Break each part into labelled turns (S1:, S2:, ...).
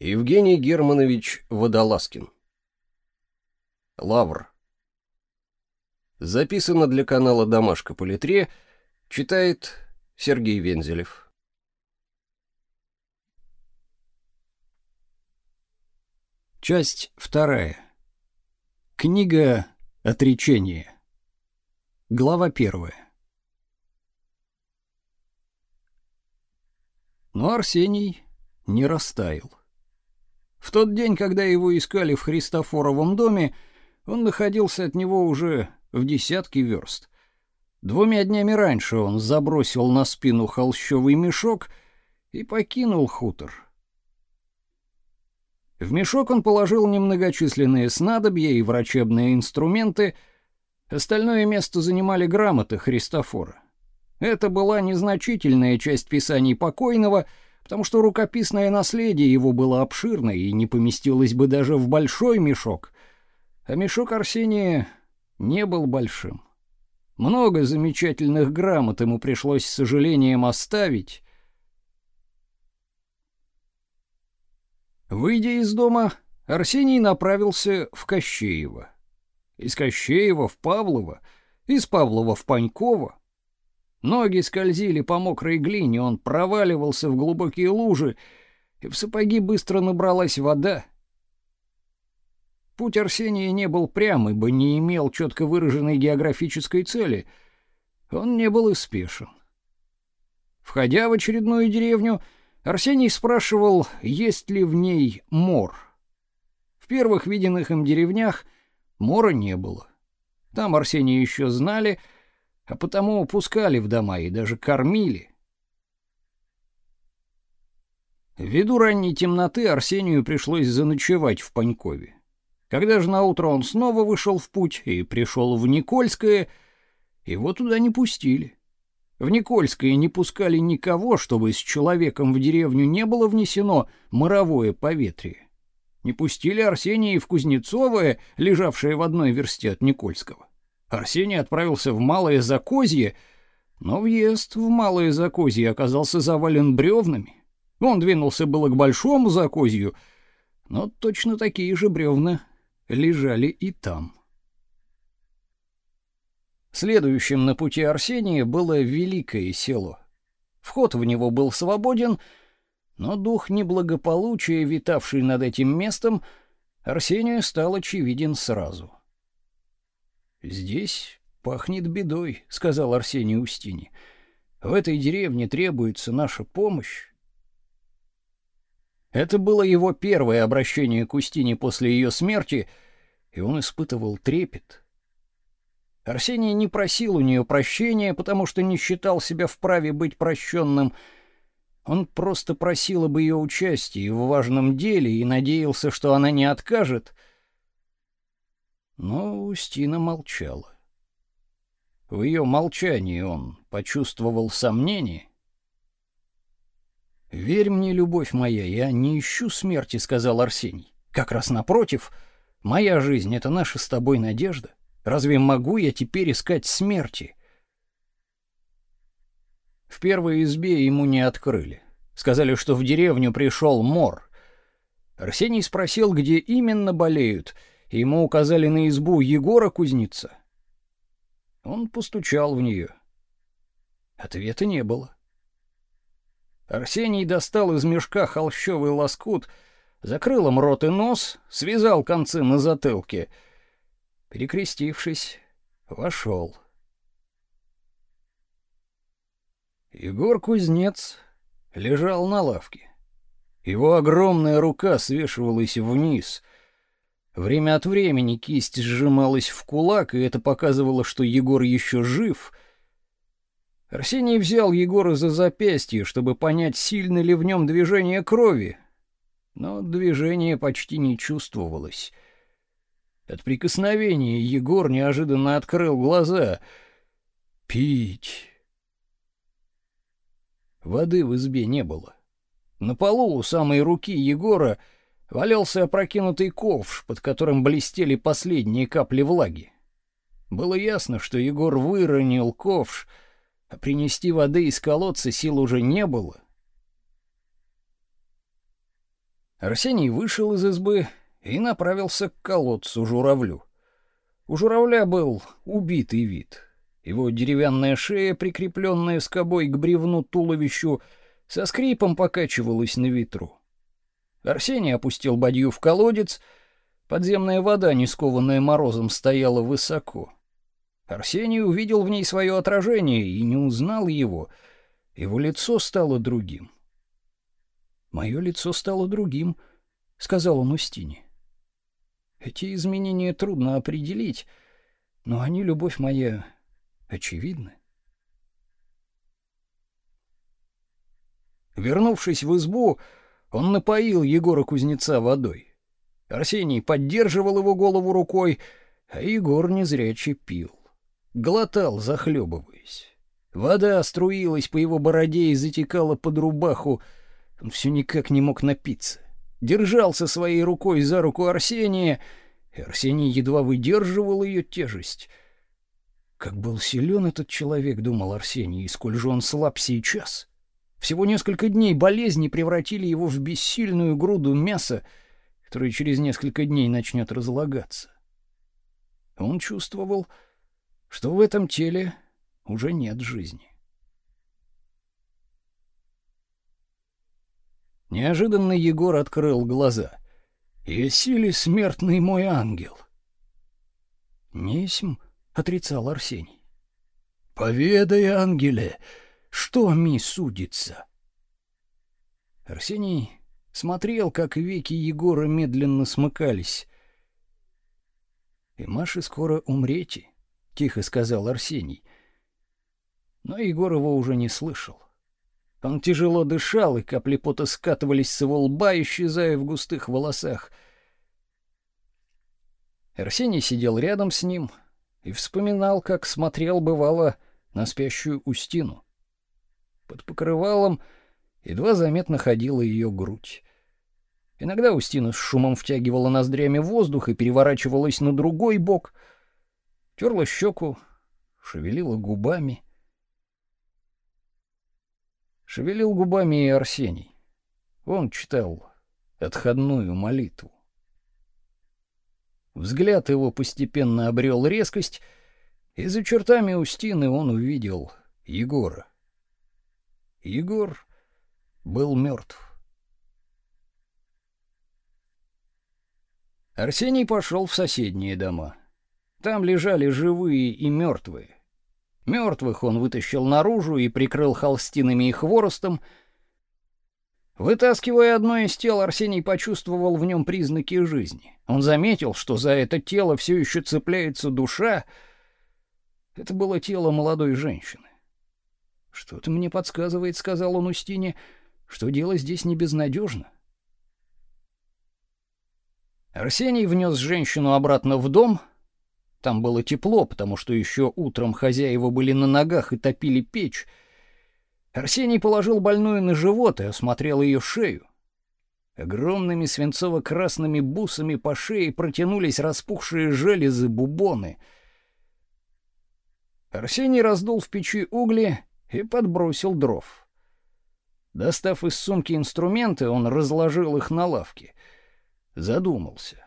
S1: Евгений Германович Водолазкин. Лавр. Записано для канала Домашка по литре, читает Сергей Вензелев.
S2: Часть вторая. Книга Отречение. Глава первая. Но Арсений не растаял. В тот день, когда его искали в Христофоровом доме, он находился от него уже в десятке верст. Двумя днями раньше он забросил на спину холщовый мешок и покинул хутор. В мешок он положил немногочисленные снадобья и врачебные инструменты, остальное место занимали грамоты Христофора. Это была незначительная часть писаний покойного — потому что рукописное наследие его было обширно и не поместилось бы даже в большой мешок. А мешок Арсения не был большим. Много замечательных грамот ему пришлось с сожалением оставить. Выйдя из дома, Арсений направился в Кощеево. Из Кощеева в Павлово, из Павлова в Паньково, Ноги скользили по мокрой глине, он проваливался в глубокие лужи, и в сапоги быстро набралась вода. Путь Арсения не был прям, ибо не имел четко выраженной географической цели. Он не был и спешен. Входя в очередную деревню, Арсений спрашивал, есть ли в ней мор. В первых виденных им деревнях мора не было. Там Арсения еще знали — а потому пускали в дома и даже кормили. Ввиду ранней темноты Арсению пришлось заночевать в Панькове. Когда же наутро он снова вышел в путь и пришел в Никольское, его туда не пустили. В Никольское не пускали никого, чтобы с человеком в деревню не было внесено моровое поветрие. Не пустили Арсения и в Кузнецовое, лежавшее в одной версте от Никольского. Арсений отправился в Малое Закозье, но въезд в Малое Закозье оказался завален бревнами. Он двинулся было к Большому Закозью, но точно такие же бревна лежали и там. Следующим на пути Арсения было Великое село. Вход в него был свободен, но дух неблагополучия, витавший над этим местом, Арсению стал очевиден сразу — Здесь пахнет бедой, сказал Арсений Устини. В этой деревне требуется наша помощь. Это было его первое обращение к Устине после ее смерти, и он испытывал трепет. Арсений не просил у нее прощения, потому что не считал себя вправе быть прощенным. Он просто просил об ее участии в важном деле и надеялся, что она не откажет — но Устина молчала. В ее молчании он почувствовал сомнение. «Верь мне, любовь моя, я не ищу смерти», — сказал Арсений. «Как раз напротив, моя жизнь — это наша с тобой надежда. Разве могу я теперь искать смерти?» В первой избе ему не открыли. Сказали, что в деревню пришел мор. Арсений спросил, где именно болеют — Ему указали на избу Егора Кузнеца. Он постучал в нее. Ответа не было. Арсений достал из мешка холщовый лоскут, закрыл им рот и нос, связал концы на затылке. Перекрестившись, вошел. Егор Кузнец лежал на лавке. Его огромная рука свешивалась вниз — Время от времени кисть сжималась в кулак, и это показывало, что Егор еще жив. Арсений взял Егора за запястье, чтобы понять, сильно ли в нем движение крови. Но движение почти не чувствовалось. От прикосновения Егор неожиданно открыл глаза. Пить. Воды в избе не было. На полу у самой руки Егора — валялся опрокинутый ковш, под которым блестели последние капли влаги. Было ясно, что Егор выронил ковш, а принести воды из колодца сил уже не было. Арсений вышел из избы и направился к колодцу журавлю. У журавля был убитый вид. Его деревянная шея, прикрепленная скобой к бревну туловищу, со скрипом покачивалась на ветру. Арсений опустил бадью в колодец. Подземная вода, не скованная морозом, стояла высоко. Арсений увидел в ней свое отражение и не узнал его. Его лицо стало другим. «Мое лицо стало другим», — сказал он Устине. «Эти изменения трудно определить, но они, любовь моя, очевидны». Вернувшись в избу, он напоил Егора Кузнеца водой. Арсений поддерживал его голову рукой, а Егор незряче пил глотал, захлебываясь. Вода струилась по его бороде и затекала под рубаху. Он все никак не мог напиться. Держался своей рукой за руку Арсения, и Арсений едва выдерживал ее тяжесть. Как был силен этот человек, думал Арсений, и сколь же он слаб сейчас. Всего несколько дней болезни превратили его в бессильную груду мяса, которая через несколько дней начнет разлагаться. Он чувствовал, что в этом теле уже нет жизни. Неожиданно Егор открыл глаза. «Есили смертный мой ангел!» «Несмь», — отрицал Арсений. «Поведай, ангеле, что ми судится?» Арсений смотрел, как веки Егора медленно смыкались. «И Маше скоро умрете», — тихо сказал Арсений. Но Егор его уже не слышал. Он тяжело дышал, и капли пота скатывались с его лба, исчезая в густых волосах. Арсений сидел рядом с ним и вспоминал, как смотрел, бывало, на спящую Устину. Под покрывалом едва заметно ходила ее грудь. Иногда Устина с шумом втягивала ноздрями воздух и переворачивалась на другой бок — терла щеку, шевелила губами. Шевелил губами и Арсений. Он читал отходную молитву. Взгляд его постепенно обрел резкость, и за чертами Устины он увидел Егора. Егор был мертв. Арсений пошел в соседние дома. Там лежали живые и мертвые. Мертвых он вытащил наружу и прикрыл холстинами и хворостом. Вытаскивая одно из тел, Арсений почувствовал в нем признаки жизни. Он заметил, что за это тело все еще цепляется душа. Это было тело молодой женщины. «Что-то мне подсказывает», — сказал он Устине, — «что дело здесь не безнадежно». Арсений внес женщину обратно в дом — там было тепло, потому что еще утром хозяева были на ногах и топили печь. Арсений положил больную на живот и осмотрел ее шею. Огромными свинцово-красными бусами по шее протянулись распухшие железы бубоны. Арсений раздул в печи угли и подбросил дров. Достав из сумки инструменты, он разложил их на лавке. Задумался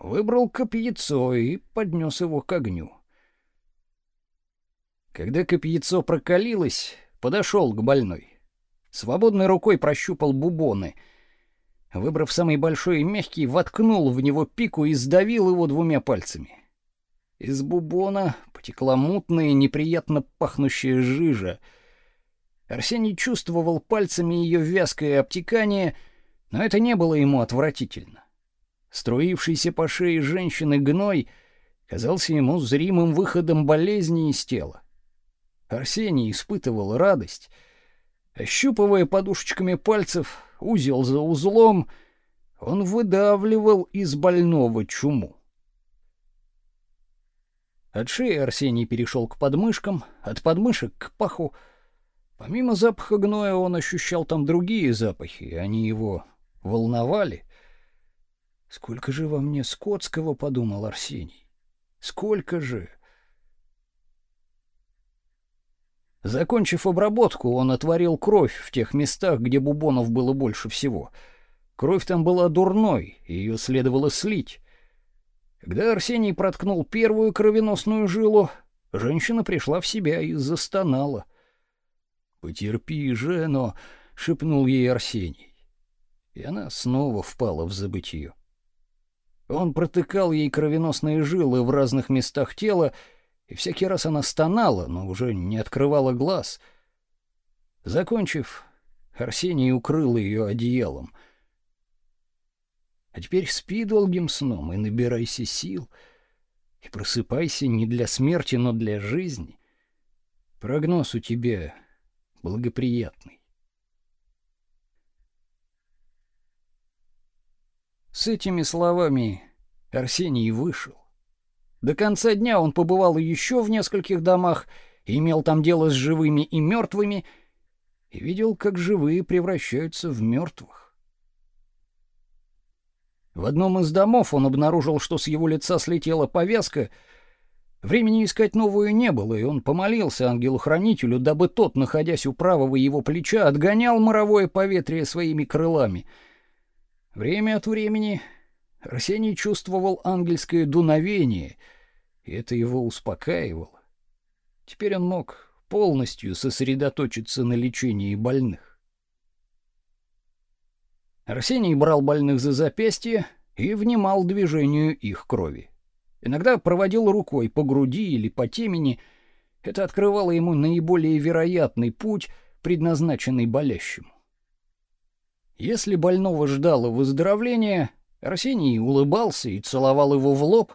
S2: выбрал копьецо и поднес его к огню. Когда копьецо прокалилось, подошел к больной. Свободной рукой прощупал бубоны. Выбрав самый большой и мягкий, воткнул в него пику и сдавил его двумя пальцами. Из бубона потекла мутная, неприятно пахнущая жижа. Арсений чувствовал пальцами ее вязкое обтекание, но это не было ему отвратительно. Струившийся по шее женщины гной казался ему зримым выходом болезни из тела. Арсений испытывал радость. Ощупывая подушечками пальцев узел за узлом, он выдавливал из больного чуму. От шеи Арсений перешел к подмышкам, от подмышек к паху. Помимо запаха гноя он ощущал там другие запахи, они его волновали. Сколько же во мне скотского, подумал Арсений. Сколько же? Закончив обработку, он отварил кровь в тех местах, где бубонов было больше всего. Кровь там была дурной, ее следовало слить. Когда Арсений проткнул первую кровеносную жилу, женщина пришла в себя и застонала. «Потерпи, Жено», — шепнул ей Арсений. И она снова впала в забытье. Он протыкал ей кровеносные жилы в разных местах тела, и всякий раз она стонала, но уже не открывала глаз. Закончив, Арсений укрыл ее одеялом. А теперь спи долгим сном и набирайся сил, и просыпайся не для смерти, но для жизни. Прогноз у тебя благоприятный. С этими словами Арсений вышел. До конца дня он побывал еще в нескольких домах, имел там дело с живыми и мертвыми, и видел, как живые превращаются в мертвых. В одном из домов он обнаружил, что с его лица слетела повязка. Времени искать новую не было, и он помолился ангелу-хранителю, дабы тот, находясь у правого его плеча, отгонял моровое поветрие своими крылами — Время от времени Арсений чувствовал ангельское дуновение, и это его успокаивало. Теперь он мог полностью сосредоточиться на лечении больных. Арсений брал больных за запястье и внимал движению их крови. Иногда проводил рукой по груди или по темени. Это открывало ему наиболее вероятный путь, предназначенный болящему. Если больного ждало выздоровления, Арсений улыбался и целовал его в лоб.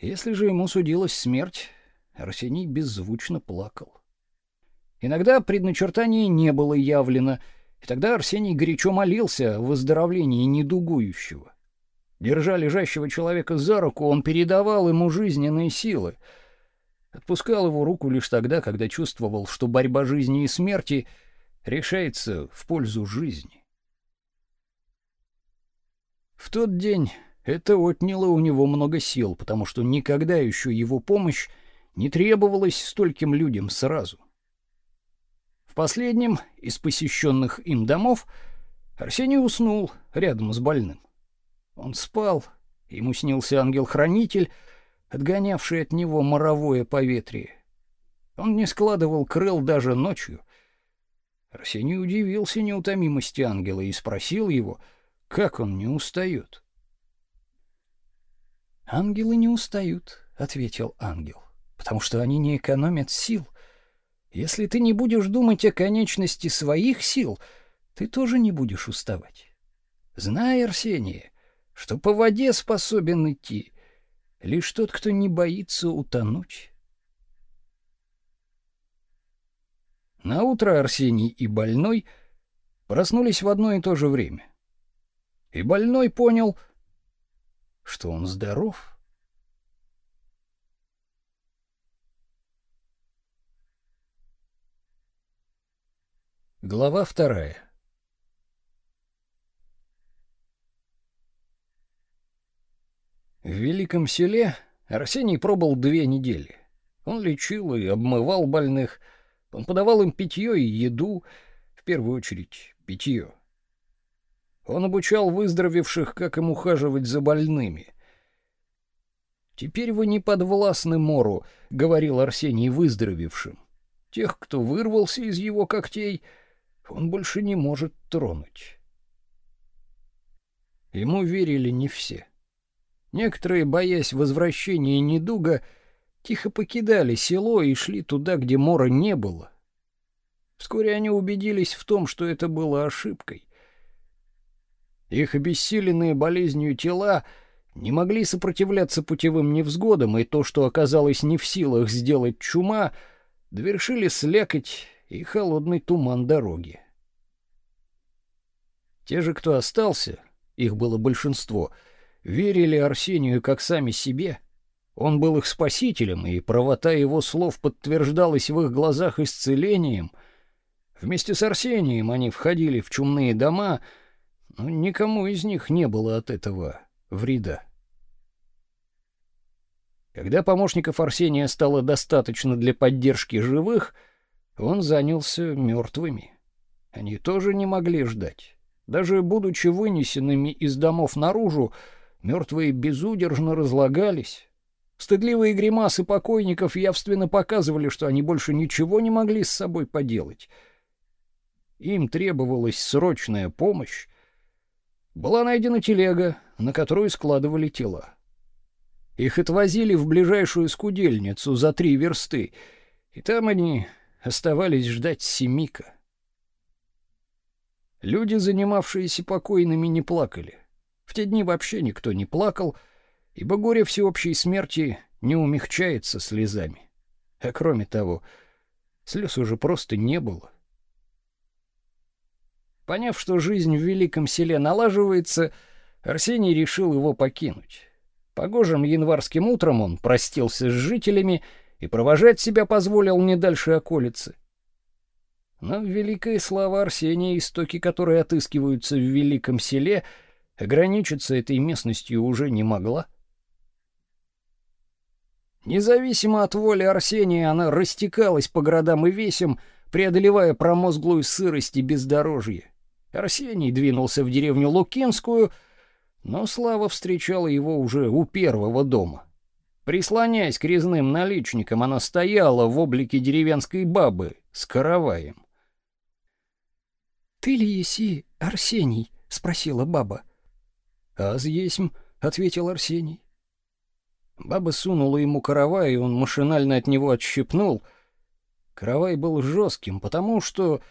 S2: Если же ему судилась смерть, Арсений беззвучно плакал. Иногда предначертание не было явлено, и тогда Арсений горячо молился о выздоровлении недугующего. Держа лежащего человека за руку, он передавал ему жизненные силы. Отпускал его руку лишь тогда, когда чувствовал, что борьба жизни и смерти решается в пользу жизни. В тот день это отняло у него много сил, потому что никогда еще его помощь не требовалась стольким людям сразу. В последнем из посещенных им домов Арсений уснул рядом с больным. Он спал, ему снился ангел-хранитель, отгонявший от него моровое поветрие. Он не складывал крыл даже ночью. Арсений удивился неутомимости ангела и спросил его — как он не устает? Ангелы не устают, ответил ангел, потому что они не экономят сил. Если ты не будешь думать о конечности своих сил, ты тоже не будешь уставать. Знай, Арсений, что по воде способен идти лишь тот, кто не боится утонуть. На утро Арсений и больной проснулись в одно и то же время и больной понял, что он здоров. Глава вторая. В великом селе Арсений пробыл две недели. Он лечил и обмывал больных, он подавал им питье и еду, в первую очередь питье. Он обучал выздоровевших, как им ухаживать за больными. «Теперь вы не подвластны Мору», — говорил Арсений выздоровевшим. «Тех, кто вырвался из его когтей, он больше не может тронуть». Ему верили не все. Некоторые, боясь возвращения недуга, тихо покидали село и шли туда, где Мора не было. Вскоре они убедились в том, что это было ошибкой. Их обессиленные болезнью тела не могли сопротивляться путевым невзгодам, и то, что оказалось не в силах сделать чума, довершили слякоть и холодный туман дороги. Те же, кто остался, их было большинство, верили Арсению как сами себе. Он был их спасителем, и правота его слов подтверждалась в их глазах исцелением. Вместе с Арсением они входили в чумные дома — но никому из них не было от этого вреда. Когда помощников Арсения стало достаточно для поддержки живых, он занялся мертвыми. Они тоже не могли ждать. Даже будучи вынесенными из домов наружу, мертвые безудержно разлагались. Стыдливые гримасы покойников явственно показывали, что они больше ничего не могли с собой поделать. Им требовалась срочная помощь. Была найдена телега, на которую складывали тела. Их отвозили в ближайшую скудельницу за три версты, и там они оставались ждать Семика. Люди, занимавшиеся покойными, не плакали. В те дни вообще никто не плакал, ибо горе всеобщей смерти не умягчается слезами. А кроме того, слез уже просто не было. Поняв, что жизнь в великом селе налаживается, Арсений решил его покинуть. Погожим январским утром он простился с жителями и провожать себя позволил не дальше околицы. Но великая слава Арсения, истоки которой отыскиваются в великом селе, ограничиться этой местностью уже не могла. Независимо от воли Арсения, она растекалась по городам и весям, преодолевая промозглую сырость и бездорожье. Арсений двинулся в деревню Лукинскую, но Слава встречала его уже у первого дома. Прислоняясь к резным наличникам, она стояла в облике деревенской бабы с караваем.
S3: Ты ли еси Арсений? спросила баба.
S2: Аз есмь, ответил Арсений. Баба сунула ему каравай, и он машинально от него отщипнул. Каравай был жестким, потому что,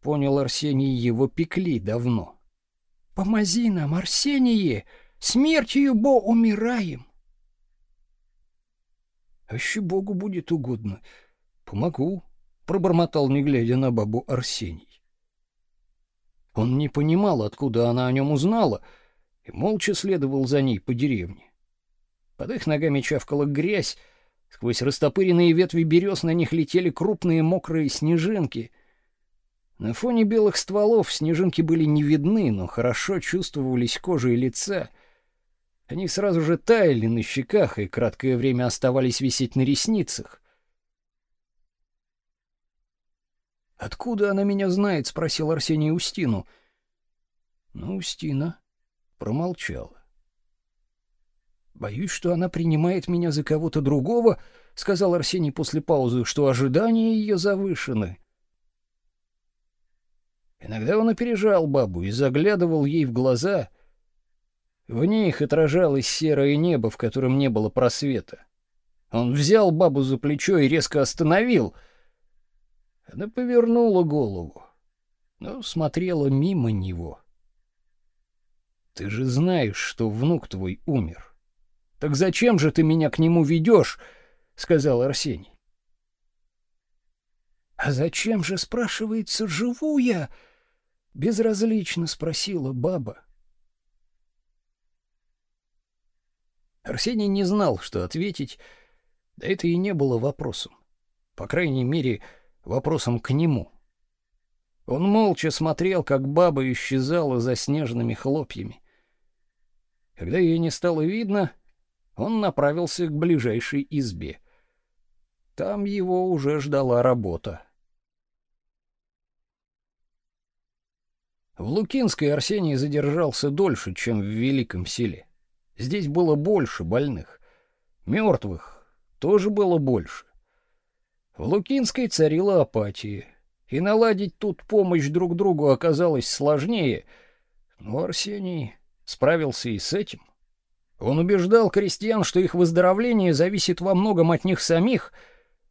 S2: понял Арсений, его пекли давно.
S3: Помози нам, Арсение, смертью бо умираем.
S2: Аще Богу будет угодно. Помогу, пробормотал, не глядя на бабу Арсений. Он не понимал, откуда она о нем узнала, и молча следовал за ней по деревне. Под их ногами чавкала грязь, сквозь растопыренные ветви берез на них летели крупные мокрые снежинки. На фоне белых стволов снежинки были не видны, но хорошо чувствовались кожей лица. Они сразу же таяли на щеках и краткое время оставались висеть на ресницах. Откуда она меня знает, спросил Арсений Устину. Ну, Устина промолчала. Боюсь, что она принимает меня за кого-то другого, сказал Арсений после паузы, что ожидания ее завышены. Иногда он опережал бабу и заглядывал ей в глаза. В них отражалось серое небо, в котором не было просвета. Он взял бабу за плечо и резко остановил — она повернула голову, но смотрела мимо него. Ты же знаешь, что внук твой умер. Так зачем же ты меня к нему ведешь? сказал Арсений. А зачем же, спрашивается, живу я? безразлично спросила баба. Арсений не знал, что ответить, да это и не было вопросом. По крайней мере, вопросом к нему. Он молча смотрел, как баба исчезала за снежными хлопьями. Когда ее не стало видно, он направился к ближайшей избе. Там его уже ждала работа. В Лукинской Арсений задержался дольше, чем в Великом селе. Здесь было больше больных. Мертвых тоже было больше. В Лукинской царила апатия, и наладить тут помощь друг другу оказалось сложнее, но Арсений справился и с этим. Он убеждал крестьян, что их выздоровление зависит во многом от них самих.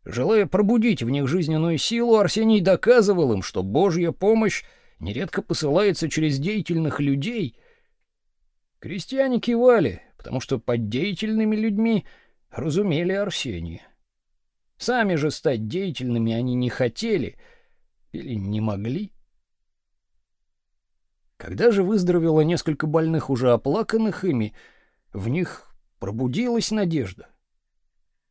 S2: Желая пробудить в них жизненную силу, Арсений доказывал им, что Божья помощь нередко посылается через деятельных людей. Крестьяне кивали, потому что под деятельными людьми разумели Арсения. Сами же стать деятельными они не хотели или не могли. Когда же выздоровело несколько больных, уже оплаканных ими, в них пробудилась надежда.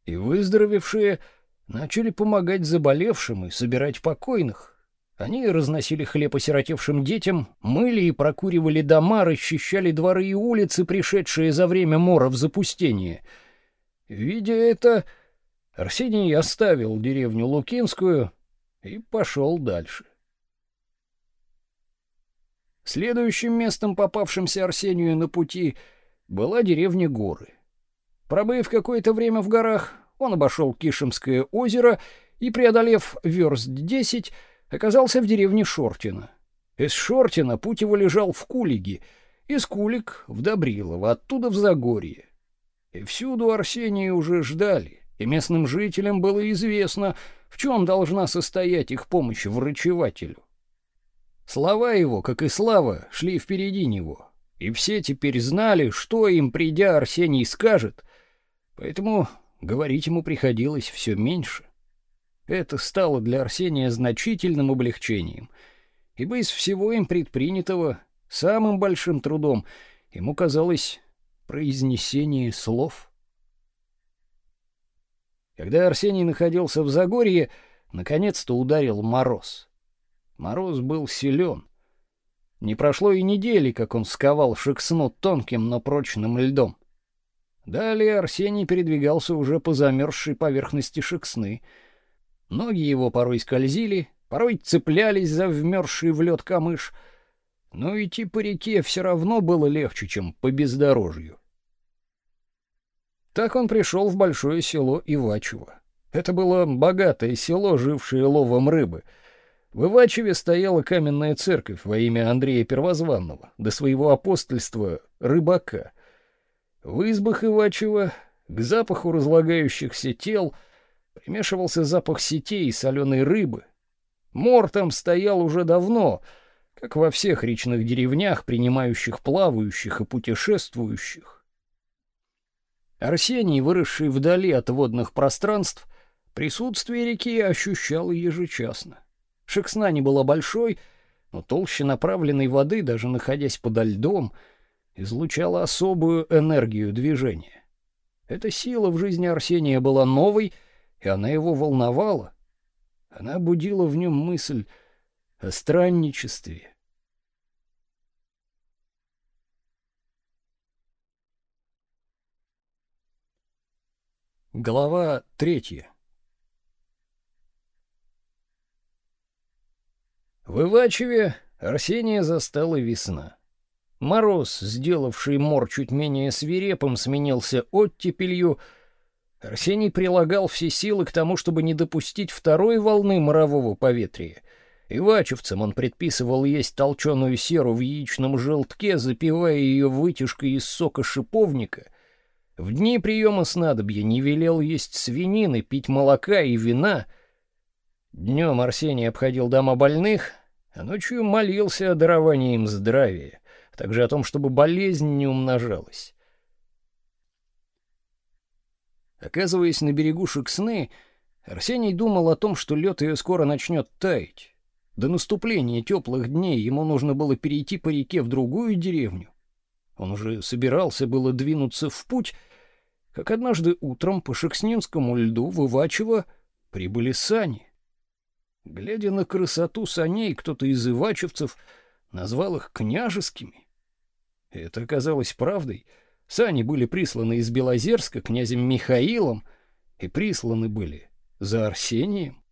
S2: И выздоровевшие начали помогать заболевшим и собирать покойных. Они разносили хлеб осиротевшим детям, мыли и прокуривали дома, расчищали дворы и улицы, пришедшие за время мора в запустение. Видя это, Арсений оставил деревню Лукинскую и пошел дальше. Следующим местом, попавшимся Арсению на пути, была деревня Горы. Пробыв какое-то время в горах, он обошел Кишемское озеро и, преодолев верст десять, оказался в деревне Шортино. Из Шортина путь его лежал в Кулиги, из Кулик в Добрилово, оттуда в Загорье. И всюду Арсения уже ждали, и местным жителям было известно, в чем должна состоять их помощь врачевателю. Слова его, как и слава, шли впереди него, и все теперь знали, что им, придя, Арсений скажет, поэтому говорить ему приходилось все меньше. Это стало для Арсения значительным облегчением, ибо из всего им предпринятого самым большим трудом ему казалось произнесение слов. Когда Арсений находился в Загорье, наконец-то ударил мороз. Мороз был силен. Не прошло и недели, как он сковал Шексну тонким, но прочным льдом. Далее Арсений передвигался уже по замерзшей поверхности Шексны. Ноги его порой скользили, порой цеплялись за вмерзший в лед камыш, но идти по реке все равно было легче, чем по бездорожью. Так он пришел в большое село Ивачево. Это было богатое село, жившее ловом рыбы. В Ивачеве стояла каменная церковь во имя Андрея Первозванного, до своего апостольства рыбака. В избах Ивачева к запаху разлагающихся тел примешивался запах сетей и соленой рыбы. Мор там стоял уже давно, как во всех речных деревнях, принимающих плавающих и путешествующих. Арсений, выросший вдали от водных пространств, присутствие реки ощущал ежечасно. Шексна не была большой, но толще направленной воды, даже находясь подо льдом, излучала особую энергию движения. Эта сила в жизни Арсения была новой, и она его волновала. Она будила в нем мысль о странничестве, Глава третья. В Ивачеве Арсения застала весна. Мороз, сделавший мор чуть менее свирепым, сменился оттепелью. Арсений прилагал все силы к тому, чтобы не допустить второй волны морового поветрия. Ивачевцам он предписывал есть толченую серу в яичном желтке, запивая ее вытяжкой из сока шиповника — в дни приема снадобья не велел есть свинины, пить молока и вина. Днем Арсений обходил дома больных, а ночью молился о даровании им здравия, а также о том, чтобы болезнь не умножалась. Оказываясь на берегу Шексны, Арсений думал о том, что лед ее скоро начнет таять. До наступления теплых дней ему нужно было перейти по реке в другую деревню. Он уже собирался было двинуться в путь, как однажды утром по Шекснинскому льду в Ивачево прибыли сани. Глядя на красоту саней, кто-то из ивачевцев назвал их княжескими. Это оказалось правдой. Сани были присланы из Белозерска князем Михаилом и присланы были за Арсением.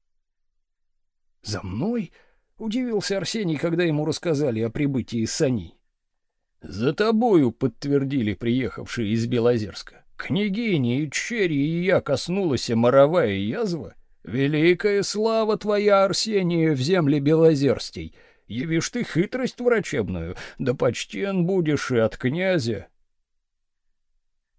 S2: За мной удивился Арсений, когда ему рассказали о прибытии саней. За тобою подтвердили приехавшие из Белозерска. Княгини и черри и я коснулась моровая язва. Великая слава твоя, Арсения, в земле Белозерстей. Явишь ты хитрость врачебную, да почтен будешь и от князя.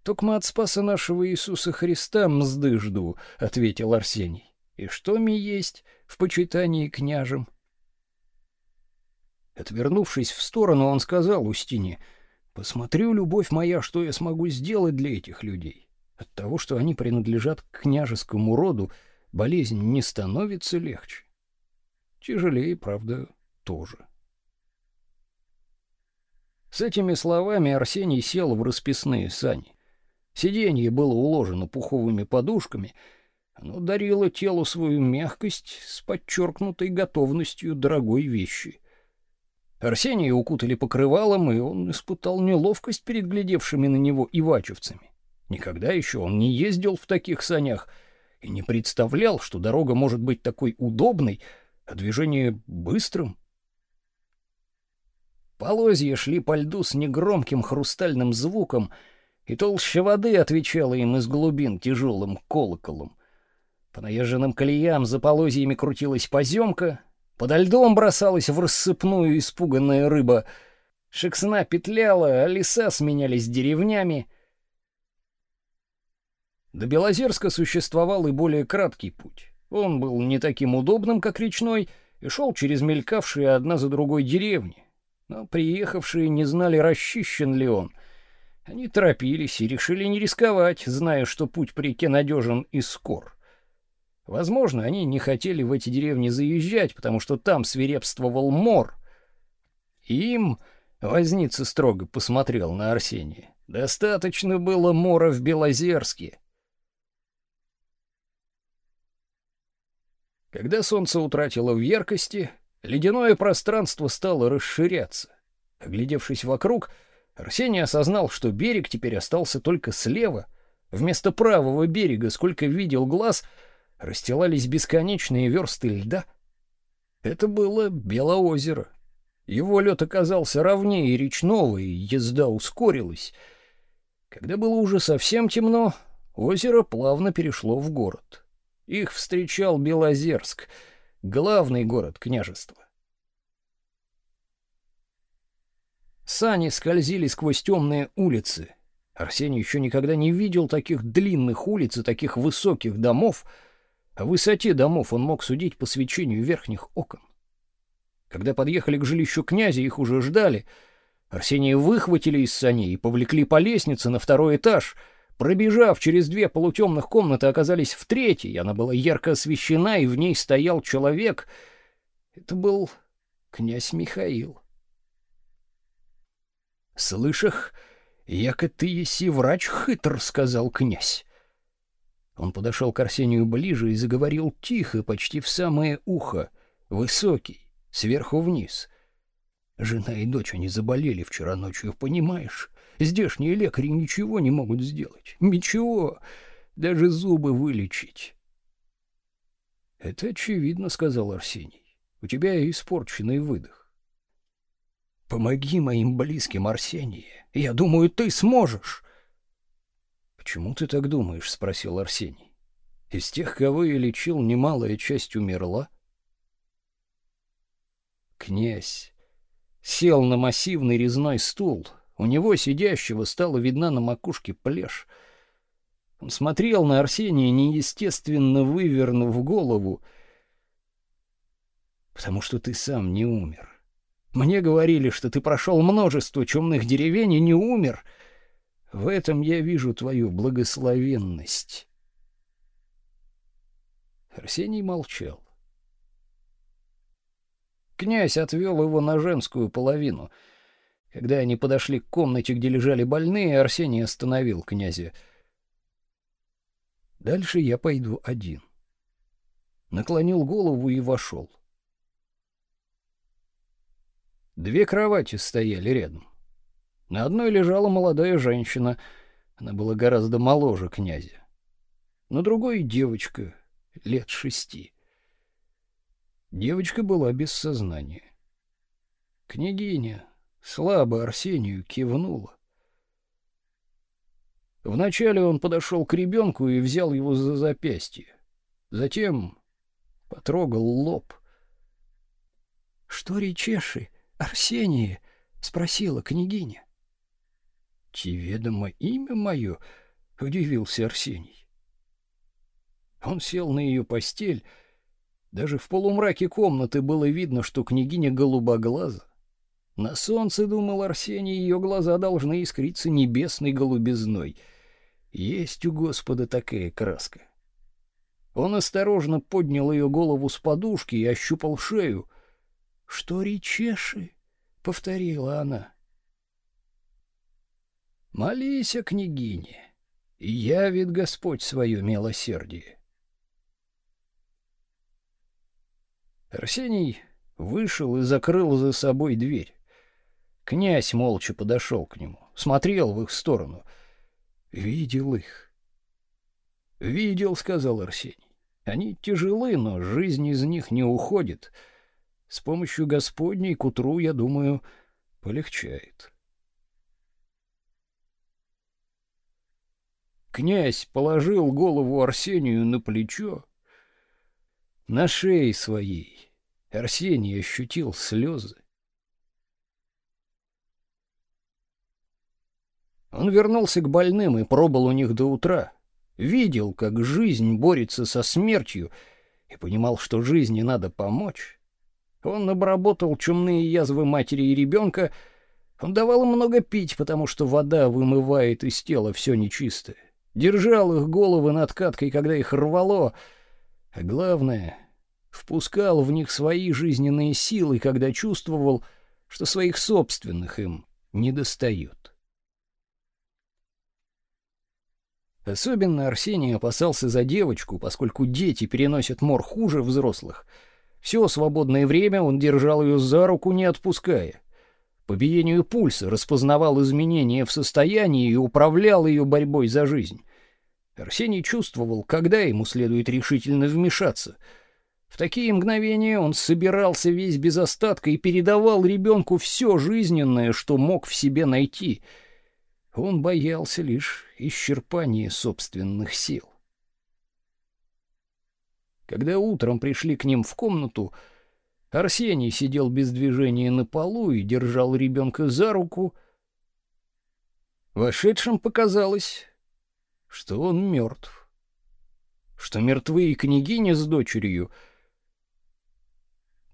S2: Только от спаса нашего Иисуса Христа мзды жду, ответил Арсений. И что ми есть в почитании княжем? Отвернувшись в сторону, он сказал Устине: "Посмотрю, любовь моя, что я смогу сделать для этих людей. От того, что они принадлежат к княжескому роду, болезнь не становится легче. Тяжелее, правда, тоже". С этими словами Арсений сел в расписные сани. Сиденье было уложено пуховыми подушками, оно дарило телу свою мягкость с подчеркнутой готовностью дорогой вещи. Арсения укутали покрывалом, и он испытал неловкость перед глядевшими на него ивачевцами. Никогда еще он не ездил в таких санях и не представлял, что дорога может быть такой удобной, а движение быстрым. Полозья шли по льду с негромким хрустальным звуком, и толща воды отвечала им из глубин тяжелым колоколом. По наезженным колеям за полозьями крутилась поземка, подо льдом бросалась в рассыпную испуганная рыба. Шексна петляла, а леса сменялись деревнями. До Белозерска существовал и более краткий путь. Он был не таким удобным, как речной, и шел через мелькавшие одна за другой деревни. Но приехавшие не знали, расчищен ли он. Они торопились и решили не рисковать, зная, что путь по реке надежен и скор. Возможно, они не хотели в эти деревни заезжать, потому что там свирепствовал мор. Им возница строго посмотрел на Арсения. Достаточно было мора в Белозерске. Когда солнце утратило в яркости, ледяное пространство стало расширяться. Оглядевшись вокруг, Арсений осознал, что берег теперь остался только слева. Вместо правого берега, сколько видел глаз, расстилались бесконечные версты льда. Это было Белоозеро. Его лед оказался ровнее речного, и езда ускорилась. Когда было уже совсем темно, озеро плавно перешло в город. Их встречал Белозерск, главный город княжества. Сани скользили сквозь темные улицы. Арсений еще никогда не видел таких длинных улиц и таких высоких домов. О высоте домов он мог судить по свечению верхних окон. Когда подъехали к жилищу князя, их уже ждали. Арсения выхватили из саней и повлекли по лестнице на второй этаж — Пробежав через две полутемных комнаты, оказались в третьей. Она была ярко освещена, и в ней стоял человек. Это был князь Михаил. «Слышах, яко ты еси врач хитр», — сказал князь. Он подошел к Арсению ближе и заговорил тихо, почти в самое ухо, высокий, сверху вниз. «Жена и дочь, они заболели вчера ночью, понимаешь? Здешние лекари ничего не могут сделать. Ничего. Даже зубы вылечить. Это очевидно, сказал Арсений. У тебя испорченный выдох. Помоги моим близким, Арсений. Я думаю, ты сможешь. Почему ты так думаешь, спросил Арсений. Из тех, кого я лечил, немалая часть умерла. Князь сел на массивный резной стул, у него, сидящего, стала видна на макушке плешь. Он смотрел на Арсения, неестественно вывернув голову. «Потому что ты сам не умер. Мне говорили, что ты прошел множество чумных деревень и не умер. В этом я вижу твою благословенность». Арсений молчал. Князь отвел его на женскую половину — когда они подошли к комнате, где лежали больные, Арсений остановил князя. Дальше я пойду один. Наклонил голову и вошел. Две кровати стояли рядом. На одной лежала молодая женщина, она была гораздо моложе князя. На другой девочка лет шести. Девочка была без сознания. Княгиня, слабо Арсению кивнула. Вначале он подошел к ребенку и взял его за запястье. Затем потрогал лоб. — Что речеши, Арсении? — спросила княгиня. — Тебе имя мое? — удивился Арсений. Он сел на ее постель. Даже в полумраке комнаты было видно, что княгиня голубоглаза. На солнце, думал Арсений, ее глаза должны искриться небесной голубизной. Есть у Господа такая краска. Он осторожно поднял ее голову с подушки и ощупал шею. «Что речеши?» — повторила она. «Молись, княгине, и явит Господь свое милосердие». Арсений вышел и закрыл за собой дверь. Князь молча подошел к нему, смотрел в их сторону. Видел их. «Видел», — сказал Арсений. «Они тяжелы, но жизнь из них не уходит. С помощью Господней к утру, я думаю, полегчает. Князь положил голову Арсению на плечо. На шее своей Арсений ощутил слезы. Он вернулся к больным и пробыл у них до утра. Видел, как жизнь борется со смертью, и понимал, что жизни надо помочь. Он обработал чумные язвы матери и ребенка. Он давал им много пить, потому что вода вымывает из тела все нечистое держал их головы над каткой, когда их рвало, а главное, впускал в них свои жизненные силы, когда чувствовал, что своих собственных им не достает. Особенно Арсений опасался за девочку, поскольку дети переносят мор хуже взрослых. Все свободное время он держал ее за руку, не отпуская. По биению пульса распознавал изменения в состоянии и управлял ее борьбой за жизнь. Арсений чувствовал, когда ему следует решительно вмешаться. В такие мгновения он собирался весь без остатка и передавал ребенку все жизненное, что мог в себе найти. Он боялся лишь исчерпания собственных сил. Когда утром пришли к ним в комнату, Арсений сидел без движения на полу и держал ребенка за руку. Вошедшим показалось, что он мертв, что мертвы и княгиня с дочерью.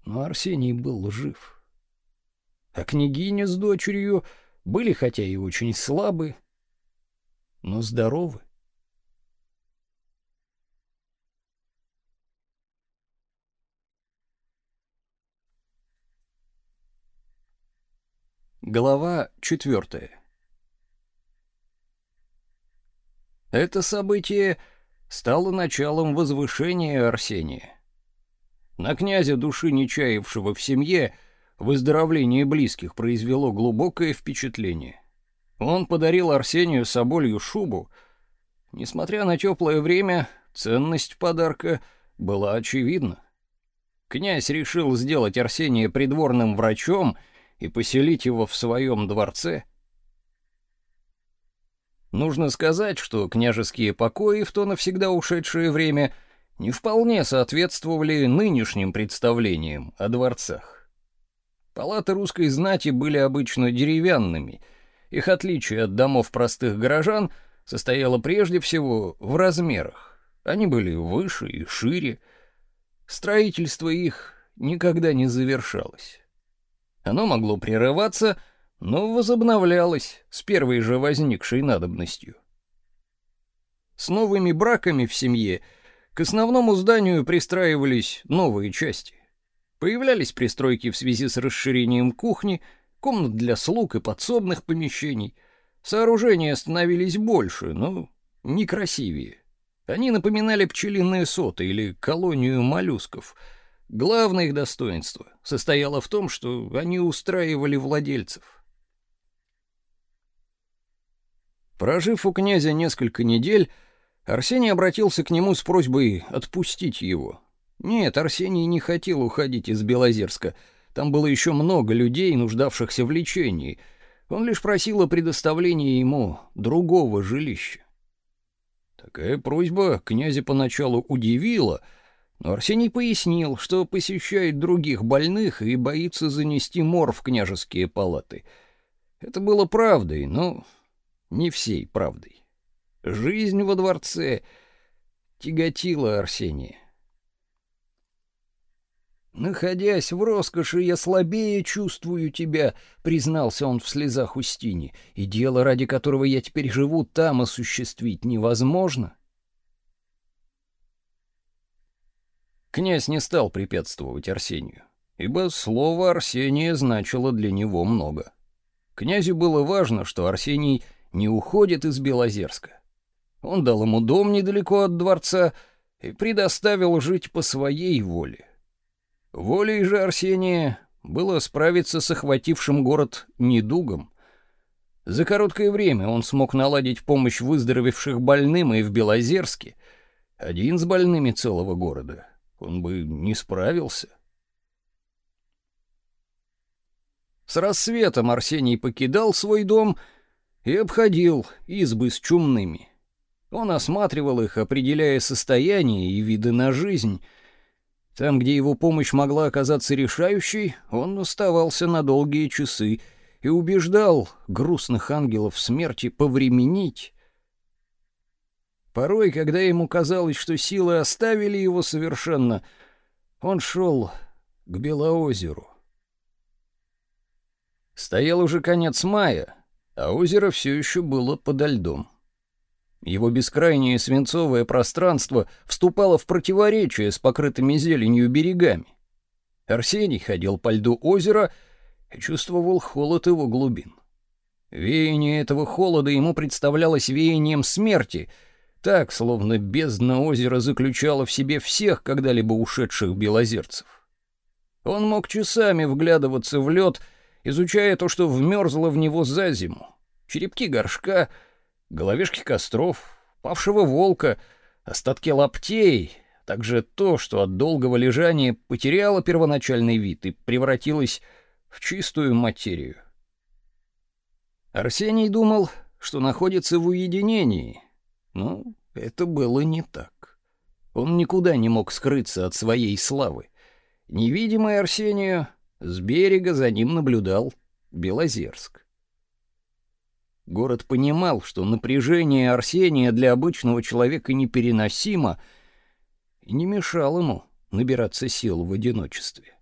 S2: Но Арсений был жив. А княгиня с дочерью были хотя и очень слабы, но здоровы.
S1: Глава четвертая. Это событие стало началом возвышения Арсения. На князя души не чаявшего в семье выздоровление близких произвело глубокое впечатление. Он подарил Арсению соболью шубу. Несмотря на теплое время, ценность подарка была очевидна. Князь решил сделать Арсения придворным врачом — и поселить его в своем дворце. Нужно сказать, что княжеские покои в то навсегда ушедшее время не вполне соответствовали нынешним представлениям о дворцах. Палаты русской знати были обычно деревянными. Их отличие от домов простых горожан состояло прежде всего в размерах. Они были выше и шире. Строительство их никогда не завершалось. Оно могло прерываться, но возобновлялось с первой же возникшей надобностью. С новыми браками в семье к основному зданию пристраивались новые части. Появлялись пристройки в связи с расширением кухни, комнат для слуг и подсобных помещений. Сооружения становились больше, но некрасивее. Они напоминали пчелиные соты или колонию моллюсков — Главное их достоинство состояло в том, что они устраивали владельцев. Прожив у князя несколько недель, Арсений обратился к нему с просьбой отпустить его. Нет, Арсений не хотел уходить из Белозерска. Там было еще много людей, нуждавшихся в лечении. Он лишь просил о предоставлении ему другого жилища. Такая просьба князя поначалу удивила — но Арсений пояснил, что посещает других больных и боится занести мор в княжеские палаты. Это было правдой, но не всей правдой. Жизнь во дворце тяготила Арсения. «Находясь в роскоши, я слабее чувствую тебя», — признался он в слезах Устине, «и дело, ради которого я теперь живу, там осуществить невозможно». Князь не стал препятствовать Арсению, ибо слово Арсения значило для него много. Князю было важно, что Арсений не уходит из Белозерска. Он дал ему дом недалеко от дворца и предоставил жить по своей воле. Волей же Арсения было справиться с охватившим город недугом. За короткое время он смог наладить помощь выздоровевших больным и в Белозерске, один с больными целого города он бы не справился. С рассветом Арсений покидал свой дом и обходил избы с чумными. Он осматривал их, определяя состояние и виды на жизнь. Там, где его помощь могла оказаться решающей, он оставался на долгие часы и убеждал грустных ангелов смерти повременить. Порой, когда ему казалось, что силы оставили его совершенно, он шел к Белоозеру. Стоял уже конец мая, а озеро все еще было подо льдом. Его бескрайнее свинцовое пространство вступало в противоречие с покрытыми зеленью берегами. Арсений ходил по льду озера и чувствовал холод его глубин. Веяние этого холода ему представлялось веянием смерти, так, словно бездна озера заключала в себе всех когда-либо ушедших белозерцев. Он мог часами вглядываться в лед изучая то, что вмерзло в него за зиму. Черепки горшка, головешки костров, павшего волка, остатки лаптей, также то, что от долгого лежания потеряло первоначальный вид и превратилось в чистую материю. Арсений думал, что находится в уединении, но это было не так. Он никуда не мог скрыться от своей славы. Невидимый Арсению с берега за ним наблюдал Белозерск. Город понимал, что напряжение Арсения для обычного человека непереносимо и не мешал ему набираться сил в одиночестве.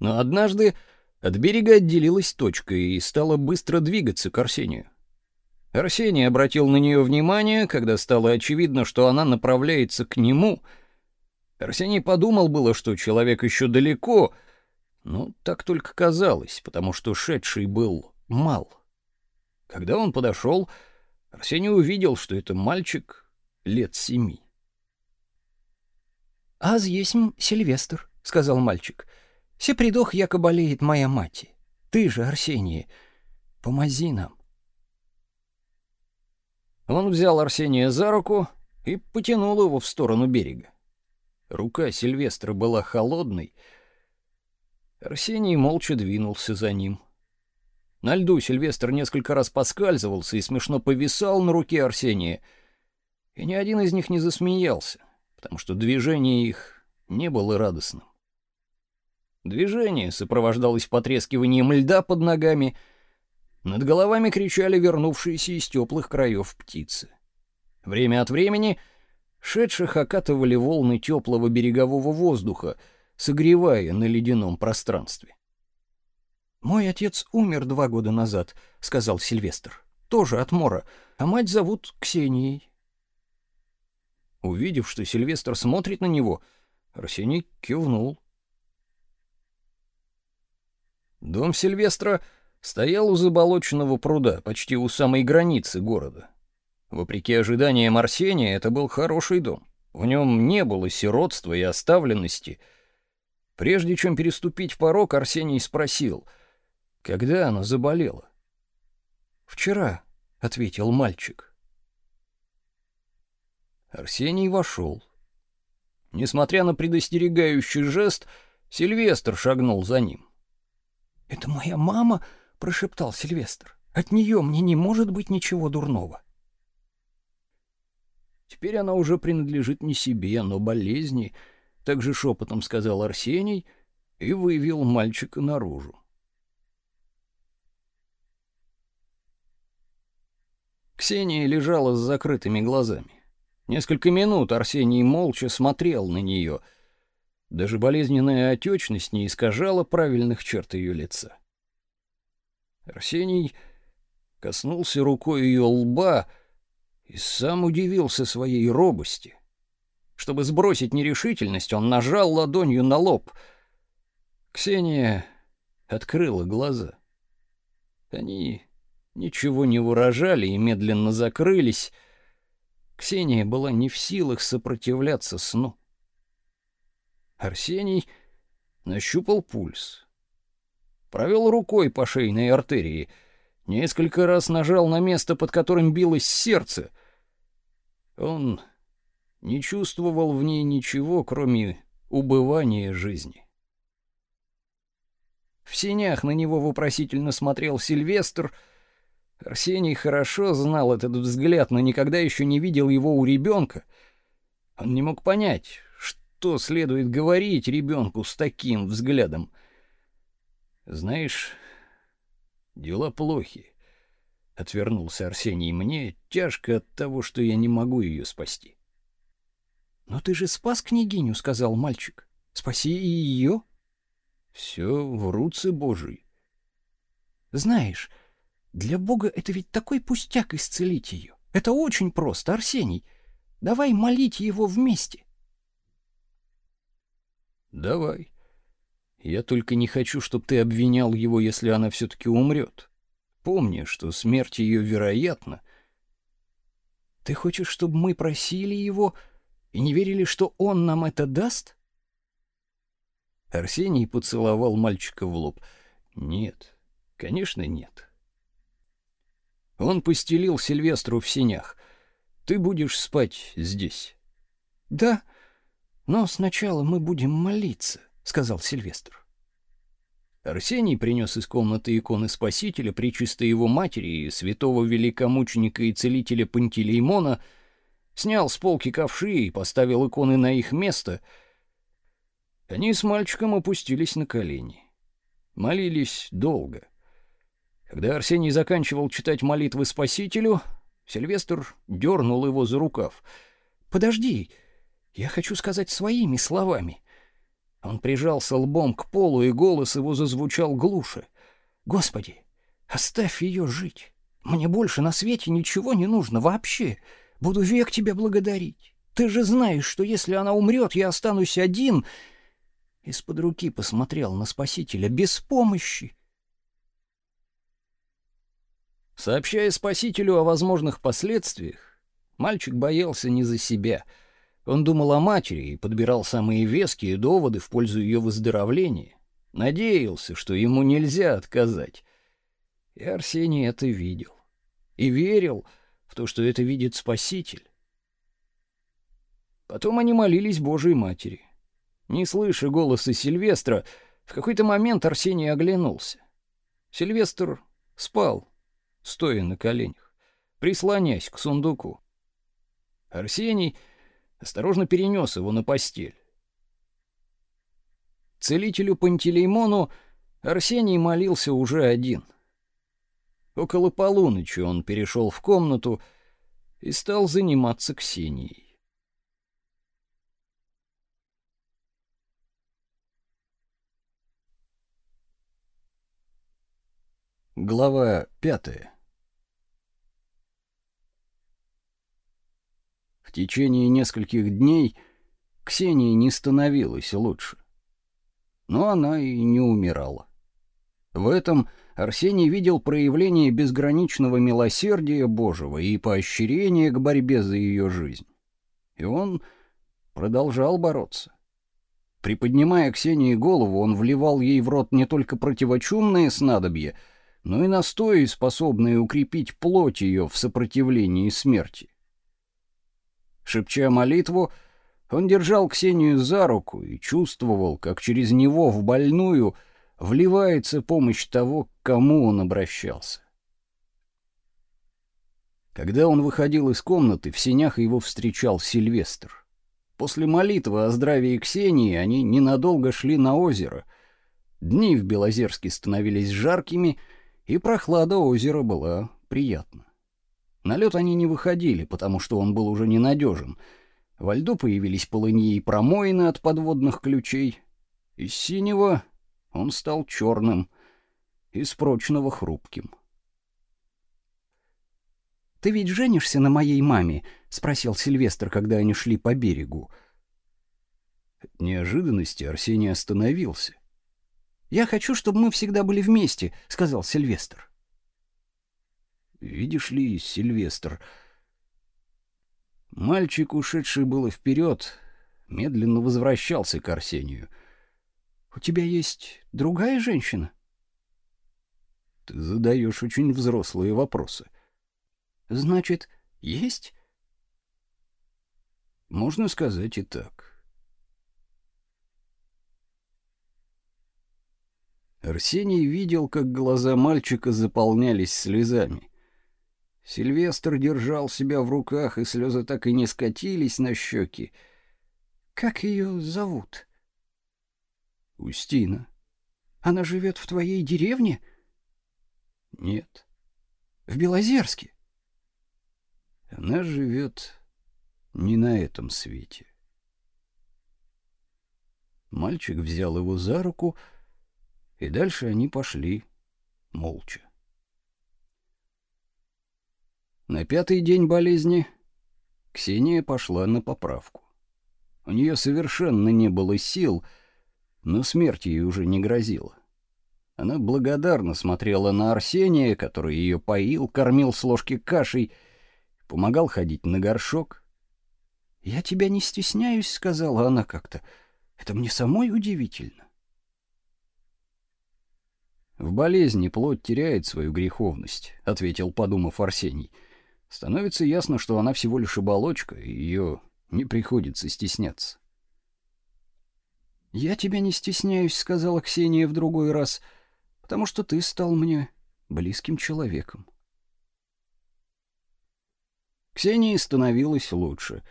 S1: Но однажды от берега отделилась точка и стала быстро двигаться к Арсению. Арсений обратил на нее внимание, когда стало очевидно, что она направляется к нему — Арсений подумал было, что человек еще далеко, но так только казалось, потому что шедший был мал. Когда он подошел, Арсений увидел, что это мальчик лет семи.
S3: «Аз есть Сильвестр», — сказал мальчик. «Се придох, яко болеет моя мать. Ты же, Арсений, помози нам».
S1: Он взял Арсения за руку и потянул его в сторону берега. Рука Сильвестра была холодной. Арсений молча двинулся за ним. На льду Сильвестр несколько раз поскальзывался и смешно повисал на руке Арсения. И ни один из них не засмеялся, потому что движение их не было радостным. Движение сопровождалось потрескиванием льда под ногами. Над головами кричали вернувшиеся из теплых краев птицы. Время от времени Шедших окатывали волны теплого берегового воздуха, согревая на ледяном пространстве.
S3: «Мой отец умер два года назад», — сказал Сильвестр. «Тоже от мора, а мать зовут Ксенией».
S1: Увидев, что Сильвестр смотрит на него, Арсений кивнул. Дом Сильвестра стоял у заболоченного пруда, почти у самой границы города. Вопреки ожиданиям Арсения, это был хороший дом. В нем не было сиротства и оставленности. Прежде чем переступить порог, Арсений спросил, когда она заболела.
S3: «Вчера», — ответил мальчик.
S1: Арсений вошел. Несмотря на предостерегающий жест, Сильвестр шагнул за ним.
S3: «Это моя мама?» — прошептал Сильвестр. «От нее мне не может быть ничего дурного».
S1: Теперь она уже принадлежит не себе, но болезни, также шепотом сказал Арсений и вывел мальчика наружу. Ксения лежала с закрытыми глазами. Несколько минут Арсений молча смотрел на нее. Даже болезненная отечность не искажала правильных черт ее лица. Арсений коснулся рукой ее лба, и сам удивился своей робости. Чтобы сбросить нерешительность, он нажал ладонью на лоб. Ксения открыла глаза. Они ничего не выражали и медленно закрылись. Ксения была не в силах сопротивляться сну. Арсений нащупал пульс. Провел рукой по шейной артерии, несколько раз нажал на место, под которым билось сердце, он не чувствовал в ней ничего, кроме убывания жизни.
S2: В синях на него вопросительно смотрел Сильвестр. Арсений хорошо знал этот взгляд, но никогда еще не видел его у ребенка. Он не мог понять, что следует говорить ребенку с таким взглядом. Знаешь, дела плохи. Отвернулся Арсений. Мне тяжко от того, что я не могу ее спасти. Но ты же спас княгиню, сказал мальчик. Спаси и ее. Все в руце Божьей. Знаешь, для Бога это ведь такой пустяк исцелить ее. Это очень просто, Арсений. Давай молить его вместе. Давай. Я только не хочу, чтобы ты обвинял его, если она все таки умрет. Помни, что смерть ее вероятна. Ты хочешь, чтобы мы просили его и не верили, что он нам это даст? Арсений поцеловал мальчика в лоб. Нет, конечно, нет. Он постелил Сильвестру в сенях. Ты будешь спать здесь. Да, но сначала мы будем молиться, сказал Сильвестр. Арсений принес из комнаты иконы Спасителя, причистой его матери и святого великомученика и целителя Пантелеймона, снял с полки ковши и поставил иконы на их место. Они с мальчиком опустились на колени. Молились долго. Когда Арсений заканчивал читать молитвы Спасителю, Сильвестр дернул его за рукав. «Подожди, я хочу сказать своими словами». Он прижался лбом к полу, и голос его зазвучал глуше. «Господи, оставь ее жить. Мне больше на свете ничего не нужно вообще. Буду век тебя благодарить. Ты же знаешь, что если она умрет, я останусь один...» Из-под руки посмотрел на Спасителя без помощи. Сообщая спасителю о возможных последствиях, мальчик боялся не за себя. Он думал о матери и подбирал самые веские доводы в пользу ее выздоровления. Надеялся, что ему нельзя отказать. И Арсений это видел. И верил в то, что это видит Спаситель. Потом они молились Божьей Матери. Не слыша голоса Сильвестра, в какой-то момент Арсений оглянулся. Сильвестр спал, стоя на коленях, прислонясь к сундуку. Арсений осторожно перенес его на постель. Целителю Пантелеймону Арсений молился уже один. Около полуночи он перешел в комнату и стал заниматься Ксенией. Глава пятая В течение нескольких дней Ксении не становилось лучше. Но она и не умирала. В этом Арсений видел проявление безграничного милосердия Божьего и поощрение к борьбе за ее жизнь. И он продолжал бороться. Приподнимая Ксении голову, он вливал ей в рот не только противочумные снадобья, но и настои, способные укрепить плоть ее в сопротивлении смерти. Шепча молитву, он держал Ксению за руку и чувствовал, как через него в больную вливается помощь того, к кому он обращался. Когда он выходил из комнаты, в сенях его встречал Сильвестр. После молитвы о здравии Ксении они ненадолго шли на озеро. Дни в Белозерске становились жаркими, и прохлада озера была приятна. На лед они не выходили, потому что он был уже ненадежен. Во льду появились полыньи и промоины от подводных ключей. Из синего он стал черным, из прочного — хрупким. «Ты ведь женишься на моей маме?» — спросил Сильвестр, когда они шли по берегу. От неожиданности Арсений остановился. «Я хочу, чтобы мы всегда были вместе», — сказал Сильвестр. Видишь ли, Сильвестр, мальчик, ушедший было вперед, медленно возвращался к Арсению. У тебя есть другая женщина? Ты задаешь очень взрослые вопросы. Значит, есть? Можно сказать и так. Арсений видел, как глаза мальчика заполнялись слезами. Сильвестр держал себя в руках, и слезы так и не скатились на щеки.
S3: «Как ее зовут?»
S2: «Устина».
S3: «Она живет в твоей деревне?»
S2: «Нет».
S3: «В Белозерске?»
S2: «Она живет не на этом свете». Мальчик взял его за руку, и дальше они пошли молча. На пятый день болезни Ксения пошла на поправку. У нее совершенно не было сил, но смерть ей уже не грозила. Она благодарно смотрела на Арсения, который ее поил, кормил с ложки кашей, помогал ходить на горшок.
S3: «Я тебя не стесняюсь», — сказала она как-то. «Это мне самой удивительно».
S2: «В болезни плоть теряет свою греховность», — ответил, подумав Арсений. «Становится ясно, что она всего лишь оболочка, и ее не приходится стесняться».
S3: «Я тебя не стесняюсь», — сказала Ксения в другой раз, «потому что ты стал мне близким человеком».
S2: Ксении становилось лучше.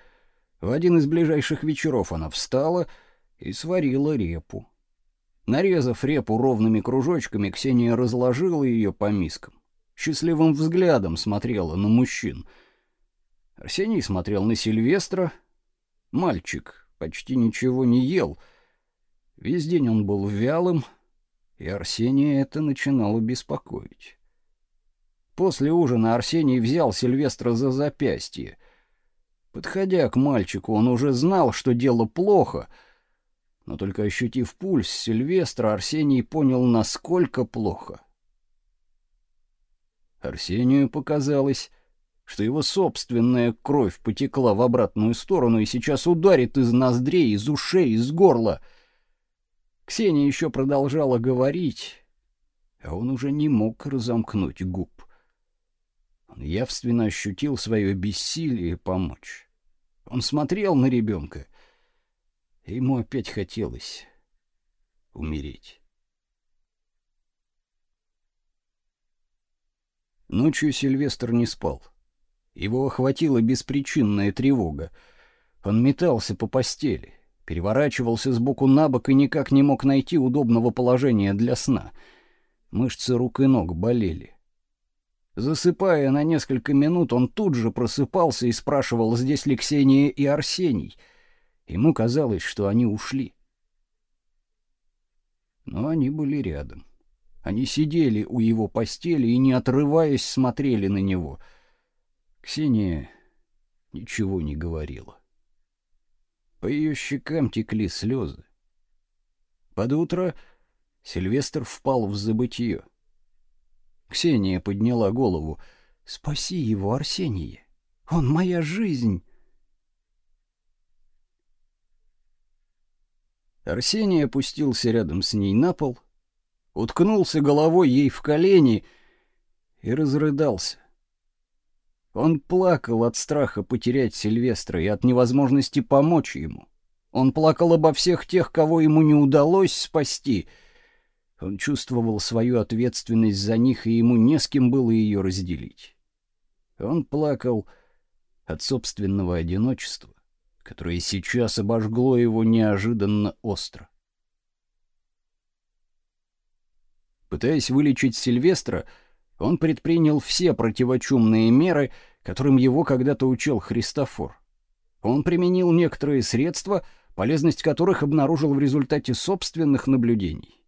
S2: В один из ближайших вечеров она встала и сварила репу. Нарезав репу ровными кружочками, Ксения разложила ее по мискам. Счастливым взглядом смотрела на мужчин. Арсений смотрел на Сильвестра. Мальчик почти ничего не ел. Весь день он был вялым, и Арсения это начинало беспокоить. После ужина Арсений взял Сильвестра за запястье. Подходя к мальчику, он уже знал, что дело плохо — но только ощутив пульс Сильвестра, Арсений понял, насколько плохо. Арсению показалось, что его собственная кровь потекла в обратную сторону и сейчас ударит из ноздрей, из ушей, из горла. Ксения еще продолжала говорить, а он уже не мог разомкнуть губ. Он явственно ощутил свое бессилие помочь. Он смотрел на ребенка — Ему опять хотелось умереть. Ночью Сильвестр не спал. Его охватила беспричинная тревога. Он метался по постели, переворачивался с боку на бок и никак не мог найти удобного положения для сна. Мышцы рук и ног болели. Засыпая на несколько минут, он тут же просыпался и спрашивал, здесь ли Ксения и Арсений — Ему казалось, что они ушли. Но они были рядом. Они сидели у его постели и, не отрываясь, смотрели на него. Ксения ничего не говорила. По ее щекам текли слезы. Под утро Сильвестр впал в забытье. Ксения подняла голову. «Спаси его, Арсения! Он моя жизнь!» Арсений опустился рядом с ней на пол, уткнулся головой ей в колени и разрыдался. Он плакал от страха потерять Сильвестра и от невозможности помочь ему. Он плакал обо всех тех, кого ему не удалось спасти. Он чувствовал свою ответственность за них, и ему не с кем было ее разделить. Он плакал от собственного одиночества которое сейчас обожгло его неожиданно остро. Пытаясь вылечить Сильвестра, он предпринял все противочумные меры, которым его когда-то учил Христофор. Он применил некоторые средства, полезность которых обнаружил в результате собственных наблюдений.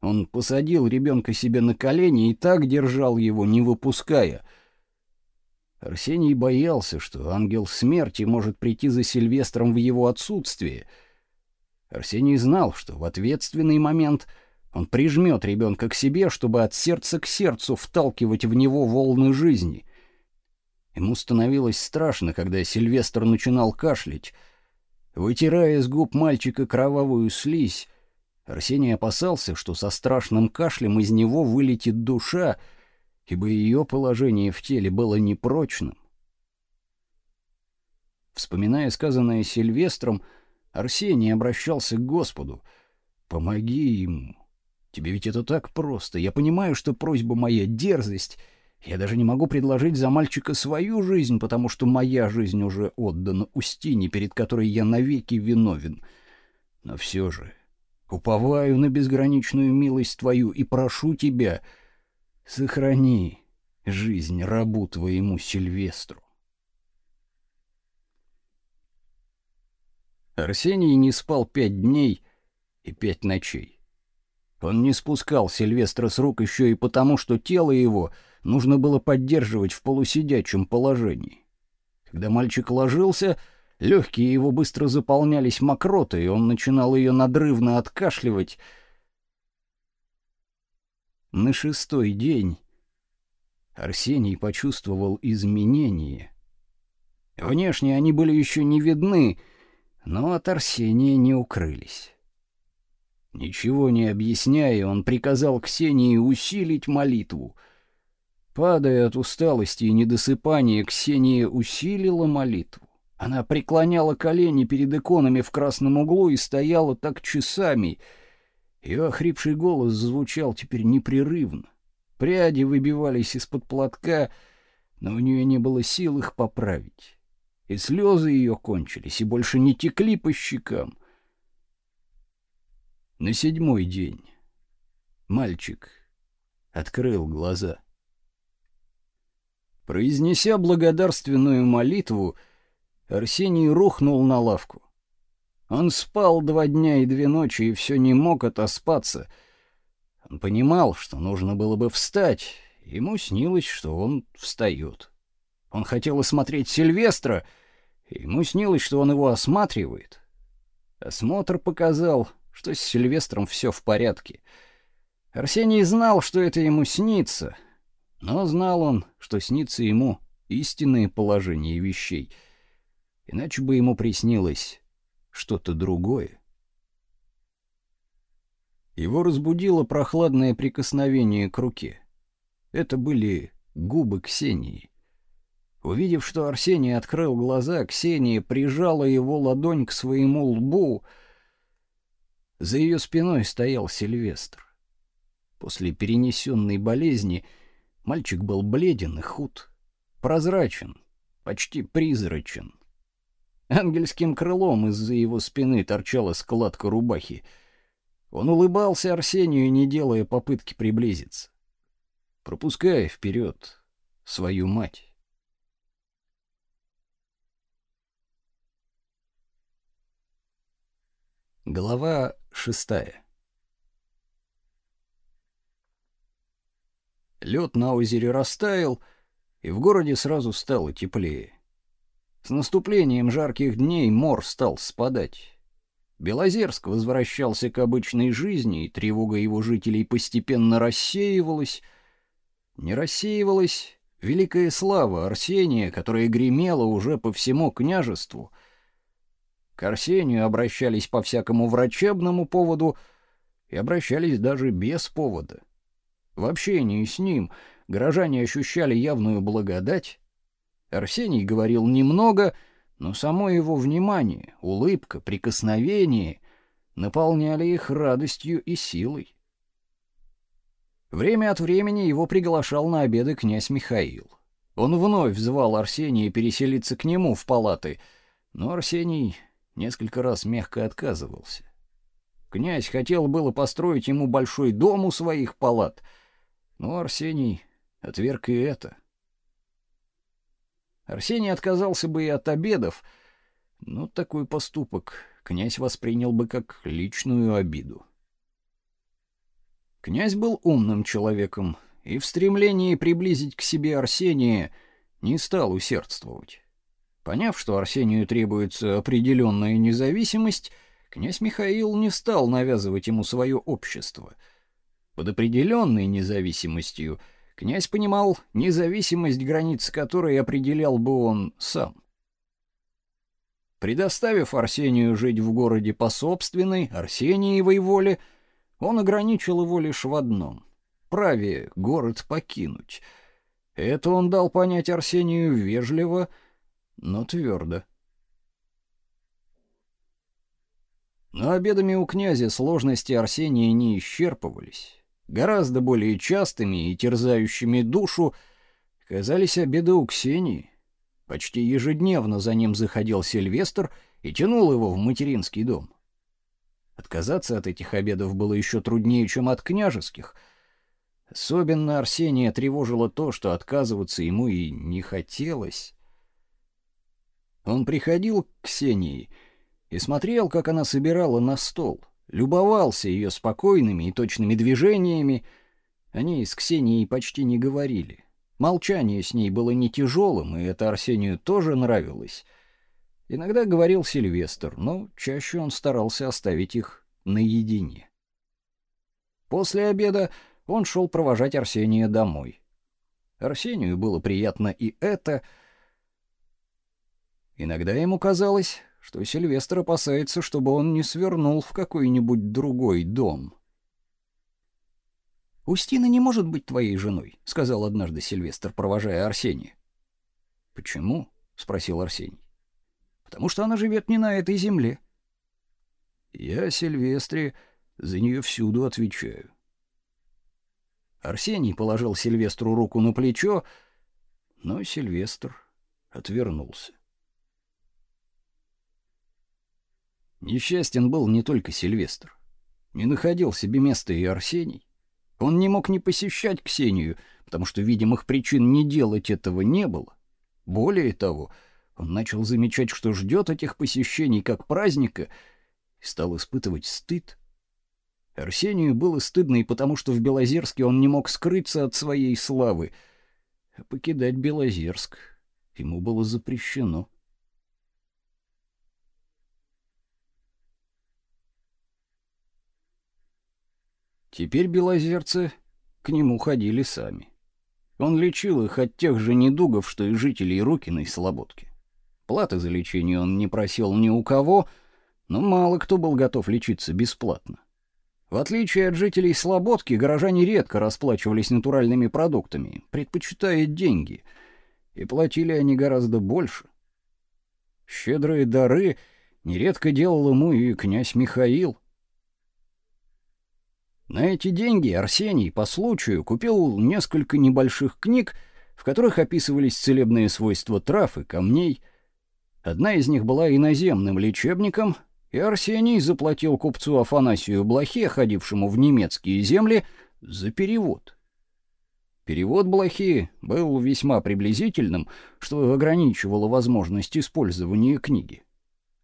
S2: Он посадил ребенка себе на колени и так держал его, не выпуская — Арсений боялся, что ангел смерти может прийти за Сильвестром в его отсутствие. Арсений знал, что в ответственный момент он прижмет ребенка к себе, чтобы от сердца к сердцу вталкивать в него волны жизни. Ему становилось страшно, когда Сильвестр начинал кашлять. Вытирая с губ мальчика кровавую слизь, Арсений опасался, что со страшным кашлем из него вылетит душа — ибо ее положение в теле было непрочным. Вспоминая сказанное Сильвестром, Арсений обращался к Господу: "Помоги ему, Тебе ведь это так просто. Я понимаю, что просьба моя — дерзость. Я даже не могу предложить за мальчика свою жизнь, потому что моя жизнь уже отдана Устине, перед которой я навеки виновен. Но все же уповаю на безграничную милость твою и прошу тебя, сохрани жизнь рабу твоему Сильвестру. Арсений не спал пять дней и пять ночей. Он не спускал Сильвестра с рук еще и потому, что тело его нужно было поддерживать в полусидячем положении. Когда мальчик ложился, легкие его быстро заполнялись мокротой, и он начинал ее надрывно откашливать. На шестой день Арсений почувствовал изменения. Внешне они были еще не видны, но от Арсения не укрылись. Ничего не объясняя, он приказал Ксении усилить молитву. Падая от усталости и недосыпания, Ксения усилила молитву. Она преклоняла колени перед иконами в красном углу и стояла так часами. Ее охрипший голос звучал теперь непрерывно. Пряди выбивались из-под платка, но у нее не было сил их поправить. И слезы ее кончились, и больше не текли по щекам. На седьмой день мальчик открыл глаза. Произнеся благодарственную молитву, Арсений рухнул на лавку. Он спал два дня и две ночи и все не мог отоспаться. Он понимал, что нужно было бы встать. Ему снилось, что он встает. Он хотел осмотреть Сильвестра, и ему снилось, что он его осматривает. Осмотр показал, что с Сильвестром все в порядке. Арсений знал, что это ему снится, но знал он, что снится ему истинное положение вещей, иначе бы ему приснилось что-то другое. Его разбудило прохладное прикосновение к руке. Это были губы Ксении. Увидев, что Арсений открыл глаза, Ксения прижала его ладонь к своему лбу — за ее спиной стоял Сильвестр. После перенесенной болезни мальчик был бледен и худ, прозрачен, почти призрачен. Ангельским крылом из-за его спины торчала складка рубахи. Он улыбался Арсению, не делая попытки приблизиться, пропуская вперед свою мать. Глава шестая. Лед на озере растаял, и в городе сразу стало теплее. С наступлением жарких дней мор стал спадать. Белозерск возвращался к обычной жизни, и тревога его жителей постепенно рассеивалась. Не рассеивалась великая слава Арсения, которая гремела уже по всему княжеству — к Арсению обращались по всякому врачебному поводу и обращались даже без повода. В общении с ним горожане ощущали явную благодать. Арсений говорил немного, но само его внимание, улыбка, прикосновение наполняли их радостью и силой. Время от времени его приглашал на обеды князь Михаил. Он вновь звал Арсения переселиться к нему в палаты, но Арсений несколько раз мягко отказывался. Князь хотел было построить ему большой дом у своих палат, но Арсений отверг и это. Арсений отказался бы и от обедов, но такой поступок князь воспринял бы как личную обиду. Князь был умным человеком и в стремлении приблизить к себе Арсения не стал усердствовать. Поняв, что Арсению требуется определенная независимость, князь Михаил не стал навязывать ему свое общество. Под определенной независимостью князь понимал независимость, границ которой определял бы он сам. Предоставив Арсению жить в городе по собственной, Арсениевой воле, он ограничил его лишь в одном — праве город покинуть. Это он дал понять Арсению вежливо — но твердо. Но обедами у князя сложности Арсения не исчерпывались. Гораздо более частыми и терзающими душу казались обеды у Ксении. Почти ежедневно за ним заходил Сильвестр и тянул его в материнский дом. Отказаться от этих обедов было еще труднее, чем от княжеских. Особенно Арсения тревожило то, что отказываться ему и не хотелось. Он приходил к Ксении и смотрел, как она собирала на стол, любовался ее спокойными и точными движениями. Они с Ксенией почти не говорили. Молчание с ней было не тяжелым, и это Арсению тоже нравилось. Иногда говорил Сильвестр, но чаще он старался оставить их наедине. После обеда он шел провожать Арсения домой. Арсению было приятно и это. Иногда ему казалось, что Сильвестр опасается, чтобы он не свернул в какой-нибудь другой дом. «Устина не может быть твоей женой», — сказал однажды Сильвестр, провожая Арсения. «Почему?» — спросил Арсений потому что она живет не на этой земле. Я, Сильвестре, за нее всюду отвечаю. Арсений положил Сильвестру руку на плечо, но Сильвестр отвернулся. Несчастен был не только Сильвестр. Не находил себе места и Арсений. Он не мог не посещать Ксению, потому что видимых причин не делать этого не было. Более того, он начал замечать, что ждет этих посещений как праздника, и стал испытывать стыд. Арсению было стыдно и потому, что в Белозерске он не мог скрыться от своей славы, а покидать Белозерск ему было запрещено. Теперь белозерцы к нему ходили сами. Он лечил их от тех же недугов, что и жителей Рукиной Слободки. Платы за лечение он не просил ни у кого, но мало кто был готов лечиться бесплатно. В отличие от жителей Слободки, горожане редко расплачивались натуральными продуктами, предпочитая деньги, и платили они гораздо больше. Щедрые дары нередко делал ему и князь Михаил. На эти деньги Арсений по случаю купил несколько небольших книг, в которых описывались целебные свойства трав и камней — Одна из них была иноземным лечебником, и Арсений заплатил купцу Афанасию Блохе, ходившему в немецкие земли, за перевод. Перевод Блохи был весьма приблизительным, что ограничивало возможность использования книги.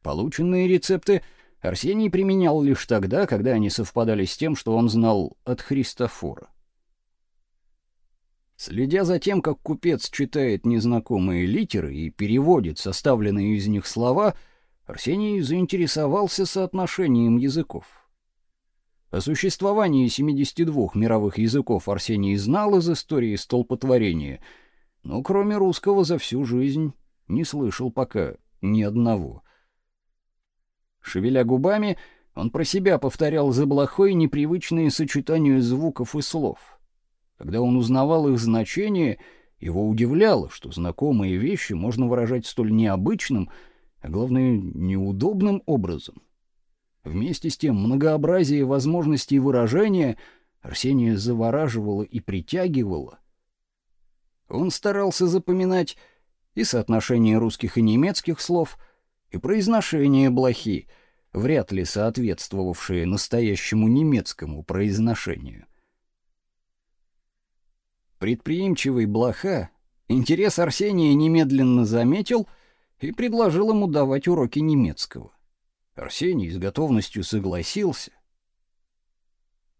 S2: Полученные рецепты Арсений применял лишь тогда, когда они совпадали с тем, что он знал от Христофора. Следя за тем, как купец читает незнакомые литеры и переводит составленные из них слова, Арсений заинтересовался соотношением языков. О существовании 72 мировых языков Арсений знал из истории столпотворения, но кроме русского за всю жизнь не слышал пока ни одного. Шевеля губами, он про себя повторял за блохой непривычные сочетания звуков и слов — когда он узнавал их значение, его удивляло, что знакомые вещи можно выражать столь необычным, а главное, неудобным образом. Вместе с тем многообразие возможностей выражения Арсения завораживало и притягивало. Он старался запоминать и соотношение русских и немецких слов, и произношение блохи, вряд ли соответствовавшие настоящему немецкому произношению. Предприимчивый блоха интерес Арсения немедленно заметил и предложил ему давать уроки немецкого. Арсений с готовностью согласился.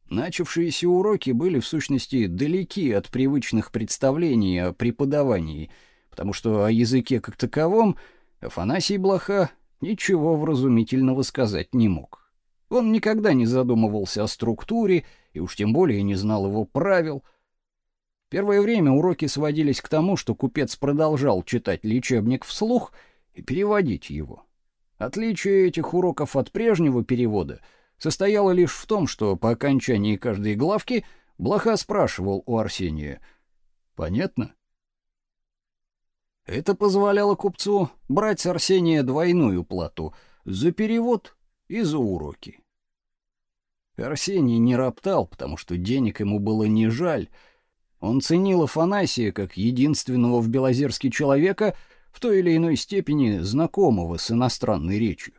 S2: Начавшиеся уроки были в сущности далеки от привычных представлений о преподавании, потому что о языке как таковом Афанасий Блоха ничего вразумительного сказать не мог. Он никогда не задумывался о структуре и уж тем более не знал его правил — Первое время уроки сводились к тому, что купец продолжал читать лечебник вслух и переводить его. Отличие этих уроков от прежнего перевода состояло лишь в том, что по окончании каждой главки Блоха спрашивал у Арсения «Понятно?». Это позволяло купцу брать с Арсения двойную плату за перевод и за уроки. Арсений не роптал, потому что денег ему было не жаль. Он ценил Афанасия как единственного в Белозерске человека, в той или иной степени знакомого с иностранной речью.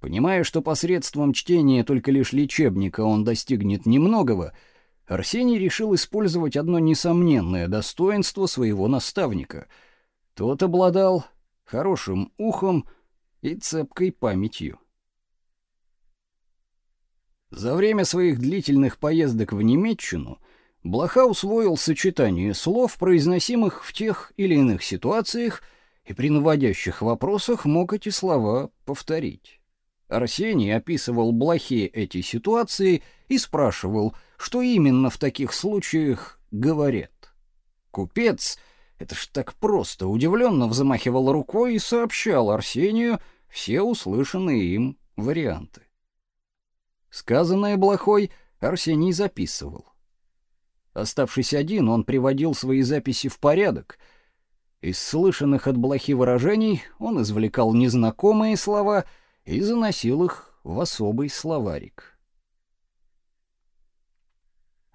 S2: Понимая, что посредством чтения только лишь лечебника он достигнет немногого, Арсений решил использовать одно несомненное достоинство своего наставника. Тот обладал хорошим ухом и цепкой памятью. За время своих длительных поездок в Немеччину Блоха усвоил сочетание слов, произносимых в тех или иных ситуациях, и при наводящих вопросах мог эти слова повторить. Арсений описывал Блохе эти ситуации и спрашивал, что именно в таких случаях говорят. Купец, это ж так просто, удивленно взмахивал рукой и сообщал Арсению все услышанные им варианты. Сказанное Блохой Арсений записывал. Оставшись один, он приводил свои записи в порядок. Из слышанных от Блохи выражений он извлекал незнакомые слова и заносил их в особый словарик.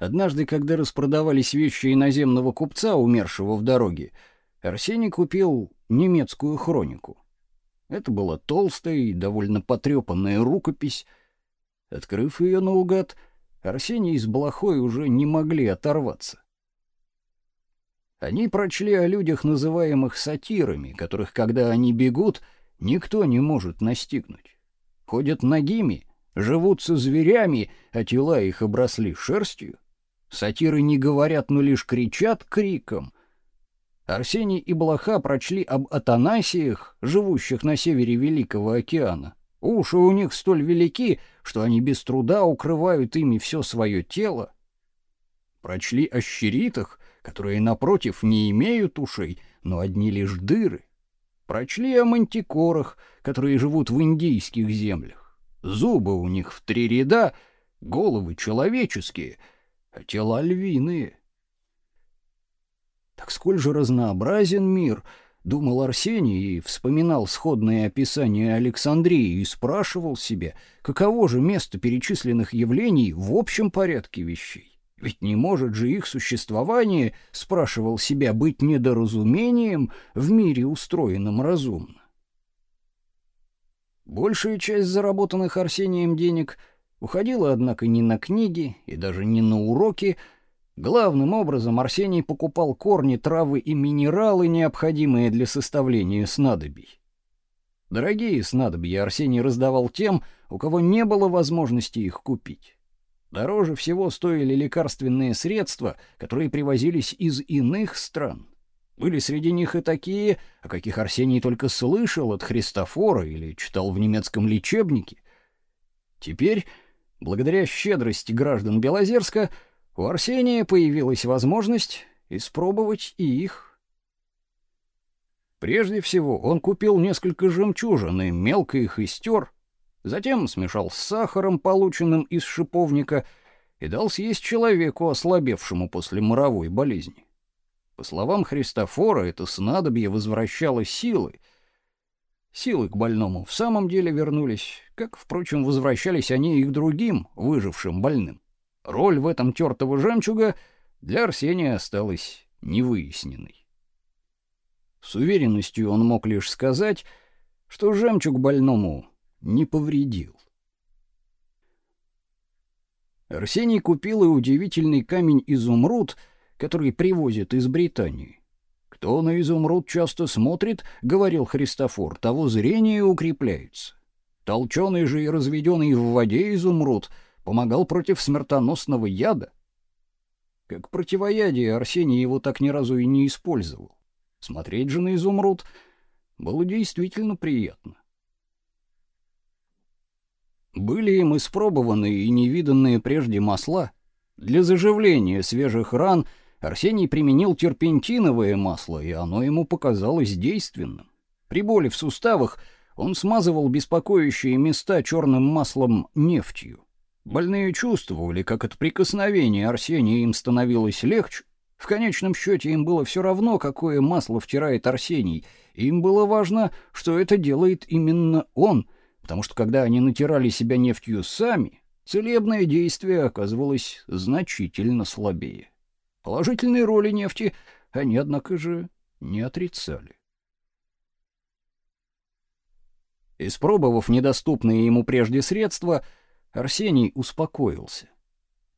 S2: Однажды, когда распродавались вещи иноземного купца, умершего в дороге, Арсений купил немецкую хронику. Это была толстая и довольно потрепанная рукопись. Открыв ее наугад, Арсений с Блохой уже не могли оторваться. Они прочли о людях, называемых сатирами, которых, когда они бегут, никто не может настигнуть. Ходят нагими, живут со зверями, а тела их обросли шерстью. Сатиры не говорят, но лишь кричат криком. Арсений и Блоха прочли об Атанасиях, живущих на севере Великого океана. Уши у них столь велики, что они без труда укрывают ими все свое тело. Прочли о щеритах, которые, напротив, не имеют ушей, но одни лишь дыры. Прочли о мантикорах, которые живут в индийских землях. Зубы у них в три ряда, головы человеческие, а тела львиные. Так сколь же разнообразен мир — думал Арсений и вспоминал сходные описания Александрии и спрашивал себя, каково же место перечисленных явлений в общем порядке вещей. Ведь не может же их существование, спрашивал себя, быть недоразумением в мире, устроенном разумно. Большая часть заработанных Арсением денег уходила, однако, не на книги и даже не на уроки, Главным образом Арсений покупал корни, травы и минералы, необходимые для составления снадобий. Дорогие снадобья Арсений раздавал тем, у кого не было возможности их купить. Дороже всего стоили лекарственные средства, которые привозились из иных стран. Были среди них и такие, о каких Арсений только слышал от Христофора или читал в немецком лечебнике. Теперь, благодаря щедрости граждан Белозерска, у Арсения появилась возможность испробовать и их. Прежде всего, он купил несколько жемчужин и мелко их истер, затем смешал с сахаром, полученным из шиповника, и дал съесть человеку, ослабевшему после моровой болезни. По словам Христофора, это снадобье возвращало силы. Силы к больному в самом деле вернулись, как, впрочем, возвращались они и к другим, выжившим больным. Роль в этом тертого жемчуга для Арсения осталась невыясненной. С уверенностью он мог лишь сказать, что жемчуг больному не повредил. Арсений купил и удивительный камень-изумруд, который привозят из Британии. Кто на изумруд часто смотрит, говорил Христофор, того зрение укрепляется. Толченый же и разведенный в воде изумруд — помогал против смертоносного яда. Как противоядие Арсений его так ни разу и не использовал. Смотреть же на изумруд было действительно приятно. Были им испробованы и невиданные прежде масла. Для заживления свежих ран Арсений применил терпентиновое масло, и оно ему показалось действенным. При боли в суставах он смазывал беспокоящие места черным маслом нефтью. Больные чувствовали, как от прикосновения Арсения им становилось легче. В конечном счете им было все равно, какое масло втирает Арсений. Им было важно, что это делает именно он, потому что когда они натирали себя нефтью сами, целебное действие оказывалось значительно слабее. Положительные роли нефти они, однако же, не отрицали. Испробовав недоступные ему прежде средства, Арсений успокоился.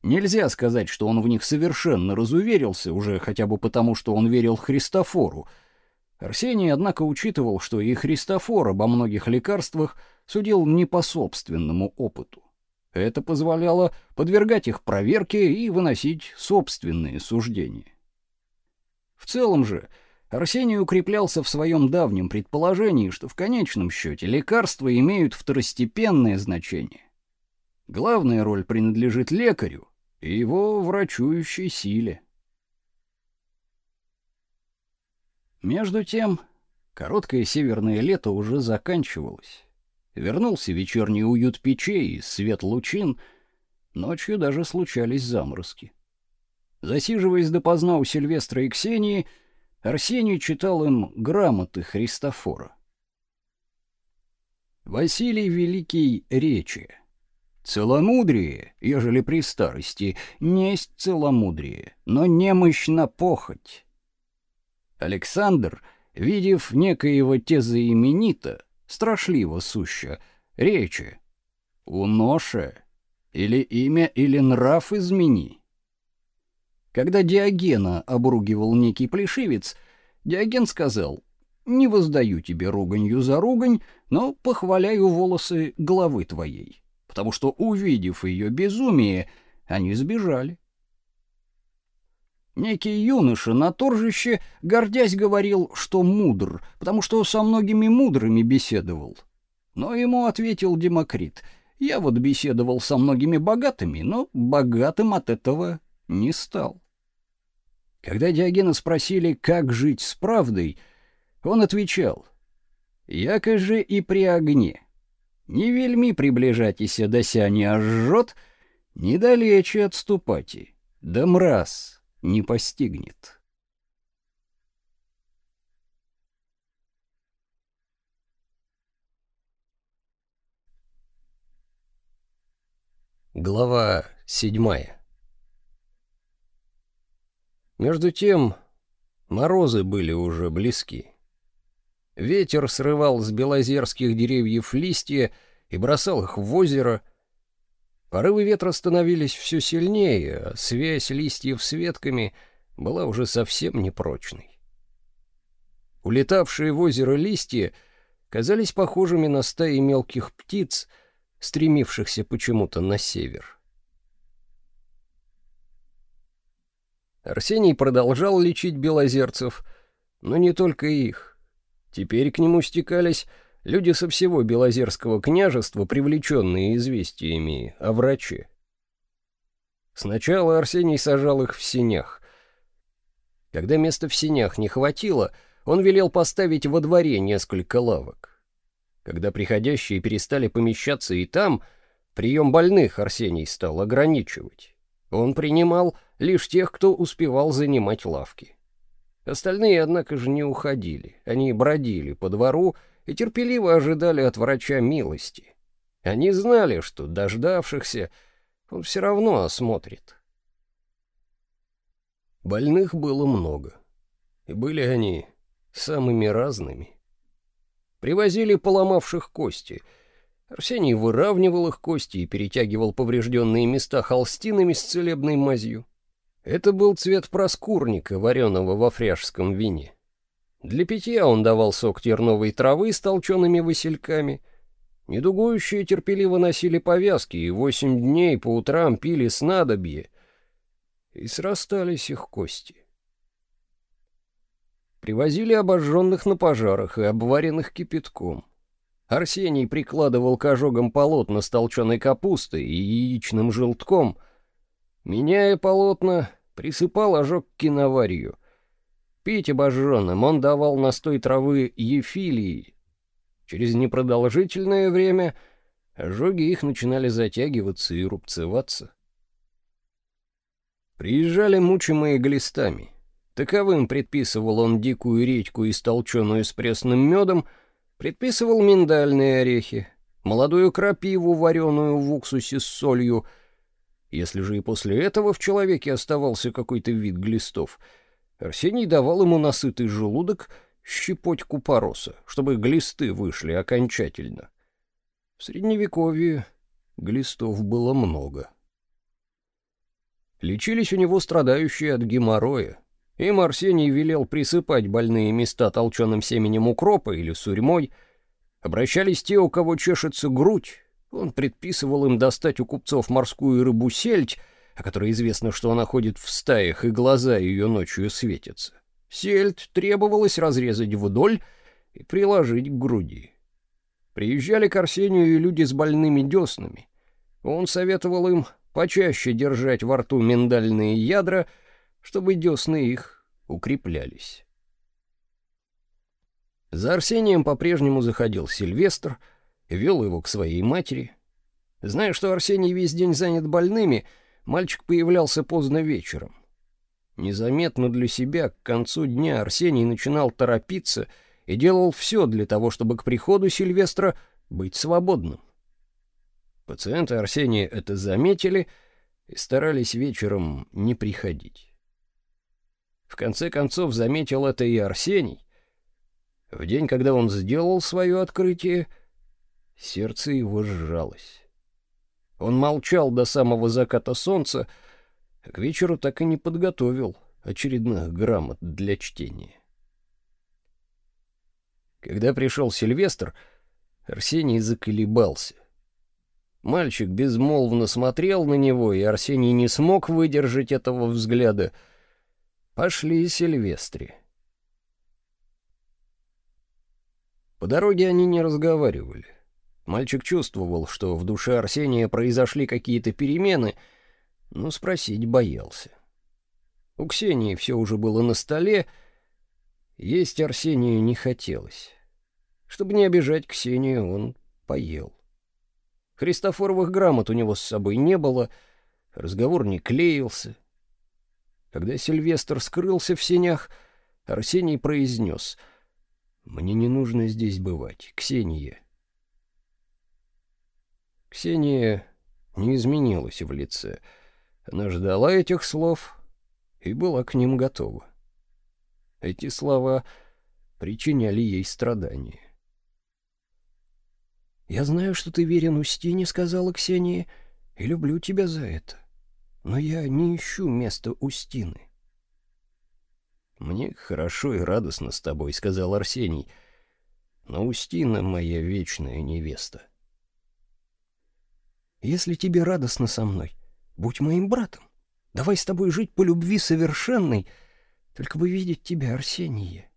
S2: Нельзя сказать, что он в них совершенно разуверился, уже хотя бы потому, что он верил Христофору. Арсений, однако, учитывал, что и Христофор обо многих лекарствах судил не по собственному опыту. Это позволяло подвергать их проверке и выносить собственные суждения. В целом же, Арсений укреплялся в своем давнем предположении, что в конечном счете лекарства имеют второстепенное значение. Главная роль принадлежит лекарю и его врачующей силе. Между тем, короткое северное лето уже заканчивалось. Вернулся вечерний уют печей свет лучин, ночью даже случались заморозки. Засиживаясь допоздна у Сильвестра и Ксении, Арсений читал им грамоты Христофора. Василий Великий речи. Целомудрие, ежели при старости, несть целомудрие, но немощна похоть. Александр, видев некоего тезаименита, страшливо суща, речи, уноше, или имя, или нрав измени. Когда Диогена обругивал некий плешивец, Диоген сказал, «Не воздаю тебе руганью за ругань, но похваляю волосы головы твоей» потому что, увидев ее безумие, они сбежали. Некий юноша на торжище, гордясь, говорил, что мудр, потому что со многими мудрыми беседовал. Но ему ответил Демокрит, «Я вот беседовал со многими богатыми, но богатым от этого не стал». Когда Диогена спросили, как жить с правдой, он отвечал, «Яко же и при огне». Не вельми приближайтеся до ся не ожжет, недалече отступайте, да мраз не постигнет.
S1: Глава седьмая Между тем, морозы были уже близки. Ветер срывал с белозерских деревьев листья и бросал их в озеро. Порывы ветра становились все сильнее, а связь листьев с ветками была уже совсем непрочной. Улетавшие в озеро листья казались похожими на стаи мелких птиц, стремившихся почему-то на север. Арсений продолжал лечить белозерцев, но не только их. Теперь к нему стекались люди со всего Белозерского княжества, привлеченные известиями о враче. Сначала Арсений сажал их в сенях. Когда места в сенях не хватило, он велел поставить во дворе несколько лавок. Когда приходящие перестали помещаться и там, прием больных Арсений стал ограничивать. Он принимал лишь тех, кто успевал занимать лавки. Остальные, однако же, не уходили. Они бродили по двору и терпеливо ожидали от врача милости. Они знали, что дождавшихся он все равно осмотрит. Больных было много, и были они самыми разными. Привозили поломавших кости. Арсений выравнивал их кости и перетягивал поврежденные места холстинами с целебной мазью. Это был цвет проскурника, вареного во фряжском вине. Для питья он давал сок терновой травы с толчеными васильками. Недугующие терпеливо носили повязки и восемь дней по утрам пили снадобье, и срастались их кости. Привозили обожженных на пожарах и обваренных кипятком. Арсений прикладывал к ожогам полотна с толченой капустой и яичным желтком. Меняя полотна, присыпал ожог киноварью. Пить обожженным он давал настой травы ефилии. Через непродолжительное время ожоги их начинали затягиваться и рубцеваться. Приезжали мучимые глистами. Таковым предписывал он дикую редьку, истолченную с пресным медом, предписывал миндальные орехи.
S2: молодую крапиву, вареную в уксусе с солью. Если же и после этого в человеке оставался какой-то вид глистов, Арсений давал ему насытый желудок щепоть купороса, чтобы глисты вышли окончательно. В Средневековье глистов было много. Лечились у него страдающие от геморроя. Им Арсений велел присыпать больные места толченым семенем укропа или сурьмой. Обращались те, у кого чешется грудь. Он предписывал им достать у купцов морскую рыбу сельдь, о которой известно, что она ходит в стаях, и глаза ее ночью светятся. Сельдь требовалось разрезать вдоль и приложить к груди. Приезжали к Арсению и люди с больными деснами. Он советовал им почаще держать во рту миндальные ядра, чтобы десны их укреплялись. За Арсением по-прежнему заходил Сильвестр, вел его к своей матери. Зная, что Арсений весь день занят больными, мальчик появлялся поздно вечером. Незаметно для себя к концу дня Арсений начинал торопиться и делал все для того, чтобы к приходу Сильвестра быть свободным. Пациенты Арсения это заметили и старались вечером не приходить. В конце концов заметил это и Арсений. В день, когда он сделал свое открытие, сердце его сжалось. Он молчал до самого заката солнца, к вечеру так и не подготовил очередных грамот для чтения. Когда пришел Сильвестр, Арсений заколебался. Мальчик безмолвно смотрел на него, и Арсений не смог выдержать этого взгляда. Пошли Сильвестри. По дороге они не разговаривали. Мальчик чувствовал, что в душе Арсения произошли какие-то перемены, но спросить боялся. У Ксении все уже было на столе, есть Арсению не хотелось. Чтобы не обижать Ксению, он поел. Христофоровых грамот у него с собой не было, разговор не клеился. Когда Сильвестр скрылся в сенях, Арсений произнес «Мне не нужно здесь бывать, Ксения». Ксения не изменилась в лице. Она ждала этих слов и была к ним готова. Эти слова причиняли ей страдания. «Я знаю, что ты верен Устине», — сказала Ксения, — «и люблю тебя за это. Но я не ищу места Устины». «Мне хорошо и радостно с тобой», — сказал Арсений, — «но Устина моя вечная невеста». «Если тебе радостно со мной, будь моим братом. Давай с тобой жить по любви совершенной, только бы видеть тебя, Арсения».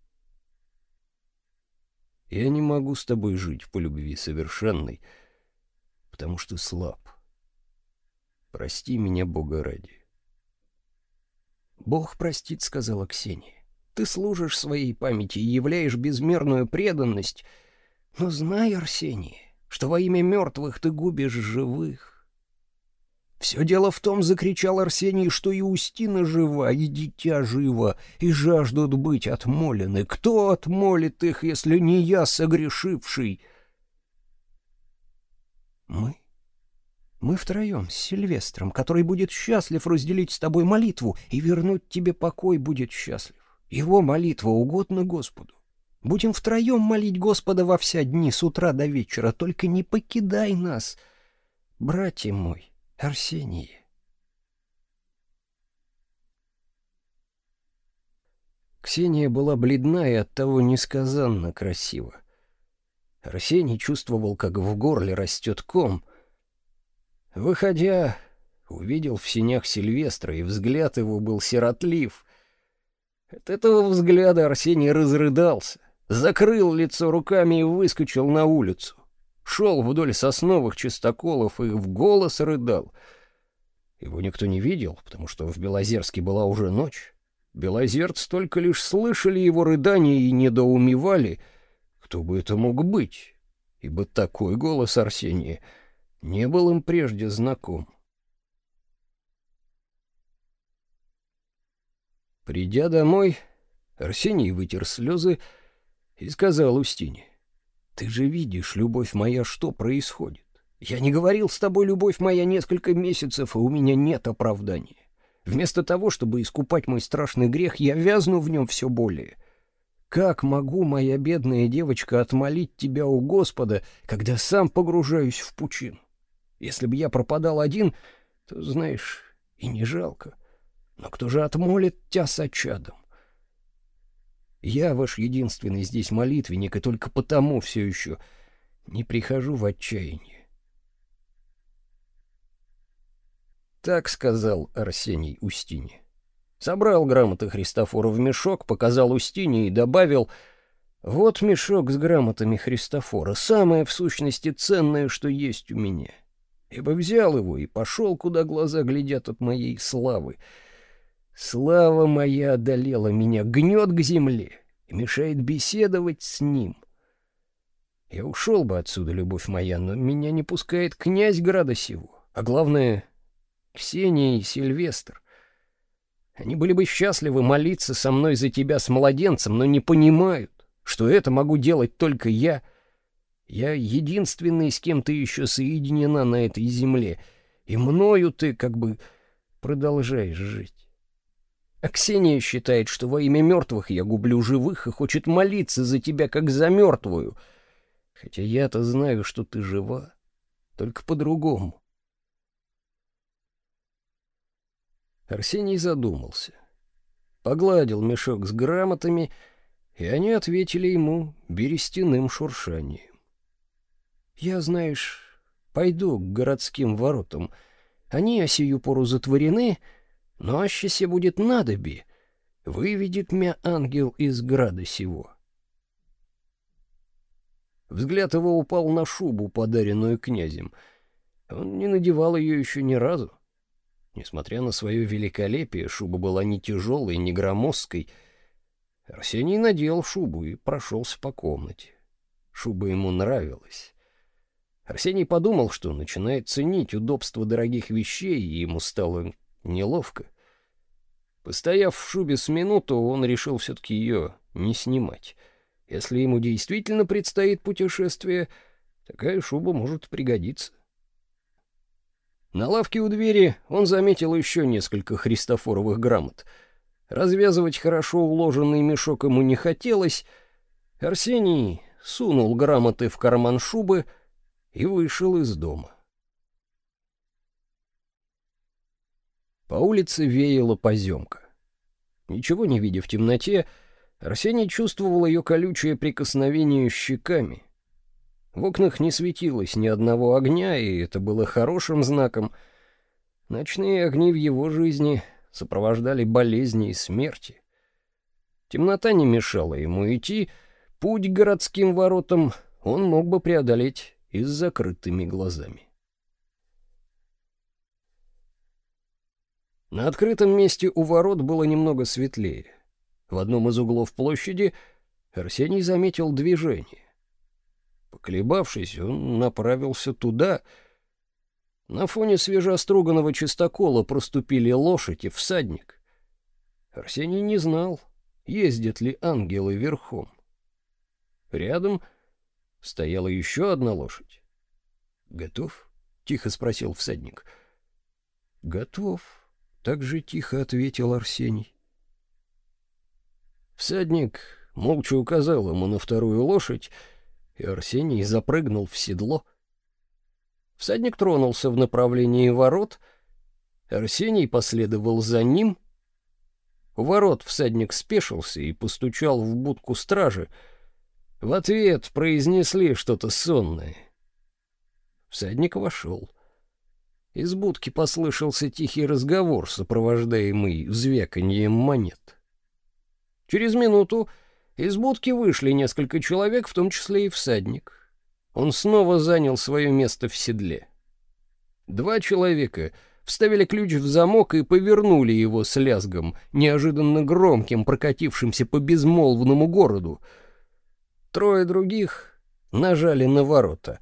S2: Я не могу с тобой жить по любви совершенной, потому что слаб. Прости меня, Бога ради. Бог простит, сказала Ксения. Ты служишь своей памяти и являешь безмерную преданность, но знай, Арсений, что во имя мертвых ты губишь живых. Все дело в том, закричал Арсений, что и Устина жива, и дитя живо, и жаждут быть отмолены. Кто отмолит их, если не я, согрешивший? Мы? Мы втроем с Сильвестром, который будет счастлив разделить с тобой молитву и вернуть тебе покой будет счастлив. Его молитва угодна Господу. Будем втроем молить Господа во все дни, с утра до вечера, только не покидай нас, братья мой. Арсений. Ксения была бледна и оттого несказанно красива. Арсений чувствовал, как в горле растет ком. Выходя, увидел в синях Сильвестра, и взгляд его был сиротлив. От этого взгляда Арсений разрыдался, закрыл лицо руками и выскочил на улицу шел вдоль сосновых чистоколов и в голос рыдал. Его никто не видел, потому что в Белозерске была уже ночь. Белозерцы только лишь слышали его рыдания и недоумевали, кто бы это мог быть, ибо такой голос Арсения не был им прежде знаком. Придя домой, Арсений вытер слезы и сказал Устине: Ты же видишь, любовь моя, что происходит. Я не говорил с тобой, любовь моя, несколько месяцев, и у меня нет оправдания. Вместо того, чтобы искупать мой страшный грех, я вязну в нем все более. Как могу, моя бедная девочка, отмолить тебя у Господа, когда сам погружаюсь в пучину? Если бы я пропадал один, то, знаешь, и не жалко. Но кто же отмолит тебя с очадом? Я ваш единственный здесь молитвенник, и только потому все еще не прихожу в отчаяние. Так сказал Арсений Устине. Собрал грамоты Христофора в мешок, показал Устине и добавил: "Вот мешок с грамотами Христофора, самое в сущности ценное, что есть у меня. Ибо взял его и пошел, куда глаза глядят от моей славы. Слава моя одолела меня, гнет к земле мешает беседовать с ним. Я ушел бы отсюда, любовь моя, но меня не пускает князь града сего, а главное Ксения и Сильвестр. Они были бы счастливы молиться со мной за тебя с младенцем, но не понимают, что это могу делать только я. Я единственный, с кем ты еще соединена на этой земле, и мною ты как бы продолжаешь жить. А Ксения считает, что во имя мертвых я гублю живых и хочет молиться за тебя, как за мертвую. Хотя я-то знаю, что ты жива, только по-другому. Арсений задумался. Погладил мешок с грамотами, и они ответили ему берестяным шуршанием. «Я, знаешь, пойду к городским воротам. Они осию пору затворены, но аще будет надоби, выведет мя ангел из града сего». Взгляд его упал на шубу, подаренную князем. Он не надевал ее еще ни разу. Несмотря на свое великолепие, шуба была не тяжелой, не громоздкой. Арсений надел шубу и прошелся по комнате. Шуба ему нравилась. Арсений подумал, что начинает ценить удобство дорогих вещей, и ему стало неловко. Постояв в шубе с минуту, он решил все-таки ее не снимать. Если ему действительно предстоит путешествие, такая шуба может пригодиться. На лавке у двери он заметил еще несколько христофоровых грамот. Развязывать хорошо уложенный мешок ему не хотелось. Арсений сунул грамоты в карман шубы и вышел из дома. По улице веяла поземка. Ничего не видя в темноте, Арсений чувствовал ее колючее прикосновение щеками — в окнах не светилось ни одного огня, и это было хорошим знаком. Ночные огни в его жизни сопровождали болезни и смерти. Темнота не мешала ему идти, путь к городским воротам он мог бы преодолеть и с закрытыми глазами. На открытом месте у ворот было немного светлее. В одном из углов площади Арсений заметил движение. Поколебавшись, он направился туда. На фоне свежеоструганного чистокола проступили лошадь и всадник. Арсений не знал, ездят ли ангелы верхом. Рядом стояла еще одна лошадь. «Готов?» — тихо спросил всадник. «Готов», — так же тихо ответил Арсений. Всадник молча указал ему на вторую лошадь, и Арсений запрыгнул в седло. Всадник тронулся в направлении ворот, Арсений последовал за ним. У ворот всадник спешился и постучал в будку стражи. В ответ произнесли что-то сонное. Всадник вошел. Из будки послышался тихий разговор, сопровождаемый звяканьем монет. Через минуту из будки вышли несколько человек, в том числе и всадник. Он снова занял свое место в седле. Два человека вставили ключ в замок и повернули его с лязгом, неожиданно громким, прокатившимся по безмолвному городу. Трое других нажали на ворота.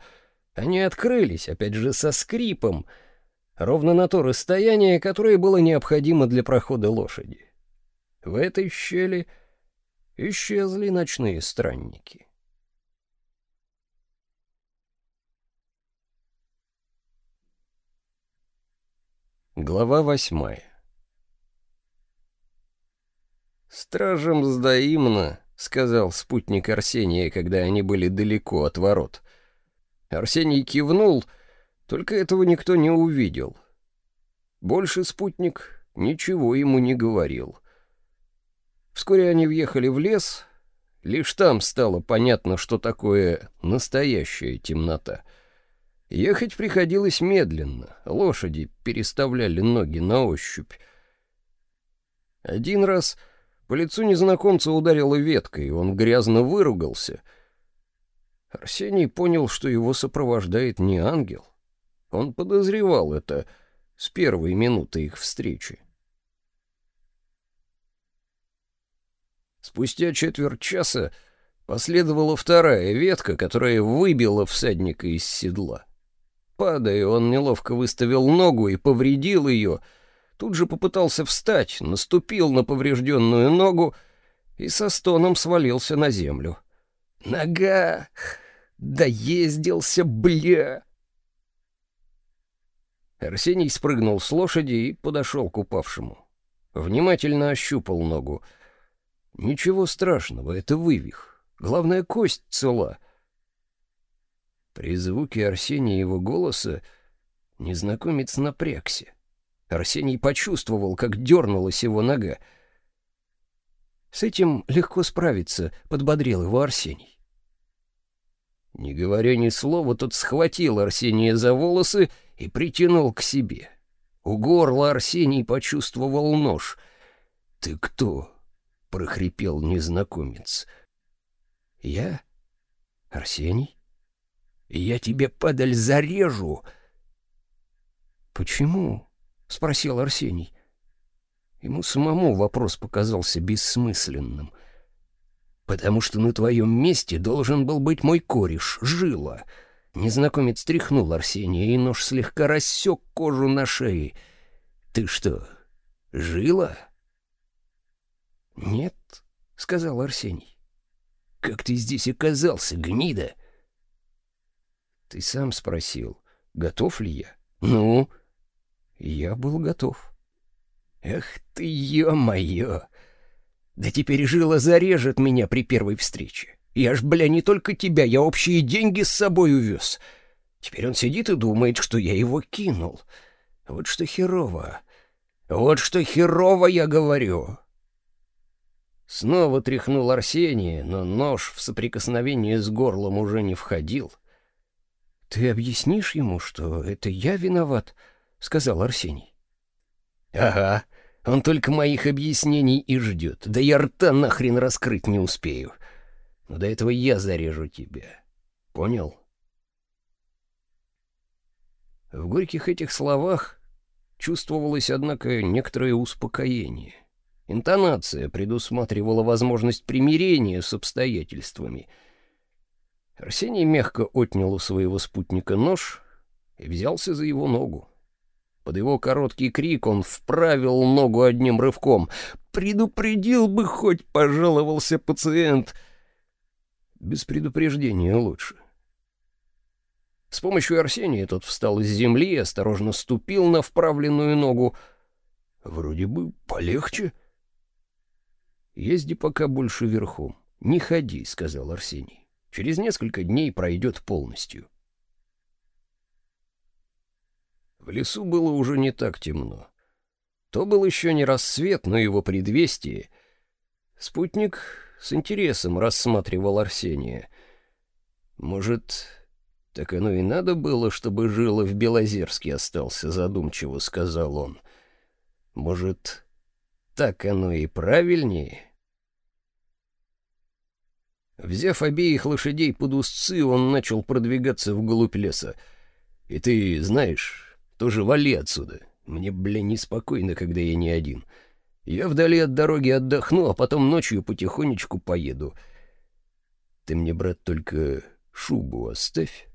S2: Они открылись, опять же, со скрипом, ровно на то расстояние, которое было необходимо для прохода лошади. В этой щели исчезли ночные странники.
S1: Глава восьмая «Стражам сдаимно», — сказал спутник Арсения, когда они были далеко от ворот. Арсений кивнул — только этого никто не увидел. Больше спутник ничего ему не говорил. Вскоре они въехали в лес, лишь там стало понятно, что такое настоящая темнота — Ехать приходилось медленно, лошади переставляли ноги на ощупь. Один раз по лицу незнакомца ударила ветка, и он грязно выругался. Арсений понял, что его сопровождает не ангел. Он подозревал это с первой минуты их встречи. Спустя четверть часа последовала вторая ветка, которая выбила всадника из седла. Падая, он неловко выставил ногу и повредил ее. Тут же попытался встать, наступил на поврежденную ногу и со стоном свалился на землю. «Нога! Доездился, бля!» Арсений спрыгнул с лошади и подошел к упавшему. Внимательно ощупал ногу. Ничего страшного, это вывих. Главное, кость цела — при звуке Арсениева голоса незнакомец напрягся. Арсений почувствовал, как дернулась его нога. С этим легко справиться, подбодрил его Арсений. Не говоря ни слова, тот схватил Арсения за волосы и притянул к себе. У горла Арсений почувствовал нож. «Ты кто?» — прохрипел незнакомец. «Я? Арсений?» Я тебе, падаль, зарежу. Почему? спросил Арсений. Ему самому вопрос показался бессмысленным. Потому что на твоем месте должен был быть мой кореш, Жила. Незнакомец тряхнул Арсения, и нож слегка рассек кожу на шее. Ты что, Жила? Нет, сказал Арсений. Как ты здесь оказался, гнида? Ты сам спросил, готов ли я? Ну, я был готов. Эх ты, ё-моё! Да теперь жила зарежет меня при первой встрече. Я ж, бля, не только тебя, я общие деньги с собой увез. Теперь он сидит и думает, что я его кинул. Вот что херово. Вот что херово я говорю. Снова тряхнул Арсений, но нож в соприкосновение с горлом уже не входил. Ты объяснишь ему, что это я виноват, сказал Арсений. Ага, он только моих объяснений и ждет. Да я рта нахрен раскрыть не успею. Но до этого я зарежу тебя. Понял? В горьких этих словах чувствовалось, однако, некоторое успокоение. Интонация предусматривала возможность примирения с обстоятельствами — Арсений мягко отнял у своего спутника нож и взялся за его ногу. Под его короткий крик он вправил ногу одним рывком. «Предупредил бы хоть!» — пожаловался пациент. Без предупреждения лучше. С помощью Арсения тот встал с земли и осторожно ступил на вправленную ногу. Вроде бы полегче. «Езди пока больше верхом. Не ходи», — сказал Арсений. Через несколько дней пройдет полностью. В лесу было уже не так темно. То был еще не рассвет, но его предвестие. Спутник с интересом рассматривал Арсения. Может, так оно и надо было, чтобы Жила в Белозерске остался, задумчиво сказал он. Может, так оно и правильнее? Взяв обеих лошадей под узцы, он начал продвигаться вглубь леса. «И ты знаешь, тоже вали отсюда. Мне, бля, неспокойно, когда я не один. Я вдали от дороги отдохну, а потом ночью потихонечку поеду. Ты мне, брат, только шубу оставь.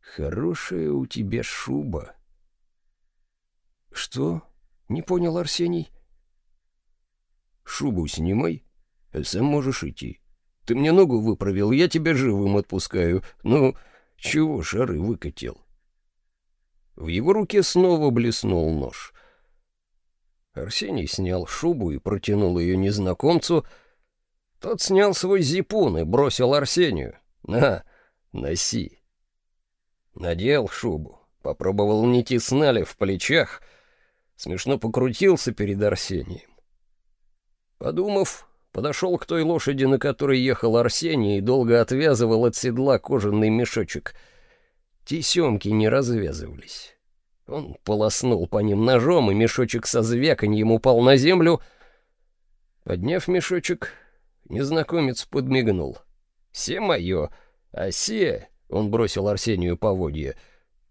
S1: Хорошая у тебя шуба». «Что?» — не понял Арсений. «Шубу снимай, а сам можешь идти». Ты мне ногу выправил, я тебя живым отпускаю. Ну, чего шары выкатил?» В его руке снова блеснул нож —
S2: Арсений снял шубу и протянул ее незнакомцу. Тот снял свой зипун и бросил Арсению. «На, носи». Надел шубу, попробовал не тесна в плечах, смешно покрутился перед Арсением. Подумав, подошел к той лошади, на которой ехал Арсений, и долго отвязывал от седла кожаный мешочек. Тесемки не развязывались. Он полоснул по ним ножом, и мешочек со звяканьем упал на землю. Подняв мешочек, незнакомец подмигнул. «Се мое, а се...» — он бросил Арсению поводья.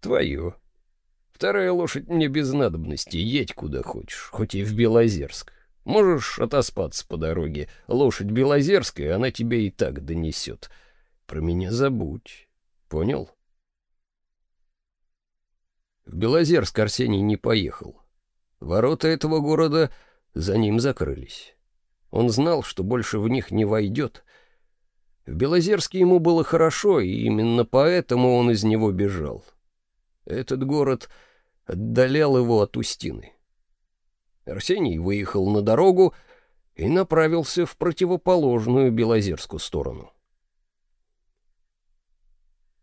S2: «Твое. Вторая лошадь мне без надобности, едь куда хочешь, хоть и в Белозерск. Можешь отоспаться по дороге. Лошадь Белозерская, она тебе и так донесет. Про меня забудь. Понял?» В Белозерск Арсений не поехал. Ворота этого города за ним закрылись. Он знал, что больше в них не войдет. В Белозерске ему было хорошо, и именно поэтому он из него бежал. Этот город отдалял его от Устины. Арсений выехал на дорогу и направился в противоположную Белозерскую сторону.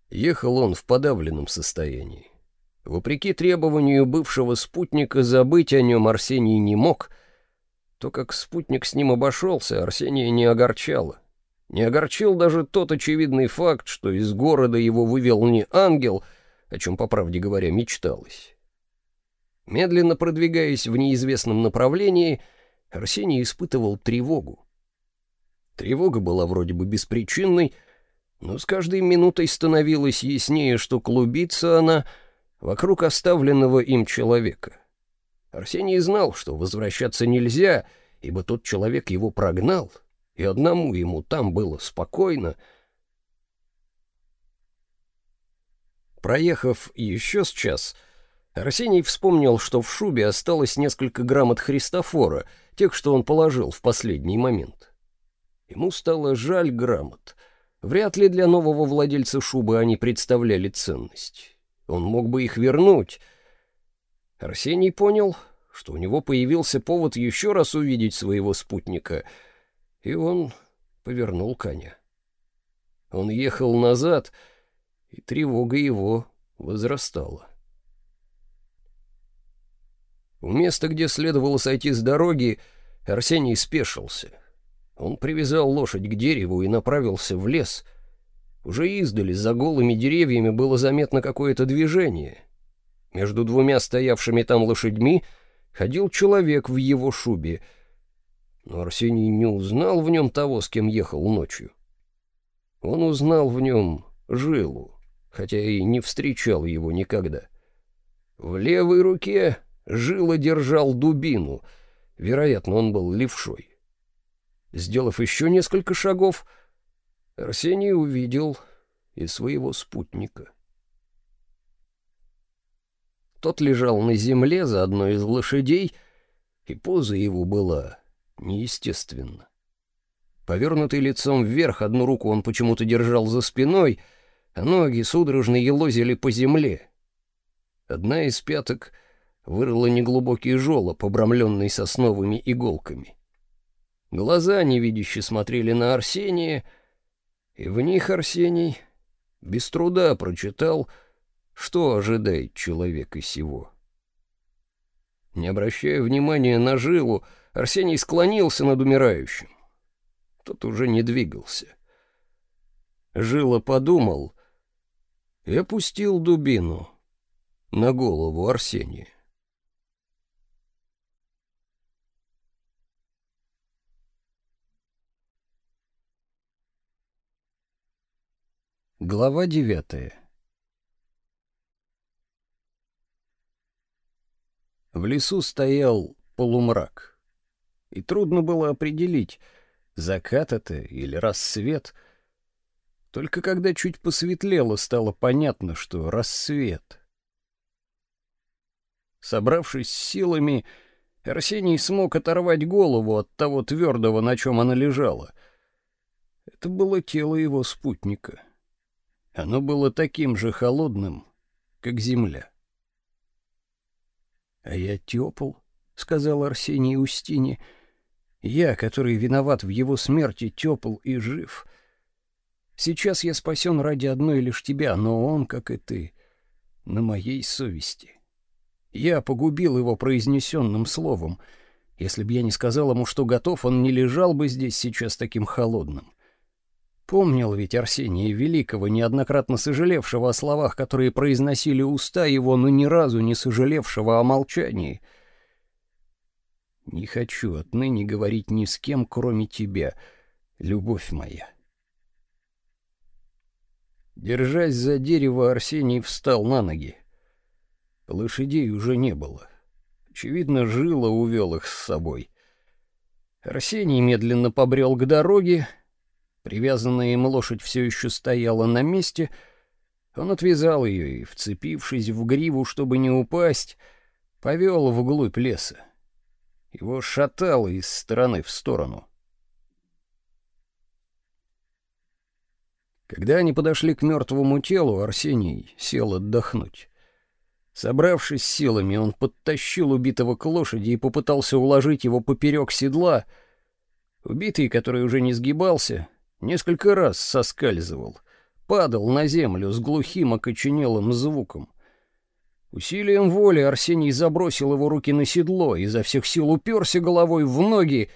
S2: Ехал он в подавленном состоянии. Вопреки требованию бывшего спутника забыть о нем Арсений не мог. То, как спутник с ним обошелся, Арсения не огорчало. Не огорчил даже тот очевидный факт, что из города его вывел не ангел, о чем, по правде говоря, мечталось. Медленно продвигаясь в неизвестном направлении, Арсений испытывал тревогу. Тревога была вроде бы беспричинной, но с каждой минутой становилось яснее, что клубится она — вокруг оставленного им человека. Арсений знал, что возвращаться нельзя, ибо тот человек его прогнал, и одному ему там было спокойно. Проехав еще с час, Арсений вспомнил, что в шубе осталось несколько грамм Христофора, тех, что он положил в последний момент. Ему стало жаль грамот. Вряд ли для нового владельца шубы они представляли ценность. Он мог бы их вернуть. Арсений понял, что у него появился повод еще раз увидеть своего спутника, и он повернул коня. Он ехал назад, и тревога его возрастала. У места, где следовало сойти с дороги, Арсений спешился. Он привязал лошадь к дереву и направился в лес — уже издали, за голыми деревьями было заметно какое-то движение. Между двумя стоявшими там лошадьми ходил человек в его шубе, но Арсений не узнал в нем того, с кем ехал ночью. Он узнал в нем Жилу, хотя и не встречал его никогда. В левой руке Жила держал дубину, вероятно, он был левшой. Сделав еще несколько шагов, Арсений увидел и своего спутника. Тот лежал на земле за одной из лошадей, и поза его была неестественна. Повернутый лицом вверх, одну руку он почему-то держал за спиной, а ноги судорожно елозили по земле. Одна из пяток вырыла неглубокий желоб, обрамленный сосновыми иголками. Глаза невидяще смотрели на Арсения — и в них Арсений без труда прочитал, что ожидает человека сего. Не обращая внимания на жилу, Арсений склонился над умирающим. Тот уже не двигался. Жила подумал и опустил дубину на голову Арсения. Глава девятая В лесу стоял полумрак, и трудно было определить, закат это или рассвет. Только когда чуть посветлело, стало понятно, что рассвет. Собравшись силами, Арсений смог оторвать голову от того твердого, на чем она лежала. Это было тело его спутника — оно было таким же холодным, как земля. А я тепл,
S3: сказал Арсений Устине. Я, который виноват в его смерти, тепл и жив. Сейчас я спасен ради одной лишь тебя, но он, как и ты, на моей совести. Я погубил его произнесенным словом. Если бы я не сказал ему, что готов, он не лежал бы здесь сейчас таким холодным. Помнил ведь Арсения Великого, неоднократно сожалевшего о словах, которые произносили уста его, но ни разу не сожалевшего о молчании. Не хочу отныне говорить ни с кем, кроме тебя, любовь моя. Держась за дерево, Арсений встал на ноги. Лошадей уже не было. Очевидно, жило увел их с собой. Арсений медленно побрел к дороге. Привязанная им лошадь все еще стояла на месте. Он отвязал ее и, вцепившись в гриву, чтобы не упасть, повел вглубь леса. Его шатало из стороны в сторону. Когда они подошли к мертвому телу, Арсений сел отдохнуть. Собравшись силами, он подтащил убитого к лошади и попытался уложить его поперек седла. Убитый, который уже не сгибался, несколько раз соскальзывал, падал на землю с глухим окоченелым звуком. Усилием воли Арсений забросил его руки на седло, изо всех сил уперся головой в ноги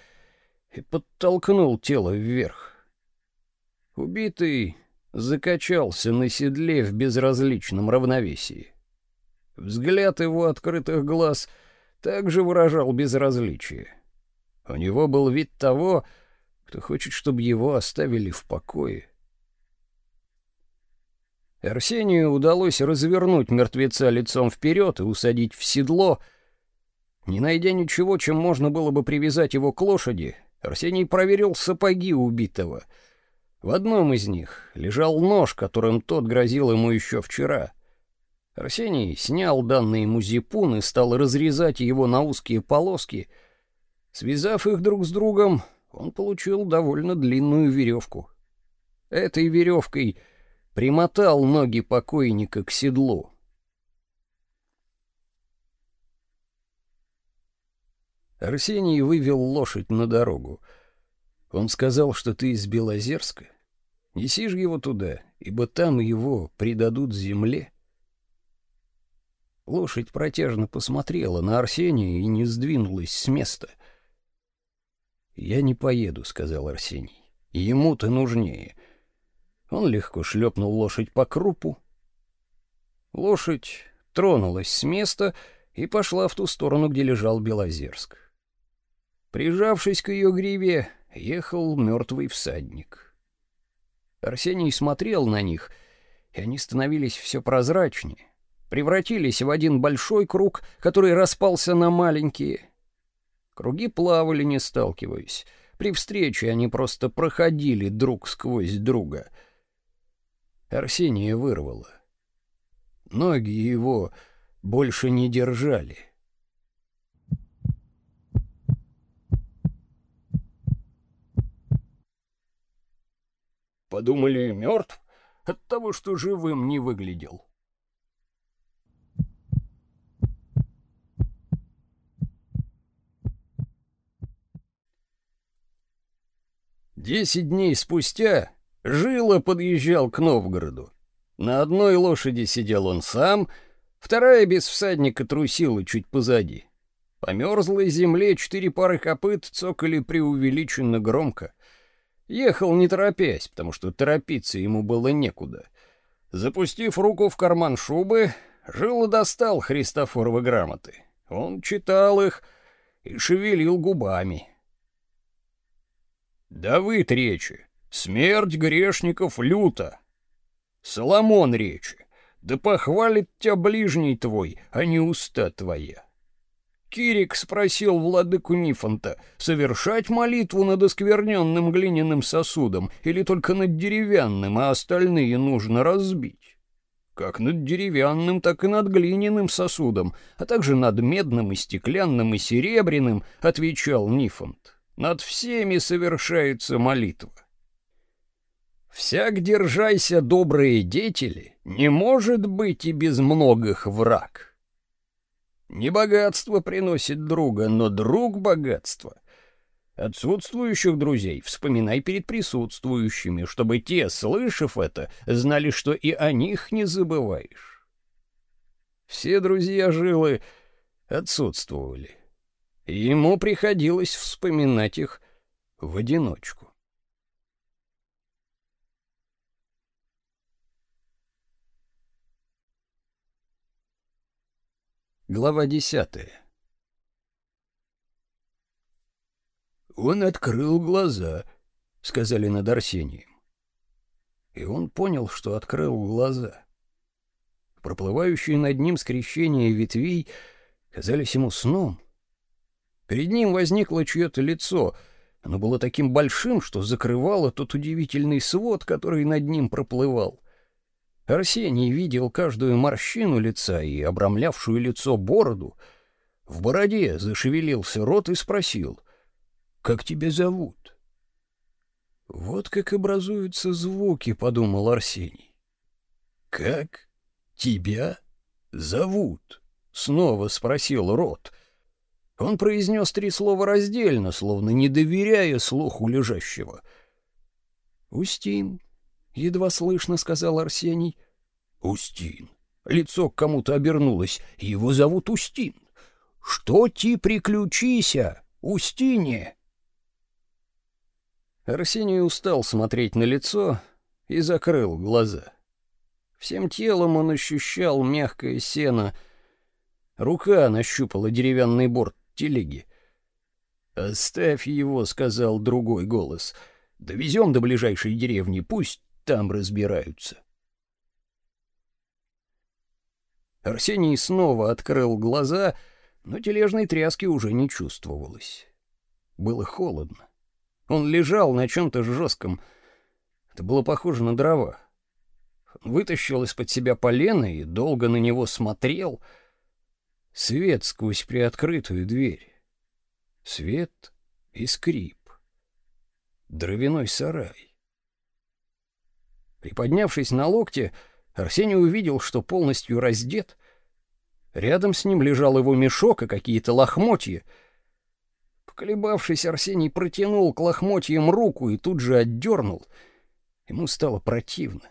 S3: и подтолкнул тело вверх. Убитый закачался на седле в безразличном равновесии. Взгляд его открытых глаз также выражал безразличие. У него был вид того, кто хочет, чтобы его оставили в покое. Арсению удалось развернуть мертвеца лицом вперед и усадить в седло. Не найдя ничего, чем можно было бы привязать его к лошади, Арсений проверил сапоги убитого. В одном из них лежал нож, которым тот грозил ему еще вчера. Арсений снял данный ему зипун и стал разрезать его на узкие полоски. Связав их друг с другом, он получил довольно длинную веревку. Этой веревкой примотал ноги покойника к седлу. Арсений вывел лошадь на дорогу. Он сказал, что ты из Белозерска. Неси же его туда, ибо там его предадут земле. Лошадь протяжно посмотрела на Арсения и не сдвинулась с места. «Я не поеду», — сказал Арсений. «Ему-то нужнее». Он легко шлепнул лошадь по крупу. Лошадь тронулась с места и пошла в ту сторону, где лежал Белозерск. Прижавшись к ее гриве, ехал мертвый всадник. Арсений смотрел на них, и они становились все прозрачнее превратились в один большой круг, который распался на маленькие. Круги плавали, не сталкиваясь. При встрече они просто проходили друг сквозь друга. Арсения вырвало. Ноги его больше не держали. Подумали, мертв от того, что живым не выглядел. Десять дней спустя Жила подъезжал к Новгороду. На одной лошади сидел он сам, вторая без всадника трусила чуть позади. По мерзлой земле четыре пары копыт цокали преувеличенно громко. Ехал не торопясь, потому что торопиться ему было некуда. Запустив руку в карман шубы, Жила достал Христофоровы грамоты. Он читал их и шевелил губами. Давыд речи. Смерть грешников люта. Соломон речи. Да похвалит тебя ближний твой, а не уста твоя. Кирик спросил владыку Нифонта, совершать молитву над оскверненным глиняным сосудом или только над деревянным, а остальные нужно разбить. Как над деревянным, так и над глиняным сосудом, а также над медным и стеклянным и серебряным, отвечал Нифонт над всеми совершается молитва. Всяк держайся, добрые деятели, не может быть и без многих враг. Не богатство приносит друга, но друг богатство. Отсутствующих друзей вспоминай перед присутствующими, чтобы те, слышав это, знали, что и о них не забываешь. Все друзья Жилы отсутствовали. Ему приходилось вспоминать их в одиночку. Глава десятая. Он открыл глаза, сказали над Арсением. И он понял, что открыл глаза. Проплывающие над ним скрещения ветвей казались ему сном. Перед ним возникло чье-то лицо. Оно было таким большим, что закрывало тот удивительный свод, который над ним проплывал. Арсений видел каждую морщину лица и обрамлявшую лицо бороду. В бороде зашевелился рот и спросил, «Как тебя зовут?» «Вот как образуются звуки», — подумал Арсений. «Как тебя зовут?» — снова спросил рот. Он произнес три слова раздельно, словно не доверяя слуху лежащего. «Устин», едва слышно сказал Арсений. Устин. Лицо к кому-то обернулось. Его зовут Устин. Что ти приключися, Устине? Арсений устал смотреть на лицо и закрыл глаза. Всем телом он ощущал мягкое сено. Рука нащупала деревянный борт телеги. «Оставь его», — сказал другой голос. «Довезем до ближайшей деревни, пусть там разбираются. Арсений снова открыл глаза, но тележной тряски уже не чувствовалось. Было холодно. Он лежал на чем-то жестком. Это было похоже на дрова. Вытащил из-под себя полено и долго на него смотрел. Свет сквозь приоткрытую дверь. Свет и скрип. Дровяной сарай. Приподнявшись на локте, Арсений увидел, что полностью раздет. Рядом с ним лежал его мешок и какие-то лохмотья. Поколебавшись, Арсений протянул к лохмотьям руку и тут же отдернул. Ему стало противно.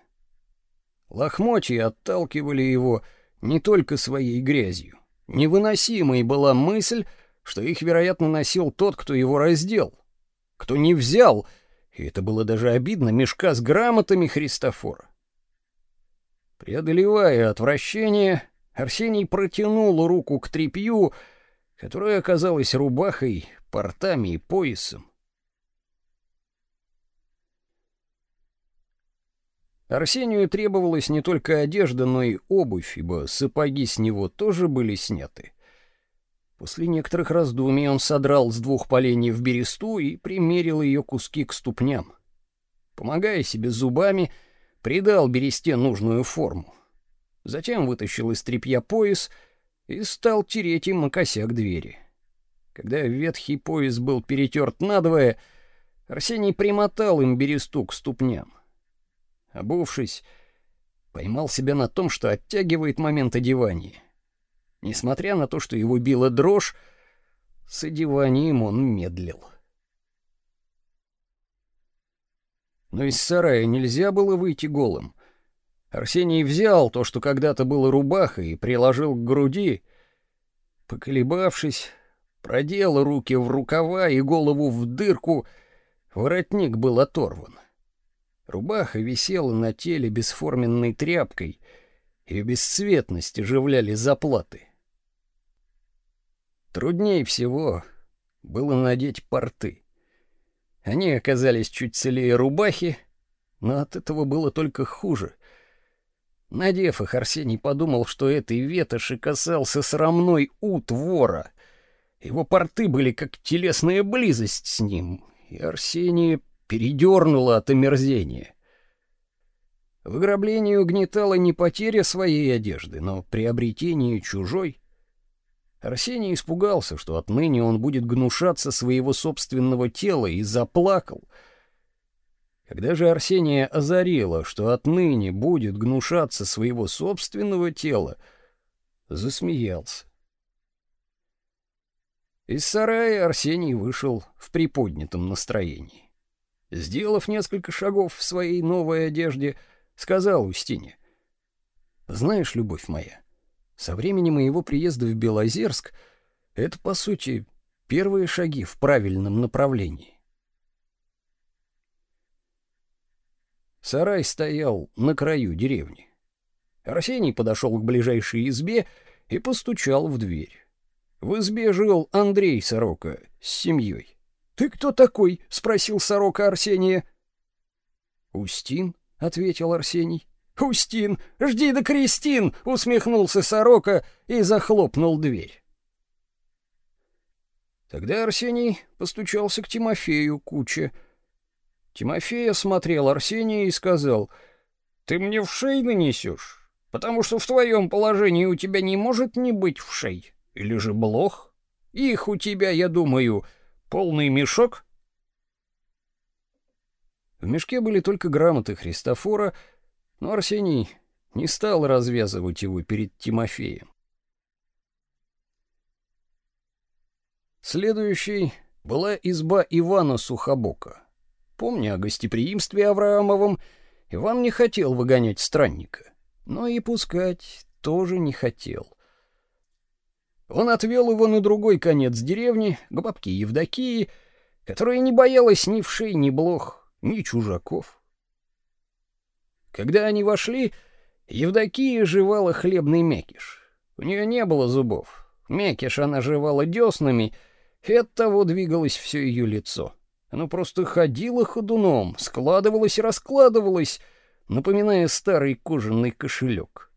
S3: Лохмотья отталкивали его не только своей грязью. Невыносимой была мысль, что их, вероятно, носил тот, кто его раздел. Кто не взял — и это было даже обидно, мешка с грамотами Христофора. Преодолевая отвращение, Арсений протянул руку к тряпью, которая оказалась рубахой, портами и поясом. Арсению требовалась не только одежда, но и обувь, ибо сапоги с него тоже были сняты. После некоторых раздумий он содрал с двух поленьев бересту и примерил ее куски к ступням. Помогая себе зубами, придал бересте нужную форму. Затем вытащил из тряпья пояс и стал тереть им косяк двери. Когда ветхий пояс был перетерт надвое, Арсений примотал им бересту к ступням. Обувшись, поймал себя на том, что оттягивает момент одевания. Несмотря на то, что его била дрожь, с одеванием он медлил. Но из сарая нельзя было выйти голым. Арсений взял то, что когда-то было рубахой, и приложил к груди. Поколебавшись, продел руки в рукава и голову в дырку, воротник был оторван. Рубаха висела на теле бесформенной тряпкой — и бесцветность оживляли заплаты. Труднее всего было надеть порты. Они оказались чуть целее рубахи, но от этого было только хуже. Надев их, Арсений подумал, что этой ветоши касался срамной ут вора. Его порты были как телесная близость с ним, и Арсения передернуло от омерзения. Ограблении угнетала не потеря своей одежды, но приобретение чужой. Арсений испугался, что отныне он будет гнушаться своего собственного тела, и заплакал. Когда же Арсения озарило, что отныне будет гнушаться своего собственного тела, засмеялся. Из сарая Арсений вышел в приподнятом настроении. Сделав несколько шагов в своей новой одежде, сказал Устине: "Знаешь, любовь моя, со времени моего приезда в Белозерск это по сути первые шаги в правильном направлении. Сарай стоял на краю деревни. Арсений подошел к ближайшей избе и постучал в дверь. В избе жил Андрей Сорока с семьей. «Ты кто такой?» — спросил Сорока Арсения. «Устин», — ответил Арсений. «Устин, жди до крестин!» — усмехнулся Сорока и захлопнул дверь. Тогда Арсений постучался к Тимофею Куче. Тимофей осмотрел Арсения и сказал, «Ты мне в шей нанесешь, потому что в твоем положении у тебя не может не быть в шей, или же блох. Их у тебя, я думаю, полный мешок». В мешке были только грамоты Христофора, но Арсений не стал развязывать его перед Тимофеем. Следующей была изба Ивана Сухобока. Помня о гостеприимстве Авраамовом, Иван не хотел выгонять странника, но и пускать тоже не хотел. Он отвел его на другой конец деревни, к бабке Евдокии, которая не боялась ни вшей, ни блох, ни чужаков. Когда они вошли, Евдокия жевала хлебный мякиш. У нее не было зубов. Мякиш она жевала деснами — и оттого двигалось все ее лицо. Оно просто ходило ходуном, складывалось и раскладывалось, напоминая старый кожаный кошелек.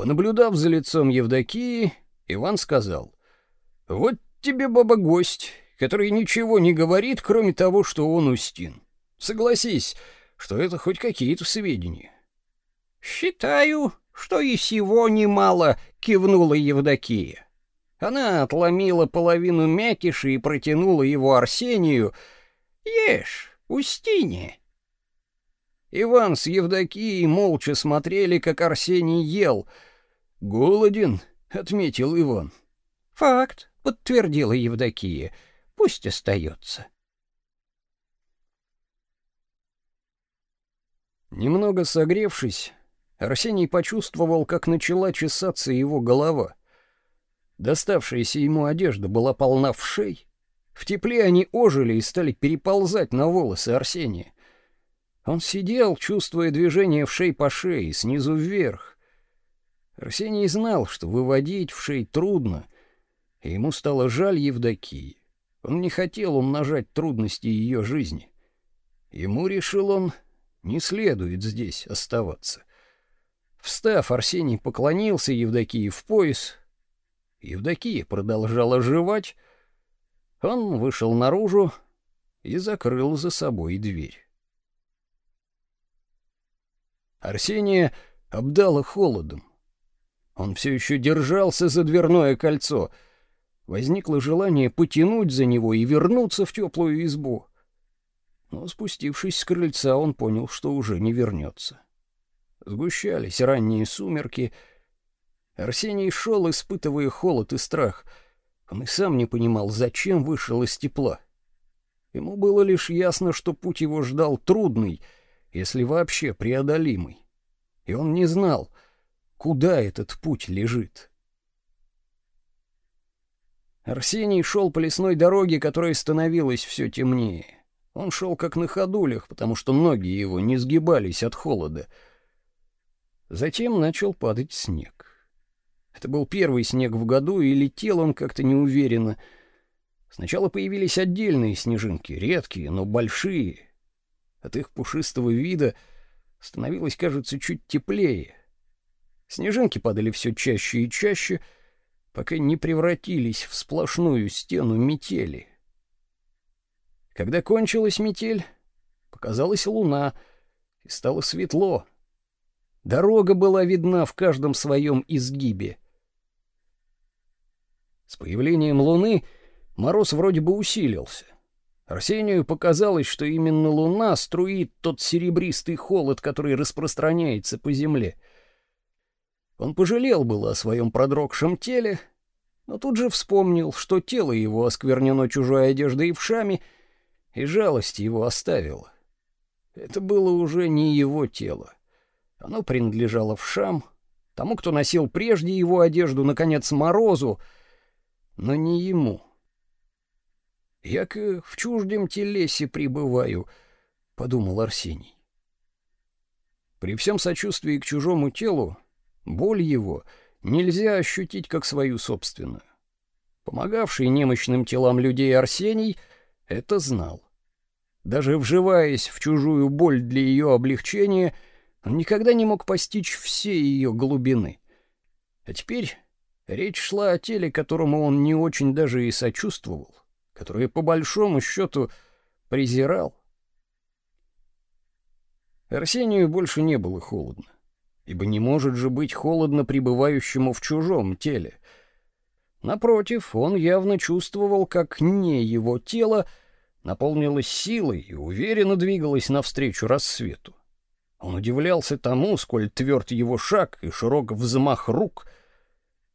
S3: Понаблюдав за лицом Евдокии, Иван сказал, «Вот тебе, баба-гость, который ничего не говорит, кроме того, что он Устин. Согласись, что это хоть какие-то сведения». «Считаю, что и сего немало», — кивнула Евдокия. Она отломила половину мякиши и протянула его Арсению. «Ешь, Устине!» Иван с Евдокией молча смотрели, как Арсений ел. «Голоден», — отметил Иван. «Факт», — подтвердила Евдокия. «Пусть остается». Немного согревшись, Арсений почувствовал, как начала чесаться его голова — Доставшаяся ему одежда была полна вшей. В тепле они ожили и стали переползать на волосы Арсения. Он сидел, чувствуя движение вшей по шее, снизу вверх. Арсений знал, что выводить вшей трудно, и ему стало жаль Евдокии. Он не хотел умножать трудности ее жизни. Ему, решил он, не следует здесь оставаться. Встав, Арсений поклонился Евдокии в пояс, Евдокия продолжала жевать. Он вышел наружу и закрыл за собой дверь. Арсения обдало холодом. Он все еще держался за дверное кольцо. Возникло желание потянуть за него и вернуться в теплую избу. Но спустившись с крыльца, он понял, что уже не вернется. Сгущались ранние сумерки — Арсений шел, испытывая холод и страх. Он и сам не понимал, зачем вышел из тепла. Ему было лишь ясно, что путь его ждал трудный, если вообще преодолимый. И он не знал, куда этот путь лежит. Арсений шел по лесной дороге, которая становилась все темнее. Он шел как на ходулях, потому что ноги его не сгибались от холода. Затем начал падать снег. Это был первый снег в году, и летел он как-то неуверенно. Сначала появились отдельные снежинки, редкие, но большие. От их пушистого вида становилось, кажется, чуть теплее. Снежинки падали все чаще и чаще, пока не превратились в сплошную стену метели. Когда кончилась метель, показалась луна, и стало светло. Дорога была видна в каждом своем изгибе. С появлением луны мороз вроде бы усилился. Арсению показалось, что именно луна струит тот серебристый холод, который распространяется по земле. Он пожалел было о своем продрогшем теле, но тут же вспомнил, что тело его осквернено чужой одеждой и вшами, и жалость его оставила. Это было уже не его тело. Оно принадлежало вшам, тому, кто носил прежде его одежду, наконец, Морозу, но не ему. «Як в чуждем телесе пребываю», — подумал Арсений. При всем сочувствии к чужому телу, боль его нельзя ощутить как свою собственную. Помогавший немощным телам людей Арсений это знал. Даже вживаясь в чужую боль для ее облегчения, он никогда не мог постичь все ее глубины. А теперь речь шла о теле, которому он не очень даже и сочувствовал, которое по большому счету презирал. Арсению больше не было холодно, ибо не может же быть холодно пребывающему в чужом теле. Напротив, он явно чувствовал, как не его тело наполнилось силой и уверенно двигалось навстречу рассвету. Он удивлялся тому, сколь тверд его шаг и широк взмах рук.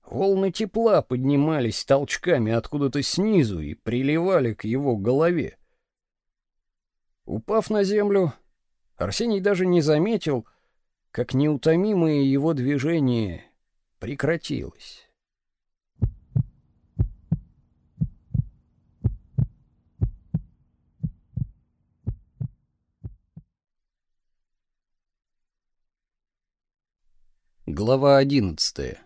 S3: Волны тепла поднимались толчками откуда-то снизу и приливали к его голове. Упав на землю, Арсений даже не заметил, как неутомимое его движение прекратилось. Глава одиннадцатая.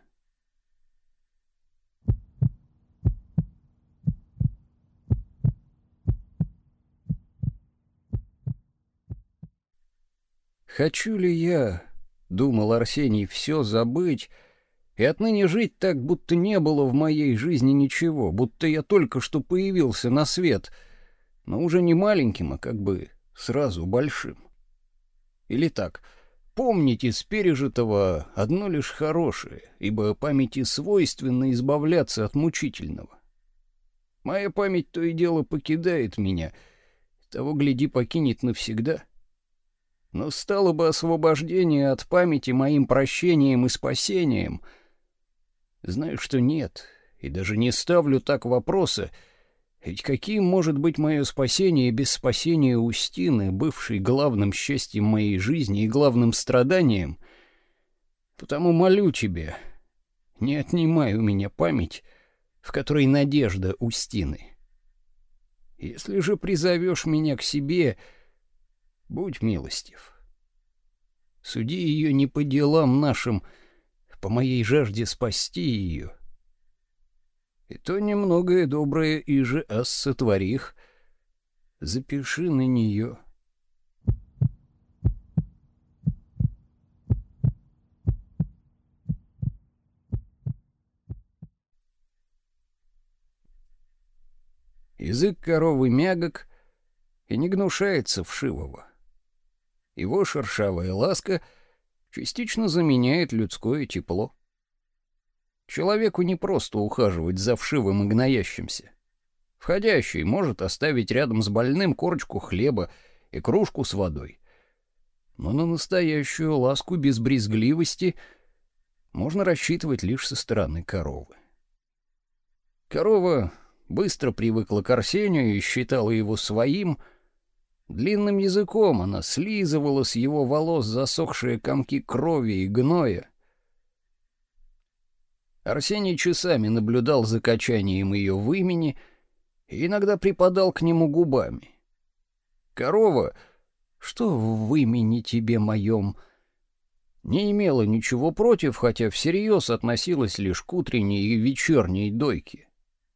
S3: Хочу ли я, думал Арсений, все забыть и отныне жить так, будто не было в моей жизни ничего, будто я только что появился на свет, но уже не маленьким, а как бы сразу большим. Или так, помните с пережитого одно лишь хорошее, ибо памяти свойственно избавляться от мучительного. Моя память то и дело покидает меня, того гляди покинет навсегда. Но стало бы освобождение от памяти моим прощением и спасением. Знаю, что нет, и даже не ставлю так вопроса, ведь каким может быть мое спасение без спасения Устины, бывшей главным счастьем моей жизни и главным страданием? Потому молю тебя, не отнимай у меня память, в которой надежда Устины. Если же призовешь меня к себе, — Будь милостив. Суди ее не по делам нашим, по моей жажде спасти ее. И то немногое доброе и же ас сотворих, запиши на нее. Язык коровы мягок и не гнушается вшивого. Его шершавая ласка частично заменяет людское тепло. Человеку не просто ухаживать за вшивым и гноящимся. Входящий может оставить рядом с больным корочку хлеба и кружку с водой. Но на настоящую ласку без брезгливости можно рассчитывать лишь со стороны коровы. Корова быстро привыкла к Арсению и считала его своим — Длинным языком она слизывала с его волос засохшие комки крови и гноя. Арсений часами наблюдал за качанием ее в имени и иногда припадал к нему губами. Корова, что в имени тебе моем, не имела ничего против, хотя всерьез относилась лишь к утренней и вечерней дойке.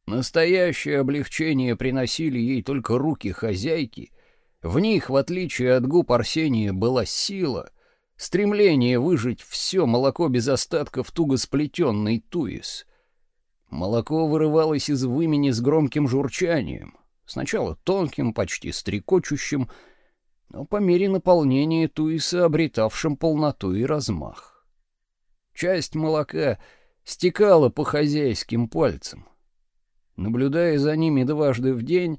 S3: Настоящее облегчение приносили ей только руки хозяйки, в них, в отличие от губ Арсения, была сила, стремление выжить все молоко без остатка в туго сплетенный туис. Молоко вырывалось из вымени с громким журчанием, сначала тонким, почти стрекочущим, но по мере наполнения туиса обретавшим полноту и размах. Часть молока стекала по хозяйским пальцам. Наблюдая за ними дважды в день,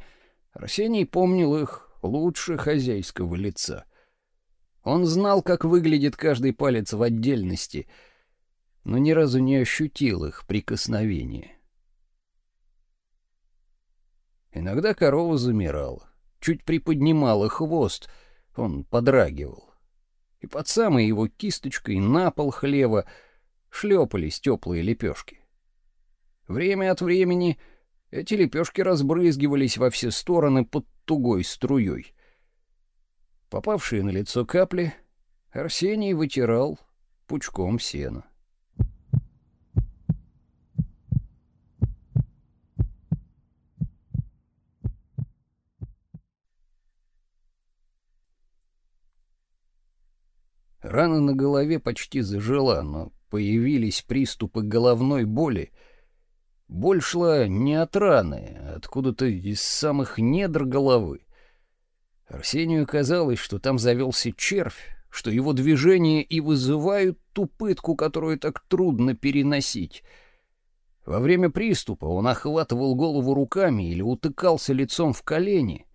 S3: Арсений помнил их лучше хозяйского лица. Он знал, как выглядит каждый палец в отдельности, но ни разу не ощутил их прикосновения. Иногда корова замирала, чуть приподнимала хвост, он подрагивал. И под самой его кисточкой на пол хлева шлепались теплые лепешки. Время от времени эти лепешки разбрызгивались во все стороны под тугой струей. Попавшие на лицо капли Арсений вытирал пучком сена. Рана на голове почти зажила, но появились приступы головной боли. Боль шла не от раны, а откуда-то из самых недр головы. Арсению казалось, что там завелся червь, что его движения и вызывают ту пытку, которую так трудно переносить. Во время приступа он охватывал голову руками или утыкался лицом в колени.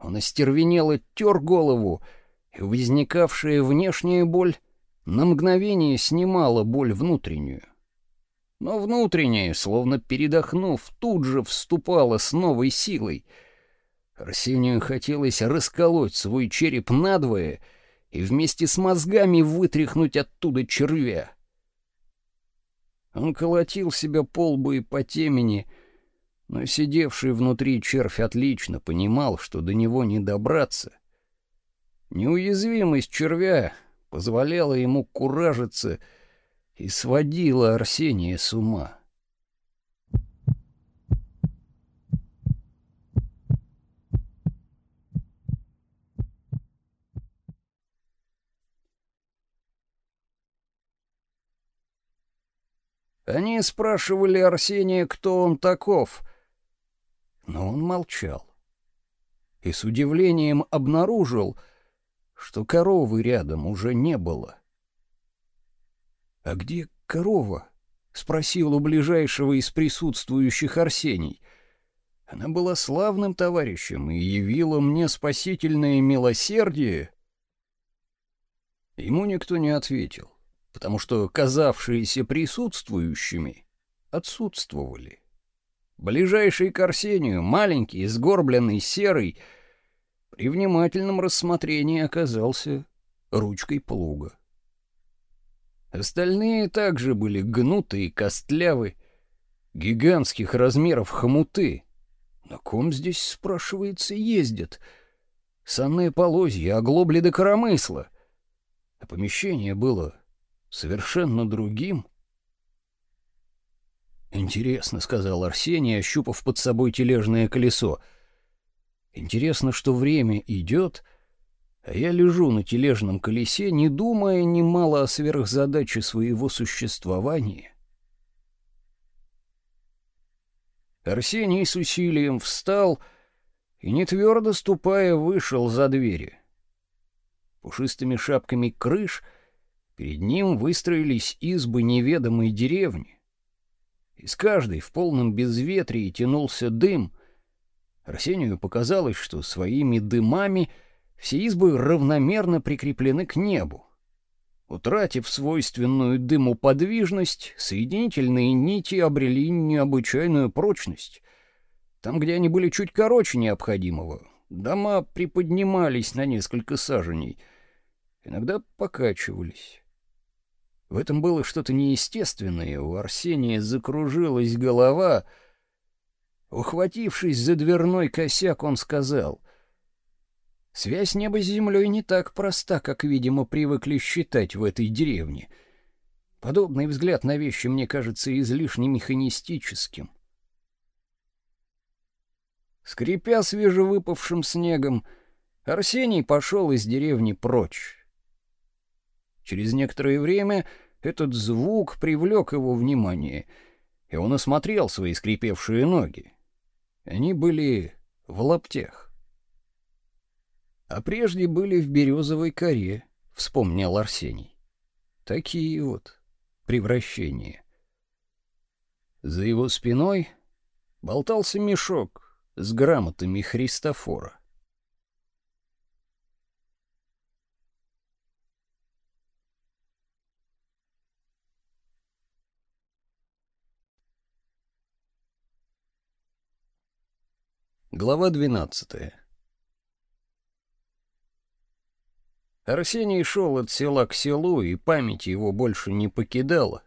S3: Он остервенело тер голову, и возникавшая внешняя боль на мгновение снимала боль внутреннюю. Но внутренняя, словно передохнув, тут же вступала с новой силой. Арсению хотелось расколоть свой череп надвое и вместе с мозгами вытряхнуть оттуда червя. Он колотил себя по лбу и по темени, но сидевший внутри червь отлично понимал, что до него не добраться — Неуязвимость червя позволяла ему куражиться и сводила Арсения с ума. Они спрашивали Арсения, кто он таков, но он молчал. И с удивлением обнаружил, что коровы рядом уже не было. «А где корова?» — спросил у ближайшего из присутствующих Арсений. Она была славным товарищем и явила мне спасительное милосердие. Ему никто не ответил, потому что казавшиеся присутствующими отсутствовали. Ближайший к Арсению, маленький, сгорбленный, серый — при внимательном рассмотрении оказался ручкой плуга. Остальные также были гнутые и костлявы, гигантских размеров хомуты. На ком здесь, спрашивается, ездят? Санные полозья, оглобли до коромысла. А помещение было совершенно другим. «Интересно», — сказал Арсений, ощупав под собой тележное колесо — Интересно, что время идет, а я лежу на тележном колесе, не думая немало о сверхзадаче своего существования. Арсений с усилием встал и, не твердо ступая, вышел за двери. Пушистыми шапками крыш перед ним выстроились избы неведомой деревни. Из каждой в полном безветрии тянулся дым, Арсению показалось, что своими дымами все избы равномерно прикреплены к небу. Утратив свойственную дыму подвижность, соединительные нити обрели необычайную прочность. Там, где они были чуть короче необходимого, дома приподнимались на несколько саженей, иногда покачивались. В этом было что-то неестественное, у Арсения закружилась голова — Ухватившись за дверной косяк, он сказал: "Связь неба с землей не так проста, как, видимо, привыкли считать в этой деревне. Подобный взгляд на вещи мне кажется излишне механистическим". Скрипя свежевыпавшим снегом, Арсений пошел из деревни прочь. Через некоторое время этот звук привлек его внимание, и он осмотрел свои скрипевшие ноги. Они были в лаптях. А прежде были в березовой коре, вспомнил Арсений. Такие вот превращения. За его спиной болтался мешок с грамотами Христофора. Глава 12. Арсений шел от села к селу, и память его больше не покидала.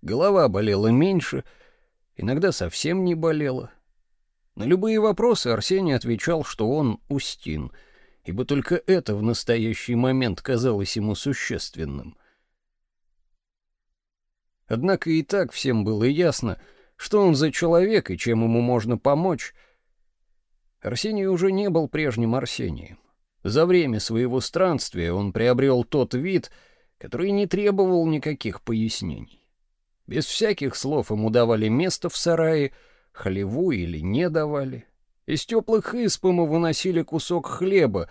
S3: Голова болела меньше, иногда совсем не болела. На любые вопросы Арсений отвечал, что он Устин, ибо только это в настоящий момент казалось ему существенным. Однако и так всем было ясно, что он за человек и чем ему можно помочь — Арсений уже не был прежним Арсением. За время своего странствия он приобрел тот вид, который не требовал никаких пояснений. Без всяких слов ему давали место в сарае, хлеву или не давали. Из теплых исп ему выносили кусок хлеба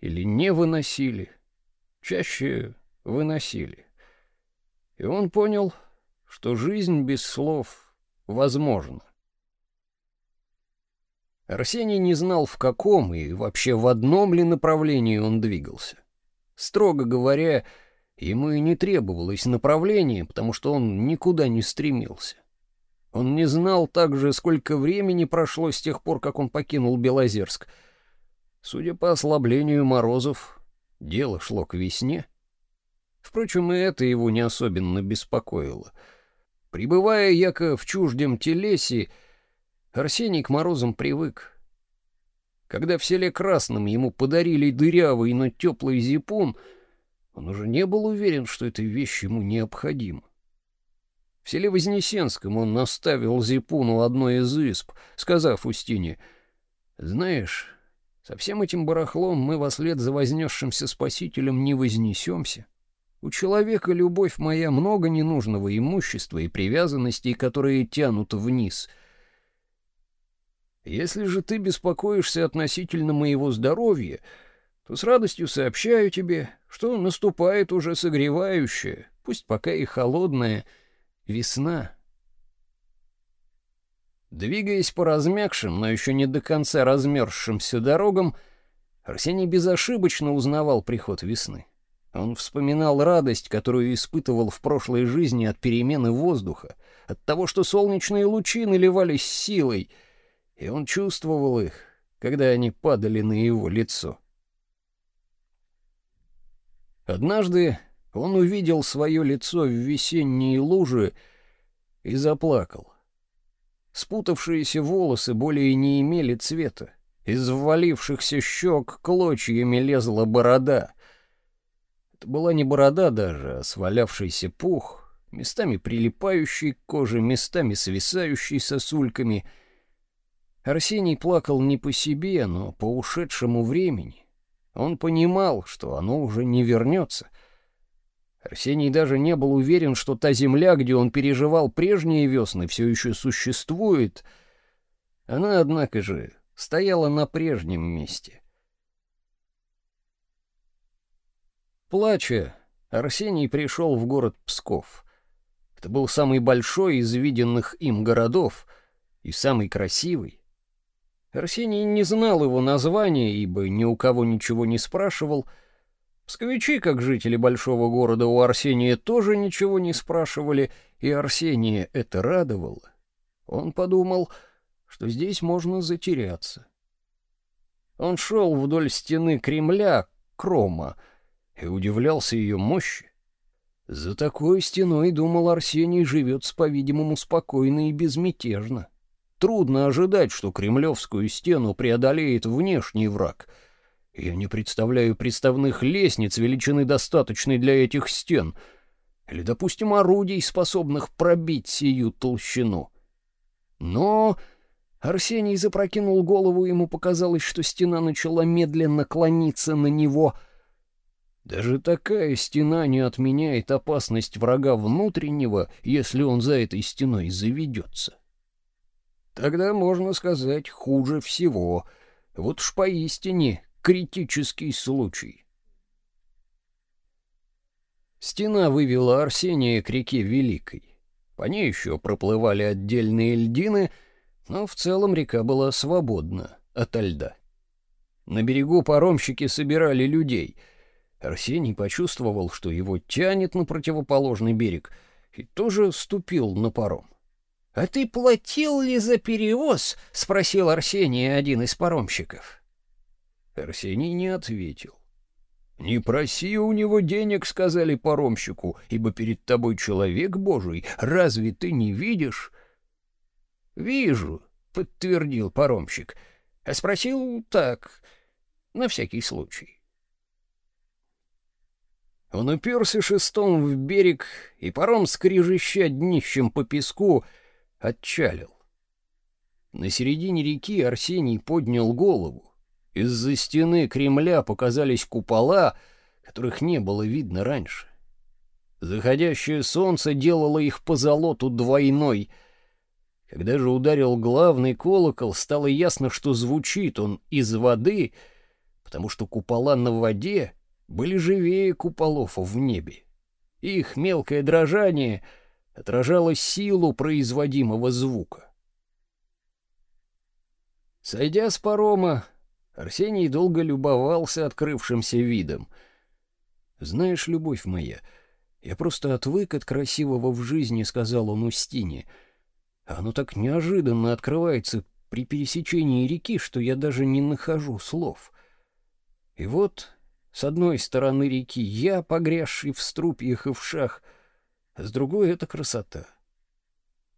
S3: или не выносили. Чаще выносили. И он понял, что жизнь без слов возможна. Арсений не знал, в каком и вообще в одном ли направлении он двигался. Строго говоря, ему и не требовалось направление, потому что он никуда не стремился. Он не знал также, сколько времени прошло с тех пор, как он покинул Белозерск. Судя по ослаблению морозов, дело шло к весне. Впрочем, и это его не особенно беспокоило. Прибывая яко в чуждем телесе, Арсений к морозам привык. Когда в селе Красном ему подарили дырявый, но теплый зипун, он уже не был уверен, что эта вещь ему необходима. В селе Вознесенском он наставил зипуну одной из исп, сказав Устине, «Знаешь, со всем этим барахлом мы во след за вознесшимся спасителем не вознесемся. У человека, любовь моя, много ненужного имущества и привязанностей, которые тянут вниз — если же ты беспокоишься относительно моего здоровья, то с радостью сообщаю тебе, что наступает уже согревающая, пусть пока и холодная, весна. Двигаясь по размягшим, но еще не до конца размерзшимся дорогам, Арсений безошибочно узнавал приход весны. Он вспоминал радость, которую испытывал в прошлой жизни от перемены воздуха, от того, что солнечные лучи наливались силой — и он чувствовал их, когда они падали на его лицо. Однажды он увидел свое лицо в весенней луже и заплакал. Спутавшиеся волосы более не имели цвета. Из ввалившихся щек клочьями лезла борода. Это была не борода даже, а свалявшийся пух, местами прилипающий к коже, местами свисающий сосульками — Арсений плакал не по себе, но по ушедшему времени. Он понимал, что оно уже не вернется. Арсений даже не был уверен, что та земля, где он переживал прежние весны, все еще существует. Она, однако же, стояла на прежнем месте. Плача, Арсений пришел в город Псков. Это был самый большой из виденных им городов и самый красивый. Арсений не знал его названия, ибо ни у кого ничего не спрашивал. Псковичи, как жители большого города, у Арсения тоже ничего не спрашивали, и Арсения это радовало. Он подумал, что здесь можно затеряться. Он шел вдоль стены Кремля, Крома, и удивлялся ее мощи. За такой стеной, думал Арсений, живет, по-видимому, спокойно и безмятежно. Трудно ожидать, что кремлевскую стену преодолеет внешний враг. Я не представляю приставных лестниц величины достаточной для этих стен, или, допустим, орудий, способных пробить сию толщину. Но Арсений запрокинул голову, ему показалось, что стена начала медленно клониться на него. Даже такая стена не отменяет опасность врага внутреннего, если он за этой стеной заведется. Тогда можно сказать хуже всего. Вот уж поистине критический случай. Стена вывела Арсения к реке Великой. По ней еще проплывали отдельные льдины, но в целом река была свободна ото льда. На берегу паромщики собирали людей. Арсений почувствовал, что его тянет на противоположный берег, и тоже ступил на паром.
S2: «А ты платил ли за перевоз?» — спросил Арсений, один из паромщиков.
S3: Арсений не ответил. «Не проси у него денег», — сказали паромщику, «ибо перед тобой человек Божий. Разве ты не видишь?»
S2: «Вижу», — подтвердил паромщик. А спросил так, на всякий случай. Он уперся шестом в берег, и паром, скрежеща днищем по песку, отчалил. На середине реки Арсений поднял голову. Из-за стены Кремля показались купола, которых не было видно раньше. Заходящее солнце делало их по золоту двойной. Когда же ударил главный колокол, стало ясно, что звучит он из воды, потому что купола на воде были живее куполов в небе. Их мелкое дрожание отражало силу производимого звука. Сойдя с парома, Арсений долго любовался открывшимся видом. «Знаешь, любовь моя, я просто отвык от красивого в жизни», — сказал он Устине. «Оно так неожиданно открывается при пересечении реки, что я даже не нахожу слов. И вот с одной стороны реки я, погрязший в струпьях и в шах, с другой — это красота.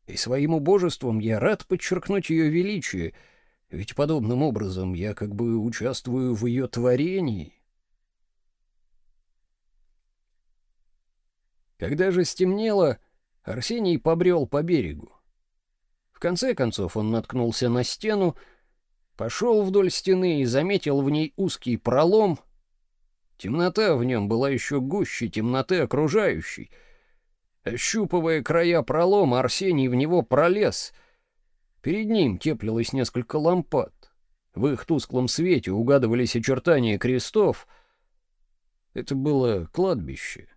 S2: И своим убожеством я рад подчеркнуть ее величие, ведь подобным образом я как бы участвую в ее творении. Когда же стемнело, Арсений побрел по берегу. В конце концов он наткнулся на стену, пошел вдоль стены и заметил в ней узкий пролом, Темнота в нем была еще гуще темноты окружающей. Ощупывая края пролома, Арсений в него пролез. Перед ним теплилось несколько лампад. В их тусклом свете угадывались очертания крестов. Это было кладбище.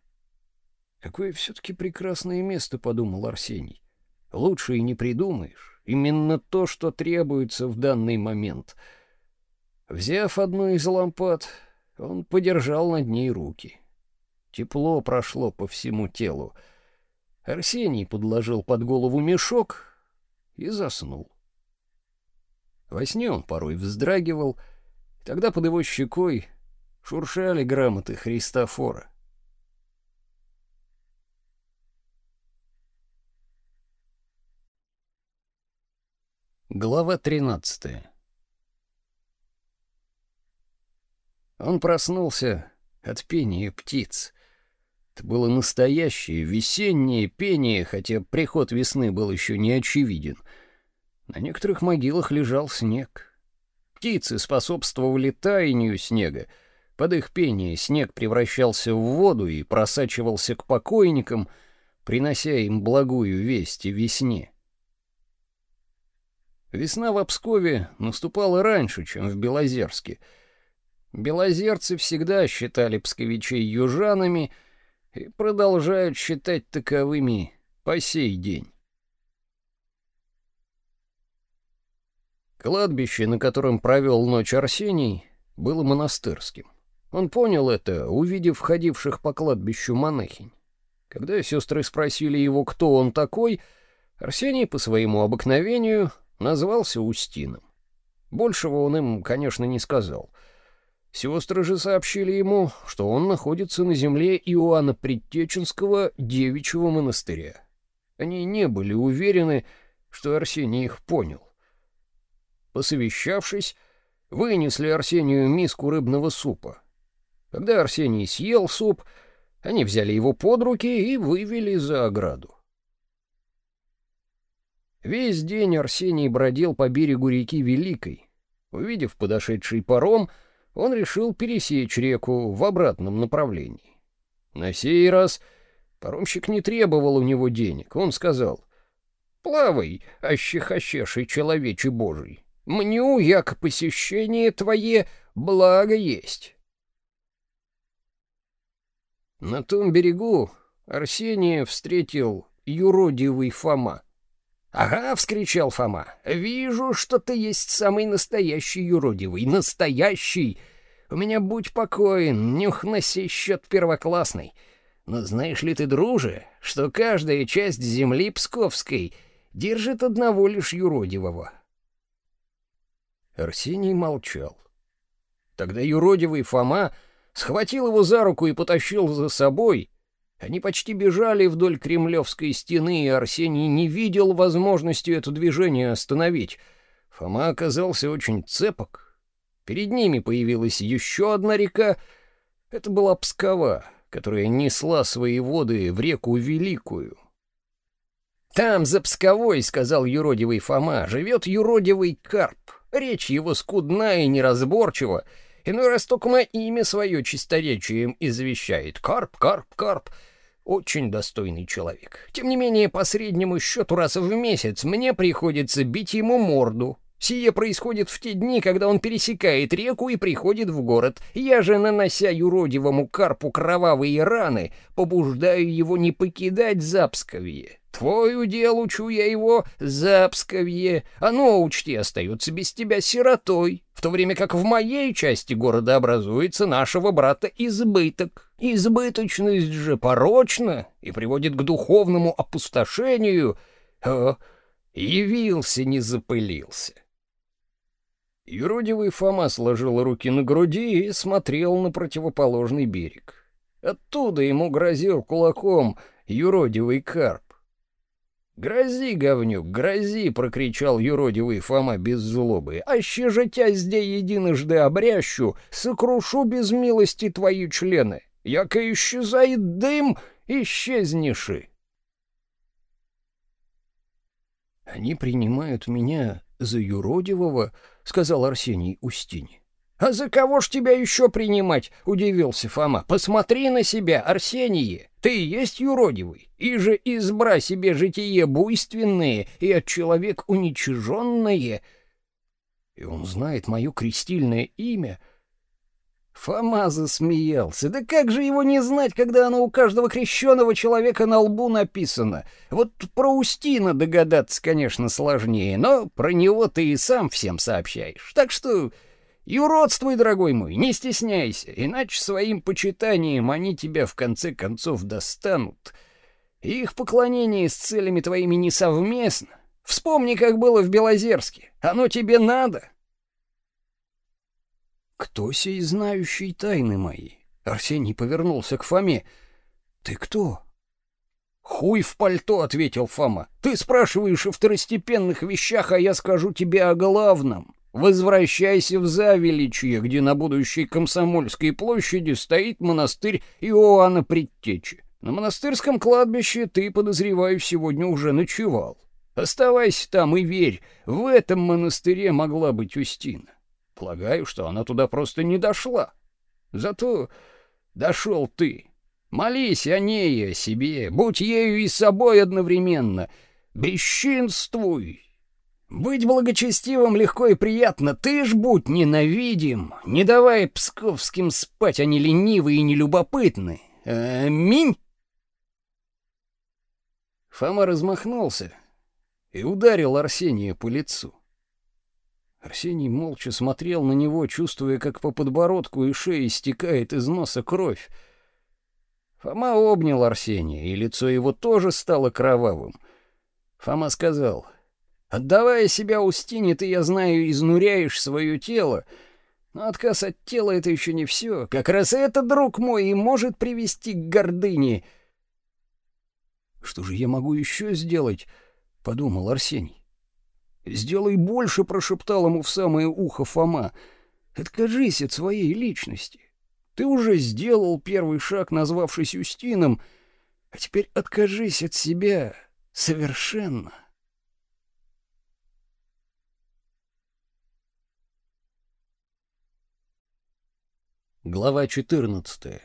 S2: Какое все-таки прекрасное место, подумал Арсений. Лучше и не придумаешь. Именно то, что требуется в данный момент. Взяв одну из лампад, он подержал над ней руки. Тепло прошло по всему телу. Арсений подложил под голову мешок и заснул. Во сне он порой вздрагивал, тогда под его щекой шуршали грамоты Христофора. Глава тринадцатая Он проснулся от пения птиц. Было настоящее весеннее пение, хотя приход весны был еще не очевиден. На некоторых могилах лежал снег. Птицы способствовали таянию снега. Под их пение снег превращался в воду и просачивался к покойникам, принося им благую весть о весне. Весна в Обскове наступала раньше, чем в Белозерске — Белозерцы всегда считали псковичей южанами и продолжают считать таковыми по сей день. Кладбище, на котором провел ночь Арсений, было монастырским. Он понял это, увидев входивших по кладбищу монахинь. Когда сестры спросили его, кто он такой, Арсений по своему обыкновению назвался Устином. Большего он им, конечно, не сказал — Сестры же сообщили ему, что он находится на земле Иоанна Предтеченского девичьего монастыря. Они не были уверены, что Арсений их понял. Посовещавшись, вынесли Арсению миску рыбного супа. Когда Арсений съел суп, они взяли его под руки и вывели за ограду. Весь день Арсений бродил по берегу реки Великой. Увидев подошедший паром, он решил пересечь реку в обратном направлении. На сей раз паромщик не требовал у него денег. Он сказал, «Плавай, ощехощеший человече божий, мню, як посещение твое, благо есть». На том берегу Арсения встретил юродивый Фома. «Ага!» — вскричал Фома. «Вижу, что ты есть самый настоящий юродивый. Настоящий! У меня будь покоен, нюх на сей счет первоклассный. Но знаешь ли ты, друже, что каждая часть земли Псковской
S3: держит одного лишь юродивого. Арсений молчал. Тогда юродивый Фома схватил его за руку и потащил за собой. Они почти бежали вдоль Кремлевской стены, и Арсений не видел возможности это движение остановить. Фома оказался очень цепок. Перед ними появилась еще одна река. Это была Пскова, которая несла свои воды в реку Великую. «Там, за Псковой, — сказал юродивый Фома, — живет юродивый карп. Речь его скудна и неразборчива, иной раз только имя свое чисторечием извещает. Карп, карп, карп. Очень достойный человек. Тем не менее, по среднему счету раз в месяц мне приходится бить ему морду. Сие происходит в те дни, когда он пересекает реку и приходит в город. Я же, нанося юродивому карпу кровавые раны, побуждаю его не покидать Запсковье. Твой удел учу я его, Запсковье. Оно, учти, остается без тебя сиротой, в то время как в моей части города образуется нашего брата избыток. Избыточность же порочна и приводит к духовному опустошению. О, явился, не запылился. Юродивый Фома сложил руки на груди и смотрел на противоположный берег. Оттуда ему грозил кулаком юродивый карп. «Грози, говнюк, грози!» — прокричал юродивый Фома без злобы. «Аще же тя зде единожды обрящу, сокрушу без милости твои члены. Яко исчезает дым, исчезнеши!» «Они принимают меня за юродивого», — сказал Арсений Устини. «А за кого ж тебя еще принимать?» — удивился Фома. «Посмотри на себя, Арсение, ты и есть юродивый, и же избра себе житие буйственное и от человек уничиженное». «И он знает мое крестильное имя», Фома засмеялся. Да как же его не знать, когда оно у каждого крещенного человека на лбу написано? Вот про Устина догадаться, конечно, сложнее, но про него ты и сам всем сообщаешь. Так что юродствуй, дорогой мой, не стесняйся, иначе своим почитанием они тебя в конце концов достанут. Их поклонение с целями твоими не совместно. Вспомни, как было в Белозерске. Оно тебе надо. Кто сей знающий тайны мои? Арсений повернулся к Фоме. Ты кто? Хуй в пальто, ответил Фома. Ты спрашиваешь о второстепенных вещах, а я скажу тебе о главном. Возвращайся в Завеличье, где на будущей Комсомольской площади стоит монастырь Иоанна Предтечи. На монастырском кладбище ты, подозреваю, сегодня уже ночевал. Оставайся там и верь, в этом монастыре могла быть Устина. Полагаю, что она туда просто не дошла. Зато дошел ты. Молись о ней о себе, будь ею и собой одновременно. Бесчинствуй. Быть благочестивым легко и приятно, ты ж будь ненавидим. Не давай псковским спать, они ленивые и нелюбопытны. Аминь. Фома размахнулся и ударил Арсения по лицу. Арсений молча смотрел на него, чувствуя, как по подбородку и шее стекает из носа кровь. Фома обнял Арсения, и лицо его тоже стало кровавым. Фома сказал: "Отдавая себя Устине, ты, я знаю, изнуряешь свое тело, но отказ от тела это еще не все. Как раз это, друг мой, и может привести к гордыне". Что же я могу еще сделать? подумал Арсений. «Сделай больше», — прошептал ему в самое ухо Фома. «Откажись от своей личности. Ты уже сделал первый шаг, назвавшись Устином, а теперь откажись от себя совершенно». Глава 14.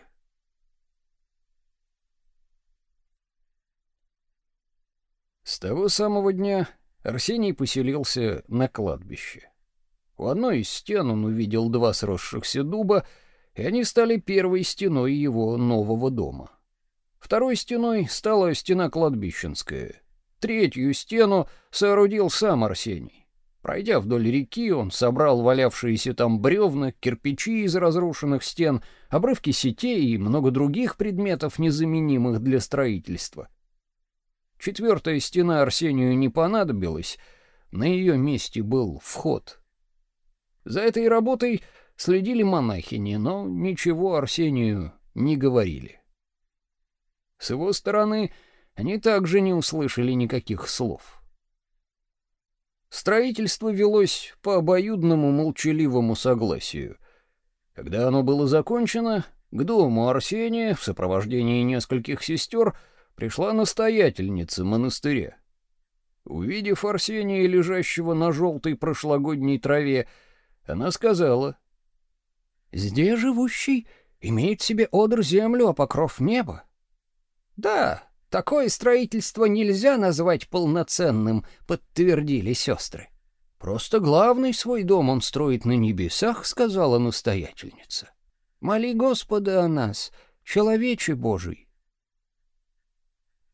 S3: С того самого дня Арсений поселился на кладбище. У одной из стен он увидел два сросшихся дуба, и они стали первой стеной его нового дома. Второй стеной стала стена кладбищенская. Третью стену соорудил сам Арсений. Пройдя вдоль реки, он собрал валявшиеся там бревна, кирпичи из разрушенных стен, обрывки сетей и много других предметов, незаменимых для строительства.
S2: Четвертая стена Арсению не понадобилась, на ее месте был вход. За этой работой следили монахини, но ничего Арсению не говорили. С его стороны они также не услышали никаких слов. Строительство велось по обоюдному молчаливому согласию. Когда оно было закончено, к дому Арсения в сопровождении нескольких сестер пришла настоятельница монастыря. Увидев Арсения, лежащего на желтой прошлогодней траве, она сказала: "Здесь живущий имеет себе одр землю, а покров неба". "Да, такое строительство нельзя назвать полноценным", подтвердили сестры. Просто главный свой дом он строит на небесах, сказала настоятельница. Моли Господа о нас, человече Божий.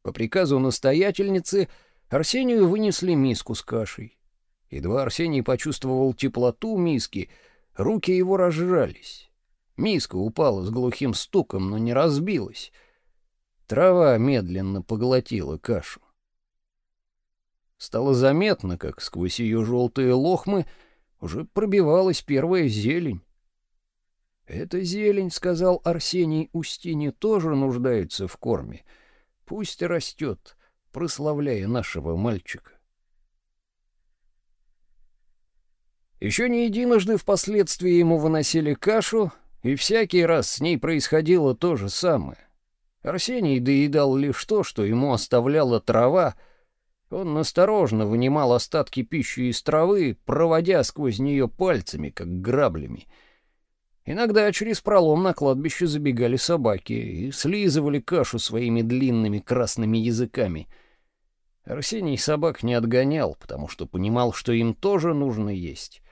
S2: По приказу настоятельницы Арсению вынесли миску с кашей. Едва Арсений почувствовал теплоту миски, руки его разжались. Миска упала с глухим стуком, но не разбилась. Трава медленно поглотила кашу. Стало заметно, как сквозь ее желтые лохмы уже пробивалась первая зелень. «Эта зелень, — сказал Арсений Устине, — тоже нуждается в корме. Пусть растет, прославляя нашего мальчика». Еще не единожды впоследствии ему выносили кашу, и всякий раз с ней происходило то же самое. Арсений доедал лишь то, что ему оставляла трава. Он осторожно вынимал остатки пищи из травы, проводя сквозь нее пальцами, как граблями. Иногда через пролом на кладбище забегали собаки и слизывали кашу своими длинными красными языками. Арсений собак не отгонял, потому что понимал, что им тоже нужно есть.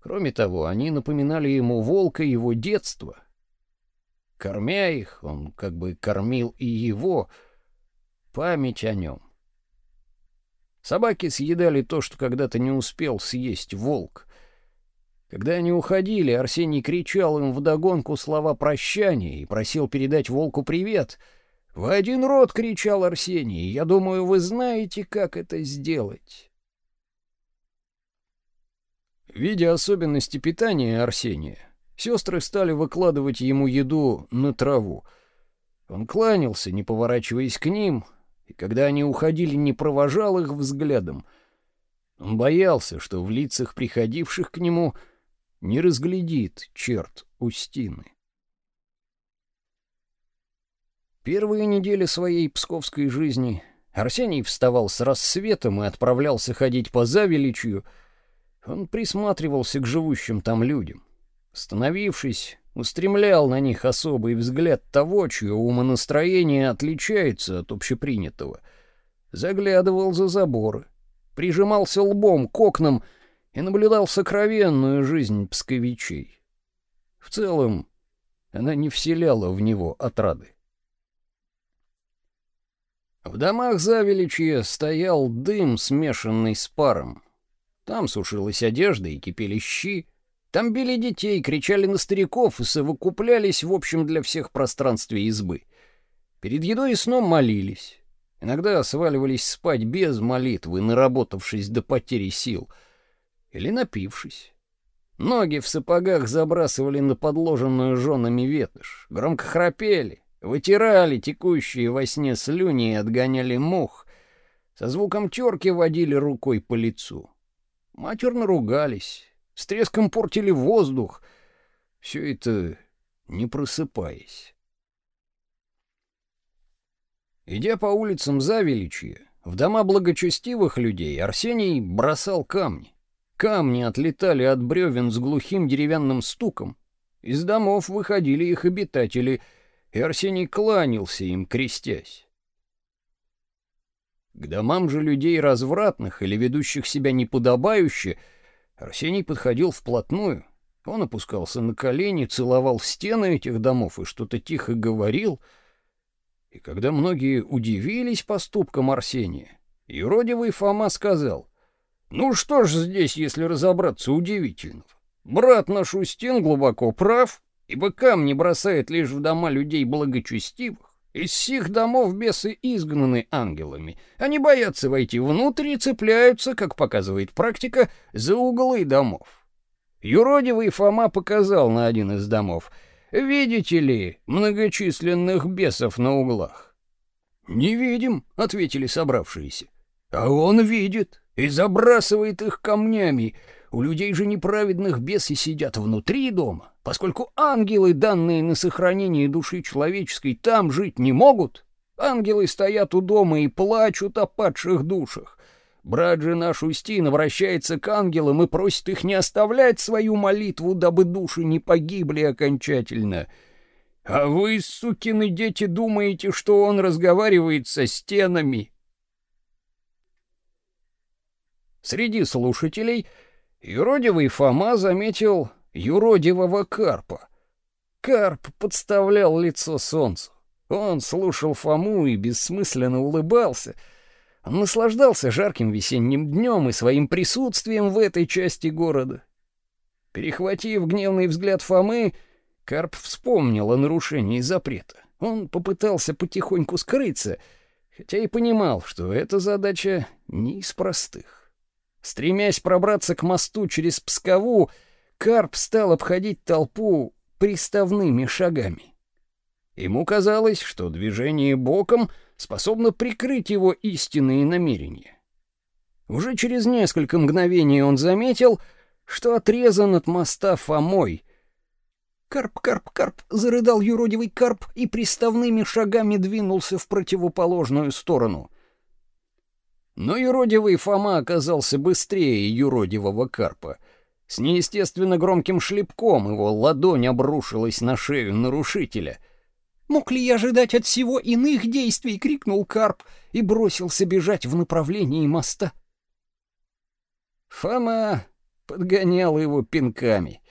S2: Кроме того, они напоминали ему волка его детства. Кормя их, он как бы кормил и его, память о нем. Собаки съедали то, что когда-то не успел съесть волк. Когда они уходили, Арсений кричал им вдогонку слова прощания и просил передать волку привет. «В один рот!» — кричал Арсений. «Я думаю, вы знаете, как это сделать». Видя особенности питания Арсения, сестры стали выкладывать ему еду на траву. Он кланялся, не поворачиваясь к ним, и когда они уходили, не провожал их взглядом. Он боялся, что в лицах приходивших к нему не разглядит черт Устины. Первые недели своей псковской жизни Арсений вставал с рассветом и отправлялся ходить по Завеличью, он присматривался к живущим там людям. Становившись, устремлял на них особый взгляд того, чье умонастроение отличается от общепринятого. Заглядывал за заборы, прижимался лбом к окнам и наблюдал сокровенную жизнь псковичей. В целом, она не вселяла в него отрады. В домах Завеличья стоял дым, смешанный с паром. Там сушилась одежда и кипели щи. Там били детей, кричали на стариков и совокуплялись в общем для всех пространстве избы. Перед едой и сном молились. Иногда сваливались спать без молитвы, наработавшись до потери сил. Или напившись. Ноги в сапогах забрасывали на подложенную женами ветошь, громко храпели, вытирали текущие во сне слюни и отгоняли мух. Со звуком терки водили рукой по лицу. Матерно ругались, с треском портили воздух. Все это не просыпаясь. Идя по улицам Завеличья, в дома благочестивых людей Арсений бросал камни. Камни отлетали от бревен с глухим деревянным стуком. Из домов выходили их обитатели, и Арсений кланялся им, крестясь. К домам же людей развратных или ведущих себя неподобающе Арсений подходил вплотную. Он опускался на колени, целовал стены этих домов и что-то тихо говорил. И когда многие удивились поступкам Арсения, юродивый Фома сказал, «Ну что ж здесь, если разобраться, удивительного? Брат наш Устин глубоко прав, ибо камни бросает лишь в дома людей благочестивых, Из сих домов бесы изгнаны ангелами. Они боятся войти внутрь и цепляются, как показывает практика, за углы домов. Юродивый Фома показал на один из домов. «Видите ли многочисленных бесов на углах?» «Не видим», — ответили собравшиеся. «А он видит и забрасывает их камнями. У людей же неправедных бесы сидят внутри дома, поскольку ангелы, данные на сохранение души человеческой, там жить не могут. Ангелы стоят у дома и плачут о падших душах. Брат же наш Устин обращается к ангелам и просит их не оставлять свою молитву, дабы души не погибли окончательно. А вы, сукины дети, думаете, что он разговаривает со стенами? Среди слушателей юродивый Фома заметил юродивого карпа. Карп подставлял лицо солнцу. Он слушал Фому и бессмысленно улыбался. Он наслаждался жарким весенним днем и своим присутствием в этой части города. Перехватив гневный взгляд Фомы, Карп вспомнил о нарушении запрета. Он попытался потихоньку скрыться, хотя и понимал, что эта задача не из простых. Стремясь пробраться к мосту через Пскову, Карп стал обходить толпу приставными шагами. Ему казалось, что движение боком способно прикрыть его истинные намерения. Уже через несколько мгновений он заметил, что отрезан от моста Фомой. «Карп, карп, карп!» — зарыдал юродивый карп и приставными шагами двинулся в противоположную сторону. Но юродивый Фома оказался быстрее юродивого карпа — с неестественно громким шлепком его ладонь обрушилась на шею нарушителя. «Мог ли я ожидать от всего иных действий?» — крикнул Карп и бросился бежать в направлении моста. Фома подгонял его пинками.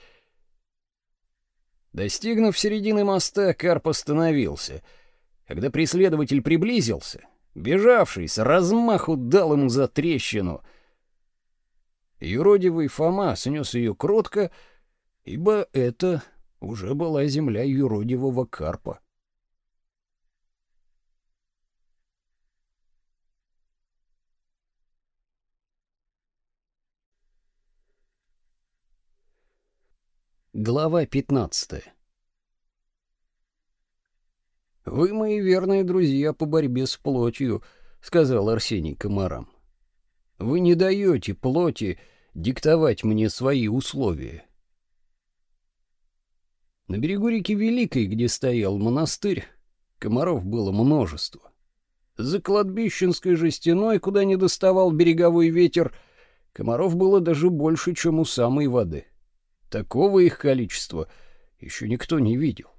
S2: Достигнув середины моста, Карп остановился. Когда преследователь приблизился, бежавший с размаху дал ему за трещину — Юродивый Фома снес ее кротко, ибо это уже была земля юродивого карпа. Глава 15. Вы мои верные друзья по борьбе с плотью, сказал Арсений комарам. Вы не даете плоти диктовать мне свои условия. На берегу реки Великой, где стоял монастырь, комаров было множество. За кладбищенской же стеной, куда не доставал береговой ветер, комаров было даже больше, чем у самой воды. Такого их количества еще никто не видел.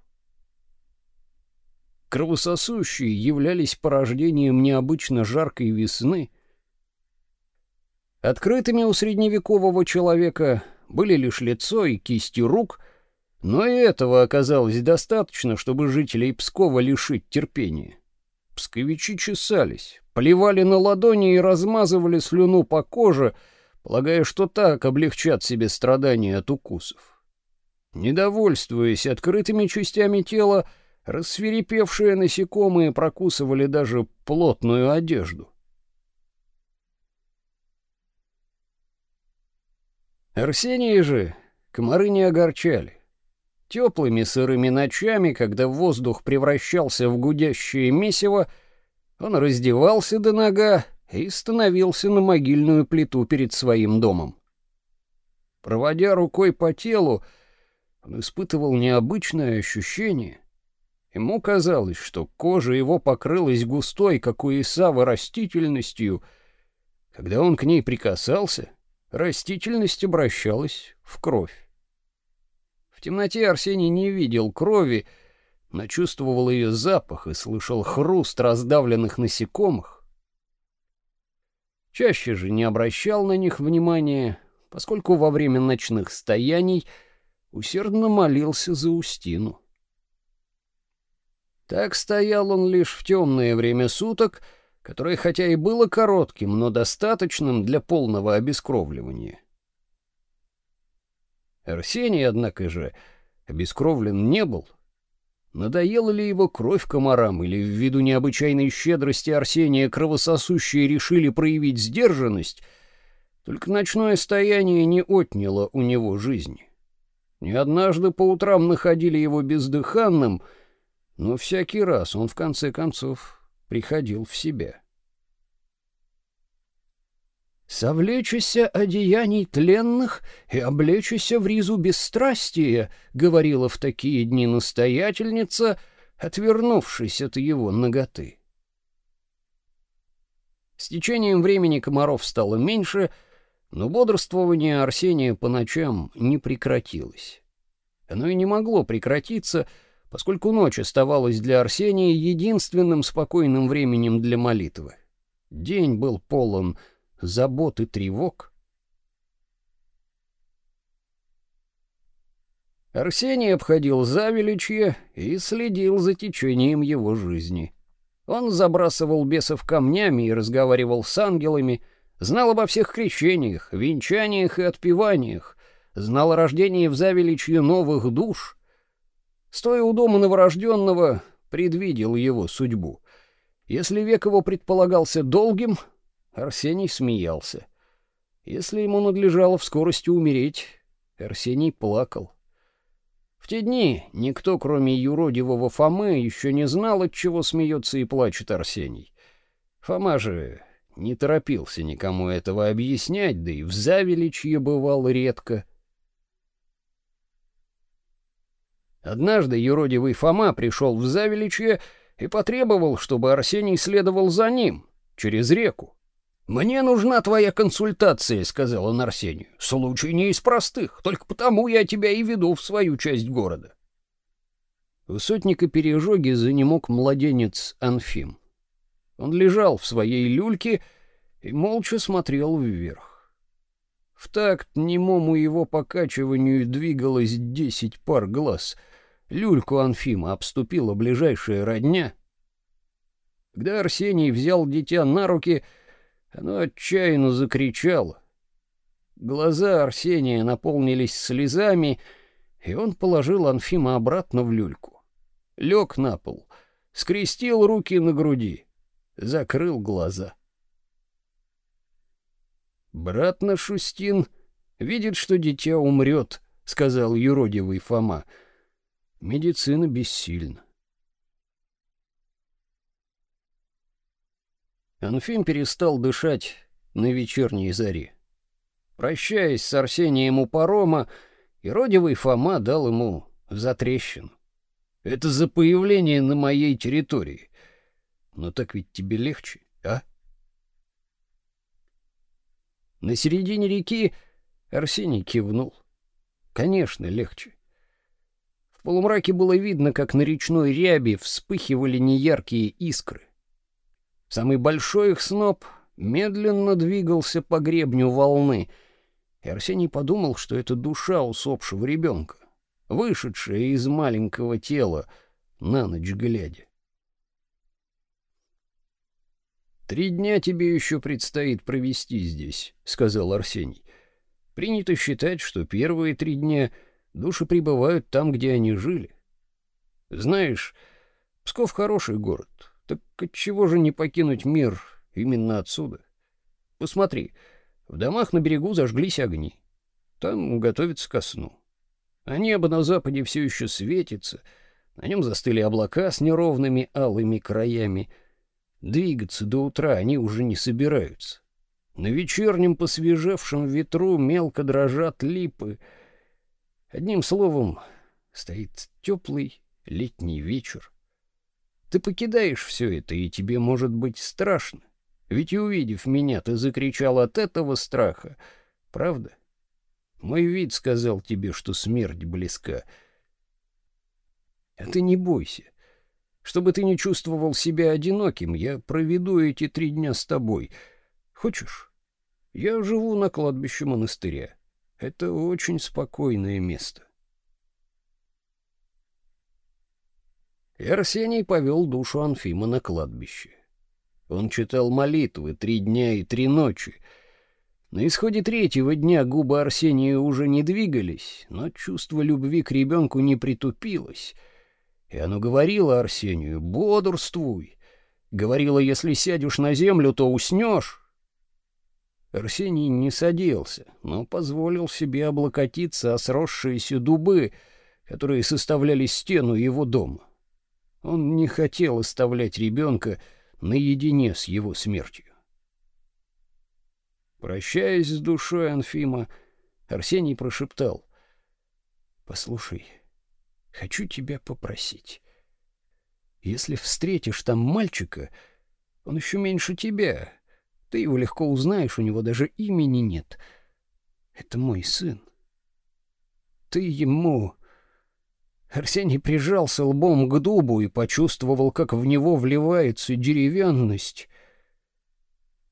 S2: Кровососущие являлись порождением необычно жаркой весны — Открытыми у средневекового человека были лишь лицо и кисти рук, но и этого оказалось достаточно, чтобы жителей Пскова лишить терпения. Псковичи чесались, плевали на ладони и размазывали слюну по коже, полагая, что так облегчат себе страдания от укусов. Недовольствуясь открытыми частями тела, рассверепевшие насекомые прокусывали даже плотную одежду. Арсения же комары не огорчали. Теплыми сырыми ночами, когда воздух превращался в гудящее месиво, он раздевался до нога и становился на могильную плиту перед своим домом. Проводя рукой по телу, он испытывал необычное ощущение. Ему казалось, что кожа его покрылась густой, как у Исава, растительностью. Когда он к ней прикасался, растительность обращалась в кровь. В темноте Арсений не видел крови, но чувствовал ее запах и слышал хруст раздавленных насекомых. Чаще же не обращал на них внимания, поскольку во время ночных стояний усердно молился за Устину. Так стоял он лишь в темное время суток — которое хотя и было коротким, но достаточным для полного обескровливания. Арсений, однако же, обескровлен не был.
S3: Надоела ли его кровь комарам, или ввиду необычайной щедрости Арсения кровососущие решили проявить сдержанность, только ночное стояние не отняло у него жизни. Не однажды по утрам находили его бездыханным, но всякий раз он в конце концов приходил в себя. «Совлечься одеяний тленных и облечься в ризу бесстрастия», — говорила в такие дни настоятельница, отвернувшись от его ноготы. С течением времени комаров стало меньше, но бодрствование Арсения по ночам не прекратилось. Оно и не могло прекратиться, поскольку ночь оставалась для Арсения единственным спокойным временем для молитвы. День был полон забот и тревог. Арсений обходил Завеличье и следил за течением его жизни. Он забрасывал бесов камнями и разговаривал с ангелами, знал обо всех крещениях, венчаниях и отпеваниях, знал о рождении в Завеличье новых душ. Стоя у дома новорожденного, предвидел его судьбу. Если век его предполагался долгим, Арсений смеялся. Если ему надлежало в скорости умереть, Арсений плакал. В те дни никто, кроме юродивого Фомы, еще не знал, от чего смеется и плачет Арсений. Фома же не торопился никому этого объяснять, да и в Завеличье бывал редко. Однажды юродивый Фома пришел в Завеличье и потребовал, чтобы Арсений следовал за ним через реку. «Мне нужна твоя консультация», — сказал он Арсению. «Случай не из простых, только потому я тебя и веду в свою часть города». У сотника пережоги занемог младенец Анфим. Он лежал в своей люльке и молча смотрел вверх. В такт немому его покачиванию двигалось десять пар глаз. Люльку Анфима обступила ближайшая родня. Когда Арсений взял дитя на руки — оно отчаянно закричало. Глаза Арсения наполнились слезами, и он положил Анфима обратно в люльку. Лег на пол, скрестил руки на груди, закрыл глаза. Брат наш Шустин видит, что дитя умрет, сказал юродивый Фома. Медицина бессильна. Анфим перестал дышать на вечерней заре. Прощаясь с Арсением у парома, иродивый Фома дал ему затрещину. Это за появление на моей территории. Но так ведь тебе легче, а? На середине реки Арсений кивнул. Конечно, легче. В полумраке было видно, как на речной ряби вспыхивали неяркие искры. Самый большой их сноп медленно двигался по гребню волны, и Арсений подумал, что это душа усопшего ребенка, вышедшая из маленького тела на ночь глядя. «Три дня тебе еще предстоит провести здесь», — сказал Арсений. «Принято считать, что первые три дня души пребывают там, где они жили. Знаешь, Псков хороший город, так отчего же не покинуть мир именно отсюда? Посмотри, в домах на берегу зажглись огни. Там готовятся ко сну. А небо на западе все еще светится, на нем застыли облака с неровными алыми краями. Двигаться до утра они уже не собираются. На вечернем посвежевшем ветру мелко дрожат липы. Одним словом, стоит теплый летний вечер. Ты покидаешь все это, и тебе может быть страшно. Ведь увидев меня, ты закричал от этого страха, правда? Мой вид сказал тебе, что смерть близка. А ты не бойся. Чтобы ты не чувствовал себя одиноким, я проведу эти три дня с тобой. Хочешь? Я живу на кладбище монастыря. Это очень спокойное место. и Арсений повел душу Анфима на кладбище. Он читал молитвы три дня и три ночи. На исходе третьего дня губы Арсения уже не двигались, но чувство любви к ребенку не притупилось, И оно говорило Арсению «Бодрствуй». Говорило, если сядешь на землю, то уснешь. Арсений не садился, но позволил себе облокотиться о сросшиеся дубы, которые составляли стену его дома. Он не хотел оставлять ребенка наедине с его смертью. Прощаясь с душой Анфима, Арсений прошептал: "Послушай, хочу тебя попросить. Если встретишь там мальчика, он еще меньше тебя. Ты его легко узнаешь, у него даже имени нет. Это мой сын. Ты ему Арсений прижался лбом к дубу и почувствовал, как в него вливается деревянность.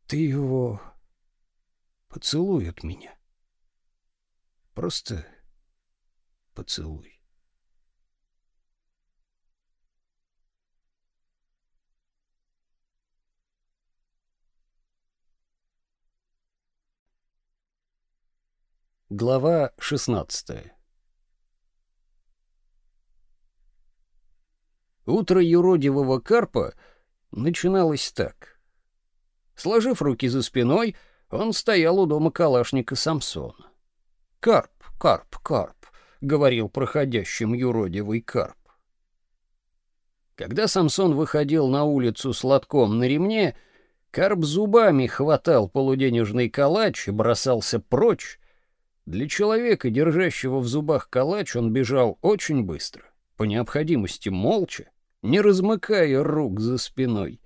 S3: Ты его поцелуй от меня. Просто поцелуй. Глава 16. Утро юродивого карпа начиналось так. Сложив руки за спиной, он стоял у дома калашника Самсона. «Карп, карп, карп», — говорил проходящим юродивый карп. Когда Самсон выходил на улицу с лотком на ремне, карп зубами хватал полуденежный калач и бросался прочь. Для человека, держащего в зубах калач, он бежал очень быстро, по необходимости молча, не размыкая рук за спиной.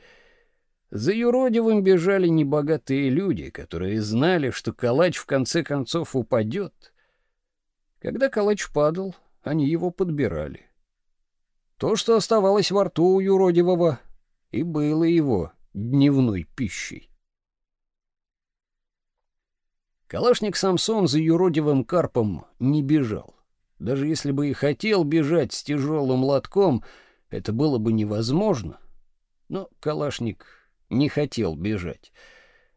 S3: За юродивым бежали небогатые люди, которые знали, что калач в конце концов упадет. Когда калач падал, они его подбирали. То, что оставалось во рту у юродивого, и было его дневной пищей. Калашник Самсон за юродивым карпом не бежал. Даже если бы и хотел бежать с тяжелым лотком — это было бы невозможно. Но Калашник не хотел бежать.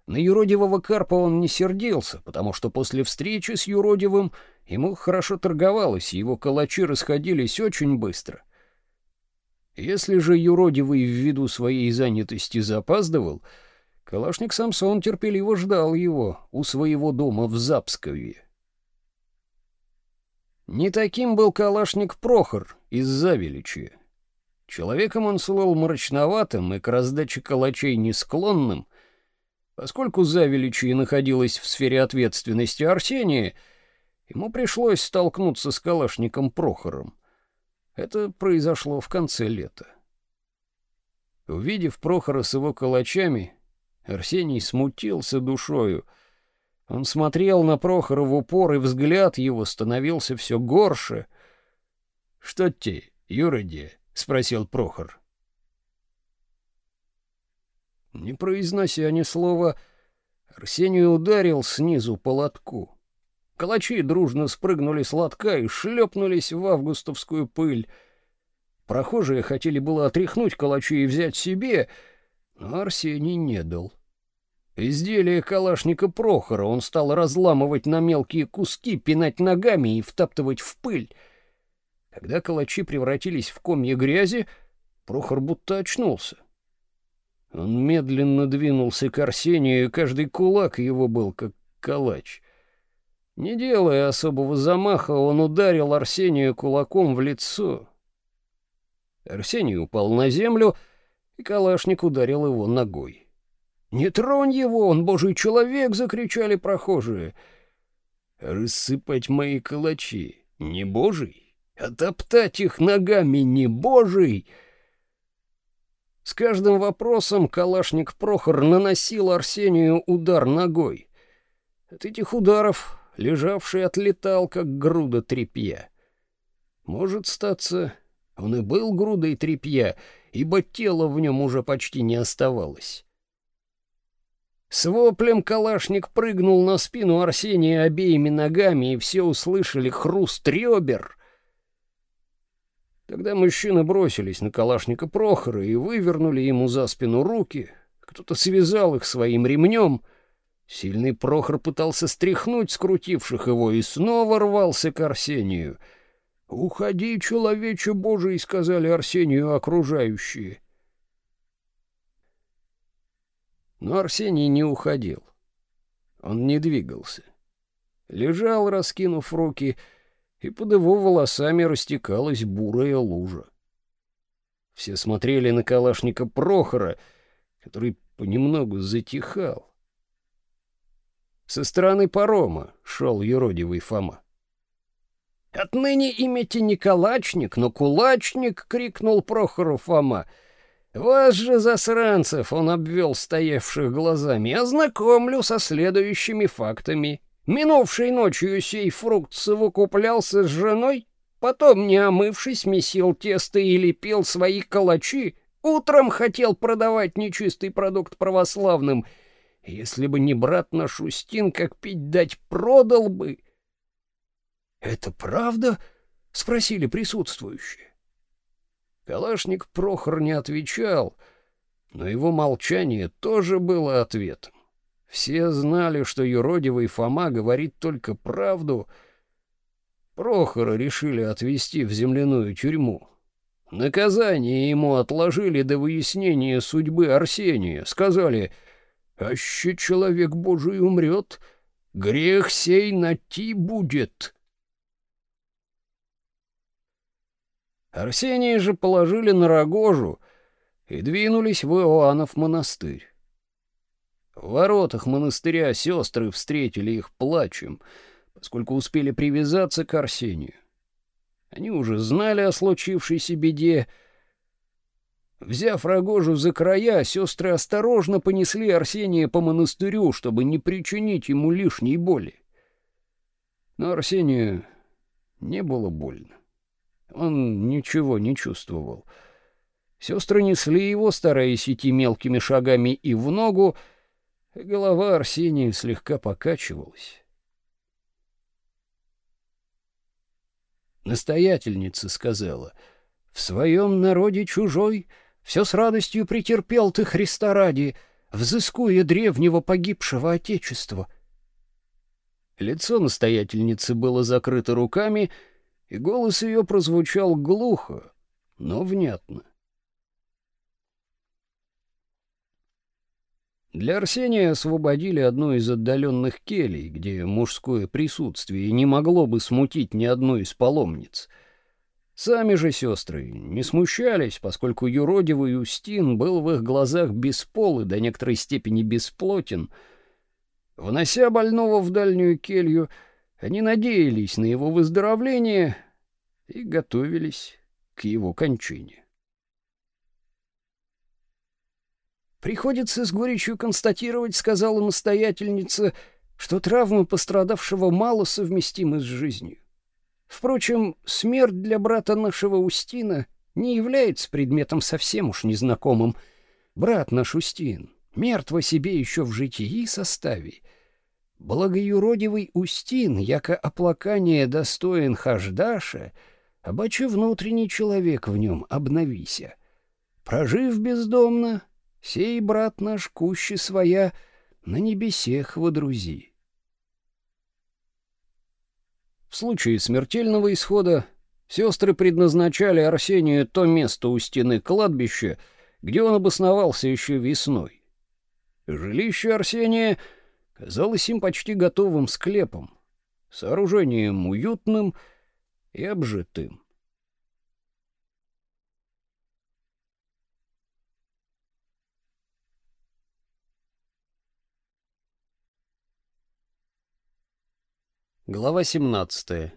S3: На юродивого карпа он не сердился, потому что после встречи с юродивым ему хорошо торговалось, его калачи расходились очень быстро. Если же юродивый ввиду своей занятости запаздывал, Калашник Самсон терпеливо ждал его у своего дома в Запскове. Не таким был Калашник Прохор из Завеличия. Человеком он слыл мрачноватым и к раздаче калачей не склонным. Поскольку Завеличье находилось в сфере ответственности Арсения, ему пришлось столкнуться с калашником Прохором. Это произошло в конце лета. Увидев Прохора с его калачами, Арсений смутился душою. Он смотрел на Прохора в упор, и взгляд его становился все горше. «Что те, юроде?» — спросил Прохор. Не произнося ни слова, Арсений ударил снизу по лотку. Калачи дружно спрыгнули с лотка и шлепнулись в августовскую пыль. Прохожие хотели было отряхнуть калачи и взять себе, Арсений не дал. Изделие калашника Прохора он стал разламывать на мелкие куски, пинать ногами и втаптывать в пыль. Когда калачи превратились в комья грязи, Прохор будто очнулся. Он медленно двинулся к Арсению, и каждый кулак его был как калач. Не делая особого замаха, он ударил Арсению кулаком в лицо. Арсений упал на землю, и калашник ударил его ногой. «Не тронь его, он божий человек!» — закричали прохожие. «Рассыпать мои калачи не божий?» Отоптать их ногами не божий. С каждым вопросом калашник Прохор наносил Арсению удар ногой. От этих ударов лежавший отлетал, как груда тряпья. Может статься, он и был грудой тряпья, ибо тела в нем уже почти не оставалось. С воплем калашник прыгнул на спину Арсения обеими ногами, и все услышали хруст ребер — Тогда мужчины бросились на калашника Прохора и вывернули ему за спину руки. Кто-то связал их своим ремнем. Сильный Прохор пытался стряхнуть скрутивших его и снова рвался к Арсению. «Уходи, человече Божий!» — сказали Арсению окружающие. Но Арсений не уходил. Он не двигался. Лежал, раскинув руки, и под его волосами растекалась бурая лужа. Все смотрели на калашника Прохора, который понемногу затихал. Со стороны парома шел юродивый Фома. «Отныне имите не калачник, но кулачник!» — крикнул Прохору Фома. «Вас же, засранцев!» — он обвел стоявших глазами. «Ознакомлю со следующими фактами. Минувшей ночью сей фрукт совокуплялся с женой, потом, не омывшись, месил тесто и лепил свои калачи, утром хотел продавать нечистый продукт православным. Если бы не брат наш Устин, как пить дать, продал бы». «Это правда?» — спросили присутствующие. Калашник Прохор не отвечал, но его молчание тоже было ответом. Все знали, что юродивый Фома говорит только правду. Прохора решили отвезти в земляную тюрьму. Наказание ему отложили до выяснения судьбы Арсения. Сказали, «Аще человек Божий умрет, грех сей на ти будет». Арсения же положили на рогожу и двинулись в Иоаннов монастырь. В воротах монастыря сестры встретили их плачем, поскольку успели привязаться к Арсению. Они уже знали о случившейся беде. Взяв рогожу за края, сестры осторожно понесли Арсения по монастырю, чтобы не причинить ему лишней боли. Но Арсению не было больно. Он ничего не чувствовал. Сестры несли его, стараясь идти мелкими шагами и в ногу, голова Арсения слегка покачивалась. Настоятельница сказала, «В своем народе чужой все с радостью претерпел ты Христа ради, взыскуя древнего погибшего Отечества». Лицо настоятельницы было закрыто руками, и голос ее прозвучал глухо, но внятно. Для Арсения освободили одну из отдаленных келей, где мужское присутствие не могло бы смутить ни одну из паломниц. Сами же сестры не смущались, поскольку юродивый Устин был в их глазах беспол и до некоторой степени бесплотен. Внося больного в дальнюю келью, они надеялись на его выздоровление и готовились к его кончине. Приходится с горечью констатировать, сказала настоятельница, что травмы пострадавшего мало совместимы с жизнью. Впрочем, смерть для брата нашего Устина не является предметом совсем уж незнакомым. Брат наш Устин мертв о себе еще в житии составе, Благоюродивый Устин, яко оплакание достоин Хаждаша, обаче внутренний человек в нем обновися. Прожив бездомно, сей брат наш кущи своя на небесех водрузи. В случае смертельного исхода сестры предназначали Арсению то место у стены кладбища, где он обосновался еще весной. Жилище Арсения — казалось им почти готовым склепом, сооружением уютным и обжитым. Глава 17.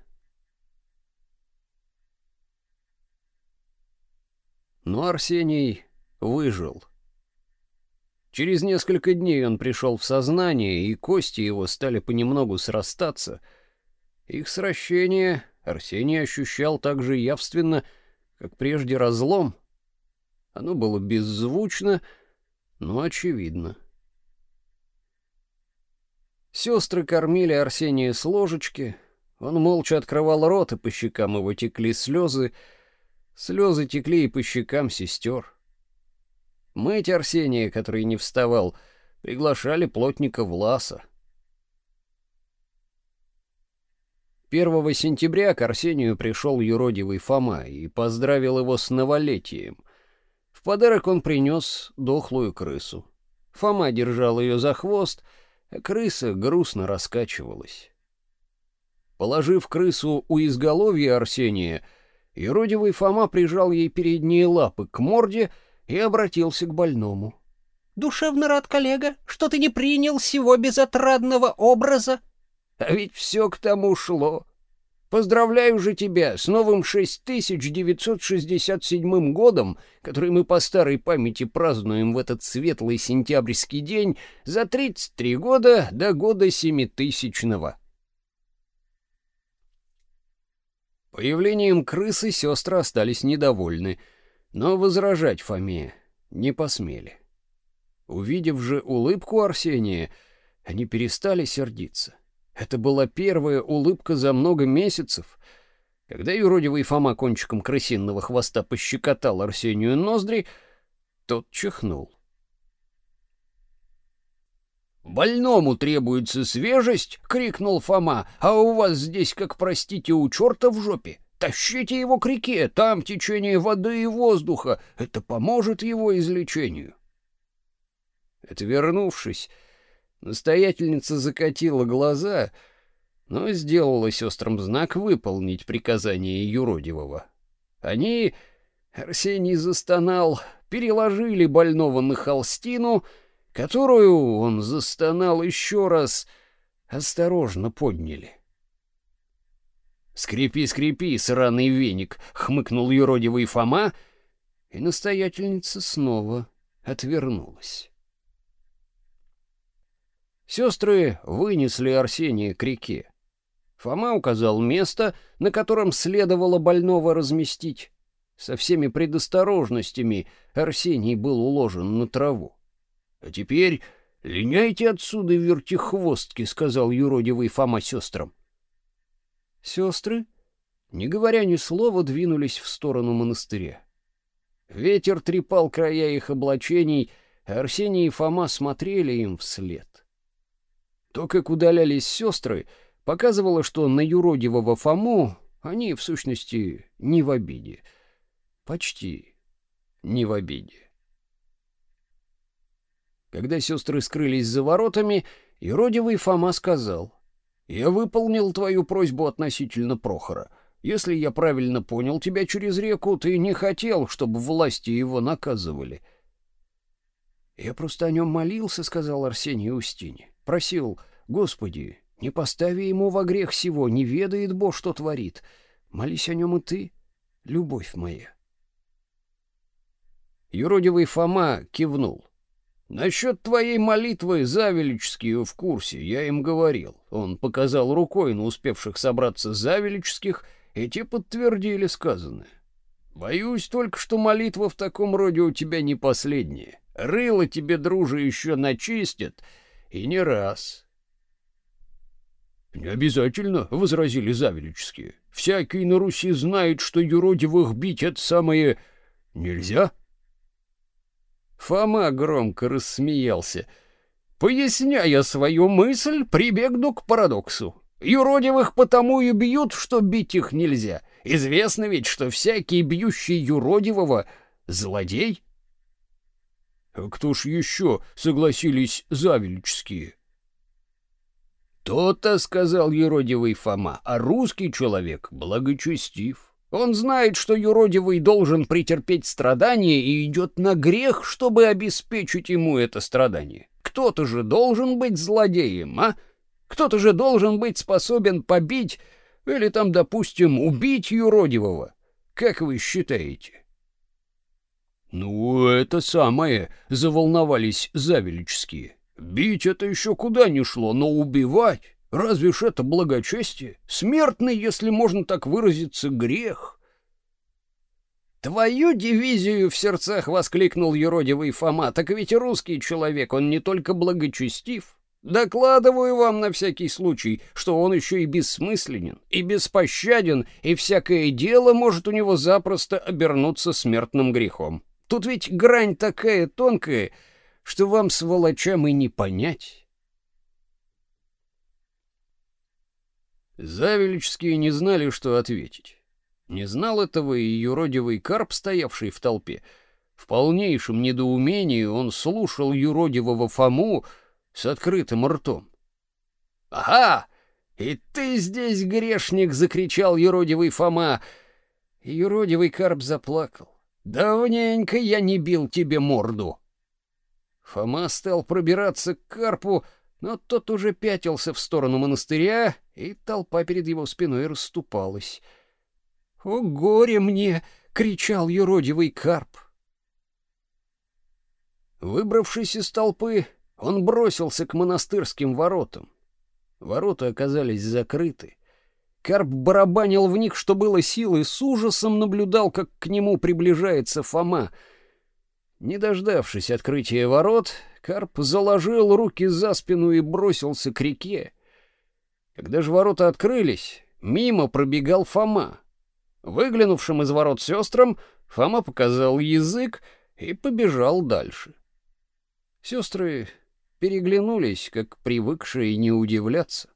S3: Но Арсений выжил. Через несколько дней он пришел в сознание, и кости его стали понемногу срастаться. Их сращение Арсений ощущал так же явственно, как прежде разлом. Оно было беззвучно, но очевидно. Сестры кормили Арсения с ложечки. Он молча открывал рот, и по щекам его текли слезы. Слезы текли и по щекам сестер. Мыть Арсения, который не вставал, приглашали плотника Власа. 1 сентября к Арсению пришел юродивый Фома и поздравил его с новолетием. В подарок он принес дохлую крысу. Фома держал ее за хвост, а крыса грустно раскачивалась. Положив крысу у изголовья Арсения, юродивый Фома прижал ей передние лапы к морде и обратился к больному.
S2: «Душевно рад, коллега, что ты не принял всего безотрадного образа
S3: а ведь все к тому шло. Поздравляю же тебя с новым 6967 годом, который мы по старой памяти празднуем в этот светлый сентябрьский день за 33 года до года семитысячного. Появлением крысы сестры остались недовольны, но возражать Фоме не посмели. Увидев же улыбку Арсения, они перестали сердиться. Это была первая улыбка за много месяцев. Когда юродивый Фома кончиком крысиного хвоста пощекотал Арсению ноздри, тот чихнул. «Больному требуется свежесть!» — крикнул Фома. «А у вас здесь, как, простите, у черта в жопе! Тащите его к реке, там течение воды и воздуха! Это поможет его излечению!» Отвернувшись, Настоятельница закатила глаза, но сделала сестрам знак выполнить приказание юродивого. Они, Арсений застонал, переложили больного на холстину, которую он застонал еще раз, осторожно подняли. «Скрипи, скрипи, сраный веник!» — хмыкнул юродивый Фома, и настоятельница снова отвернулась. Сестры вынесли Арсения к реке. Фома указал место, на котором следовало больного разместить. Со всеми предосторожностями Арсений был уложен на траву. — А теперь линяйте отсюда, вертихвостки, — сказал юродивый Фома сестрам. Сестры, не говоря ни слова, двинулись в сторону монастыря. Ветер трепал края их облачений, Арсений и Фома смотрели им вслед. То, как удалялись сестры, показывало, что на юродивого Фому они, в сущности, не в обиде. Почти не в обиде. Когда сестры скрылись за воротами, юродивый Фома сказал, «Я выполнил твою просьбу относительно Прохора. Если я правильно понял тебя через реку, ты не хотел, чтобы власти его наказывали». «Я просто о нем молился», — сказал Арсений Устине. Просил, Господи, не постави ему во грех сего, не ведает Бог, что творит. Молись о нем и ты, любовь моя. Юродивый Фома кивнул. «Насчет твоей молитвы Завелические в курсе, я им говорил». Он показал рукой на успевших собраться Завелических, и те подтвердили сказанное. «Боюсь только, что молитва в таком роде у тебя не последняя. Рыло тебе, друже, еще начистят, и не раз. «Не обязательно», — возразили Завелические. «Всякий на Руси знает, что юродивых бить — это самое... нельзя». Фома громко рассмеялся. «Поясняя свою мысль, прибегну к парадоксу. Юродивых потому и бьют, что бить их нельзя. Известно ведь, что всякий бьющий юродивого — злодей». «Кто ж еще?» — согласились Завелические. «То-то, — сказал юродивый Фома, — а русский человек благочестив. Он знает, что юродивый должен претерпеть страдания и идет на грех, чтобы обеспечить ему это страдание. Кто-то же должен быть злодеем, а? Кто-то же должен быть способен побить или там, допустим, убить юродивого. Как вы считаете?» «Ну, это самое», — заволновались завелические. Бить это еще куда ни шло, но убивать? Разве ж это благочестие? Смертный, если можно так выразиться, грех. «Твою дивизию!» — в сердцах воскликнул юродивый Фома. «Так ведь русский человек, он не только благочестив. Докладываю вам на всякий случай, что он еще и бессмысленен, и беспощаден, и всякое дело может у него запросто обернуться смертным грехом. Тут ведь грань такая тонкая — что вам, сволочам, и не понять. Завелические не знали, что ответить. Не знал этого и юродивый карп, стоявший в толпе. В полнейшем недоумении он слушал юродивого Фому с открытым ртом. «Ага! И ты здесь, грешник!» — закричал юродивый Фома. И юродивый карп заплакал. «Давненько я не бил тебе морду!» Фома стал пробираться к карпу, но тот уже пятился в сторону монастыря, и толпа перед его спиной расступалась. «О, горе мне!» — кричал юродивый карп. Выбравшись из толпы, он бросился к монастырским воротам. Ворота оказались закрыты. Карп барабанил в них, что было силы, с ужасом наблюдал, как к нему приближается Фома. Не дождавшись открытия ворот, Карп заложил руки за спину и бросился к реке. Когда же ворота открылись, мимо пробегал Фома. Выглянувшим из ворот сестрам, Фома показал язык и побежал дальше. Сестры переглянулись, как привыкшие не удивляться.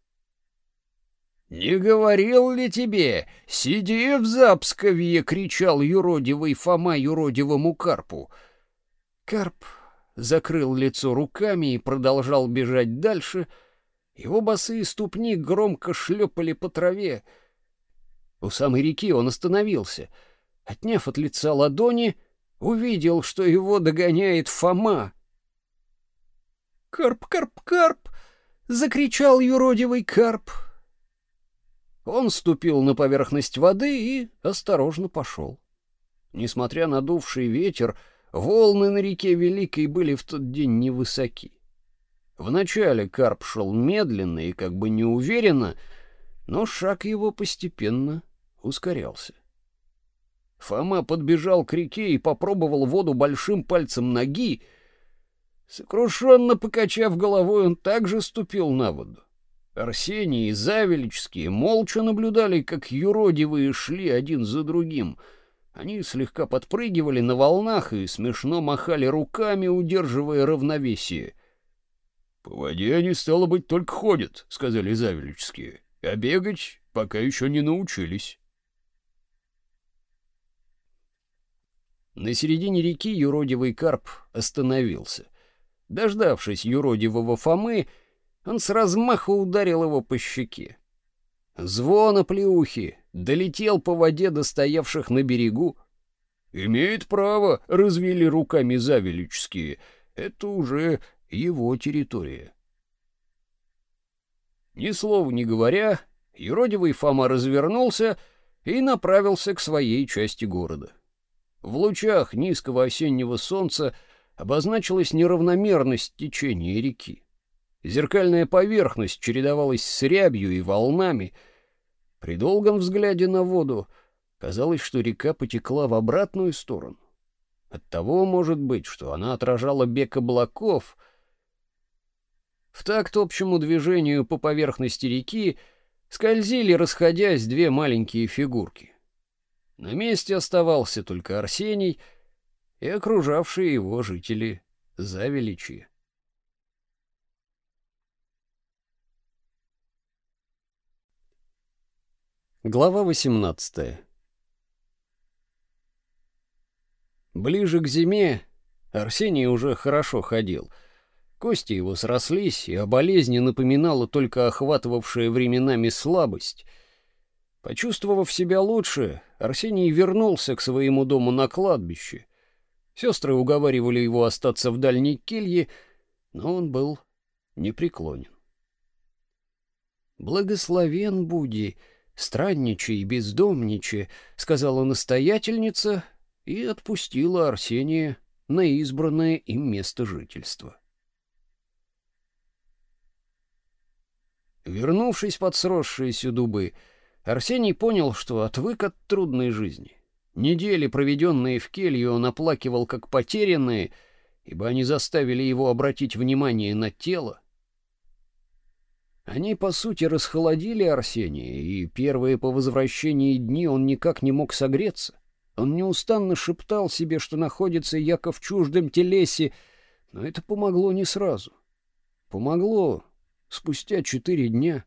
S3: «Не говорил ли тебе? Сиди в Запсковье!» — кричал юродивый Фома юродивому Карпу. Карп закрыл лицо руками и продолжал бежать дальше. Его босые ступни громко шлепали по траве. У самой реки он остановился. Отняв от лица ладони, увидел, что его догоняет Фома. «Карп, карп, карп!» — закричал юродивый карп. Он ступил на поверхность воды и осторожно пошел. Несмотря на дувший ветер, волны на реке Великой были в тот день невысоки. Вначале карп шел медленно и как бы неуверенно, но шаг его постепенно ускорялся. Фома подбежал к реке и попробовал воду большим пальцем ноги. Сокрушенно покачав головой, он также ступил на воду. Арсений и Завелические молча наблюдали, как юродивые шли один за другим. Они слегка подпрыгивали на волнах и смешно махали руками, удерживая равновесие. — По воде они, стало быть, только ходят, — сказали Завелические, — а бегать пока еще не научились. На середине реки юродивый карп остановился. Дождавшись юродивого Фомы, он с размаху ударил его по щеке. Звон оплеухи долетел по воде до стоявших на берегу. «Имеет право», — развели руками завелические. «Это уже его территория». Ни слова не говоря, юродивый Фома развернулся и направился к своей части города. В лучах низкого осеннего солнца обозначилась неравномерность течения реки. Зеркальная поверхность чередовалась с рябью и волнами. При долгом взгляде на воду казалось, что река потекла в обратную сторону. Оттого может быть, что она отражала бег облаков. В такт общему движению по поверхности реки скользили, расходясь, две маленькие фигурки. На месте оставался только Арсений и окружавшие его жители за Глава 18. Ближе к зиме Арсений уже хорошо ходил. Кости его срослись, и о болезни напоминала только охватывавшая временами слабость. Почувствовав себя лучше, Арсений вернулся к своему дому на кладбище. Сестры уговаривали его остаться в дальней келье, но он был непреклонен. «Благословен буди!» Странничай, бездомничай, сказала настоятельница и отпустила Арсения на избранное им место жительства. Вернувшись под сросшиеся дубы, Арсений понял, что отвык от трудной жизни. Недели, проведенные в келье, он оплакивал как потерянные, ибо они заставили его обратить внимание на тело, они, по сути, расхолодили Арсения, и первые по возвращении дни он никак не мог согреться. Он неустанно шептал себе, что находится яко в чуждом телесе, но это помогло не сразу. Помогло спустя четыре дня.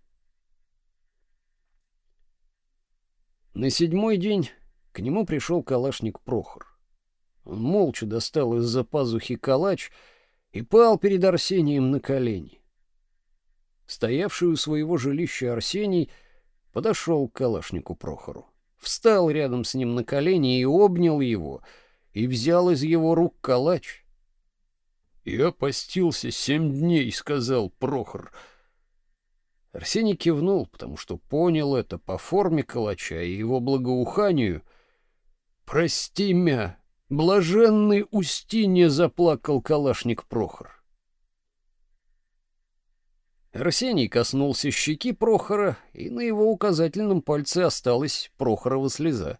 S3: На седьмой день к нему пришел калашник Прохор. Он молча достал из-за пазухи калач и пал перед Арсением на колени. Стоявший у своего жилища Арсений подошел к калашнику Прохору, встал рядом с ним на колени и обнял его, и взял из его рук калач. «Я постился семь дней», — сказал Прохор. Арсений кивнул, потому что понял это по форме калача и его благоуханию. «Прости мя, блаженный Устинья!» — заплакал калашник Прохор. Арсений коснулся щеки Прохора, и на его указательном пальце осталась Прохорова слеза.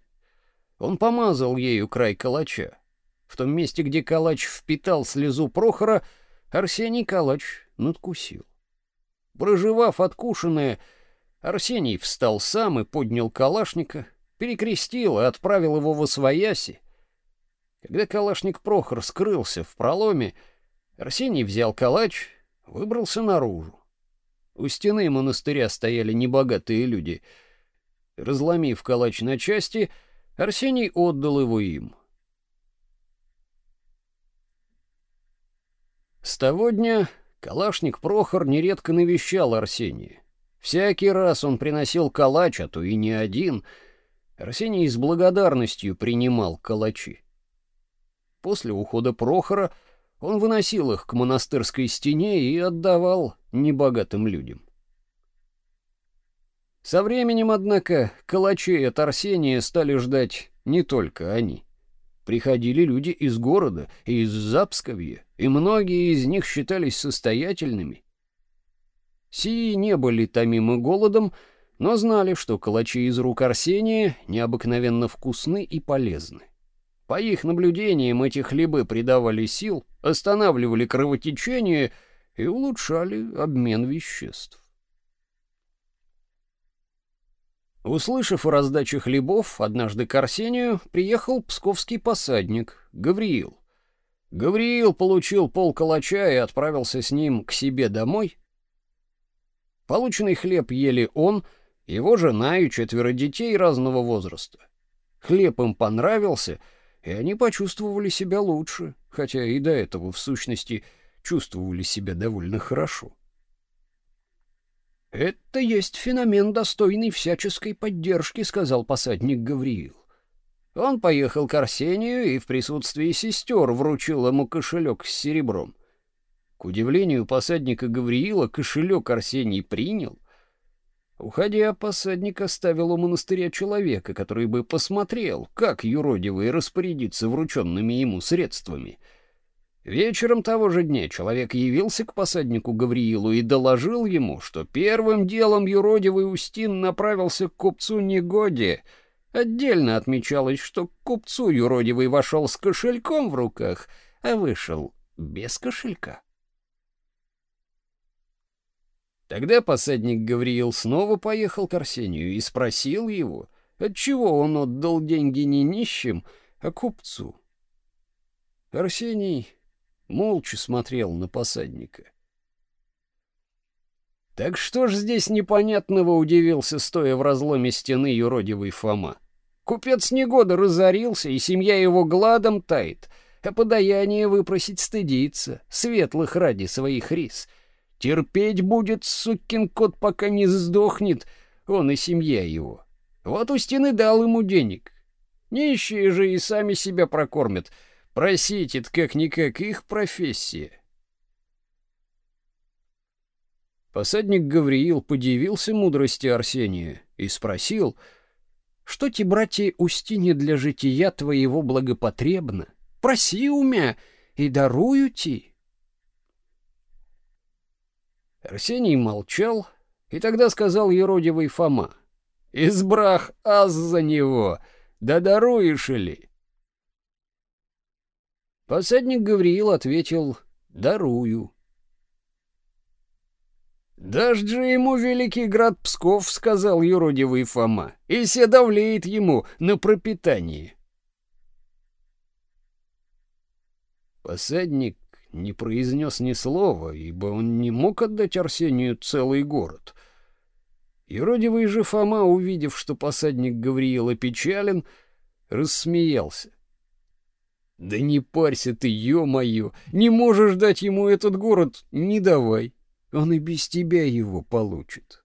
S3: Он помазал ею край калача. В том месте, где калач впитал слезу Прохора, Арсений калач надкусил. Проживав откушенное, Арсений встал сам и поднял калашника, перекрестил и отправил его во свояси. Когда калашник Прохор скрылся в проломе, Арсений взял калач, выбрался наружу. У стены монастыря стояли небогатые люди. Разломив калач на части, Арсений отдал его им. С того дня калашник Прохор нередко навещал Арсения. Всякий раз он приносил калач, а то и не один. Арсений с благодарностью принимал калачи. После ухода Прохора он выносил их к монастырской стене и отдавал небогатым людям. Со временем, однако, калачей от Арсения стали ждать не только они. Приходили люди из города и из Запсковья, и многие из них считались состоятельными. Сии не были томимы голодом, но знали, что калачи из рук Арсения необыкновенно вкусны и полезны. По их наблюдениям эти хлебы придавали сил, останавливали кровотечение и улучшали обмен веществ. Услышав о раздаче хлебов, однажды к Арсению приехал псковский посадник Гавриил. Гавриил получил пол калача и отправился с ним к себе домой. Полученный хлеб ели он, его жена и четверо детей разного возраста. Хлеб им понравился — и они почувствовали себя лучше, хотя и до этого в сущности чувствовали себя довольно хорошо. Это есть феномен достойный всяческой поддержки, сказал посадник Гавриил. Он поехал к Арсению и в присутствии сестер вручил ему кошелек с серебром. К удивлению посадника Гавриила кошелек Арсений принял Уходя, посадник оставил у монастыря человека, который бы посмотрел, как юродивый распорядится врученными ему средствами. Вечером того же дня человек явился к посаднику Гавриилу и доложил ему, что первым делом юродивый Устин направился к купцу Негоде. Отдельно отмечалось, что к купцу юродивый вошел с кошельком в руках, а вышел без кошелька. Тогда посадник Гавриил снова поехал к Арсению и спросил его, отчего он отдал деньги не нищим, а купцу. Арсений молча смотрел на посадника. Так что ж здесь непонятного удивился, стоя в разломе стены юродивый Фома. Купец негода разорился, и семья его гладом тает, а подаяние выпросить стыдится, светлых ради своих рис — Терпеть будет сукин кот, пока не сдохнет, он и семья его. Вот у стены дал ему денег. Нищие же и сами себя прокормят. Просить это как-никак их профессия. Посадник Гавриил подивился мудрости Арсения и спросил, что те братья Устине для жития твоего благопотребно. Проси умя, и дарую ти. Арсений молчал, и тогда сказал еродивый Фома: "Избрах аз за него, да даруешь ли?" Посадник Гавриил ответил: "Дарую". «Дашь же ему великий град Псков», — сказал юродивый Фома, — «и се давлеет ему на пропитание». Посадник не произнес ни слова, ибо он не мог отдать Арсению целый город. Юродивый же Фома, увидев, что посадник Гавриил опечален, рассмеялся. «Да не парься ты, ё-моё! Не можешь дать ему этот город? Не давай. Он и без тебя его получит».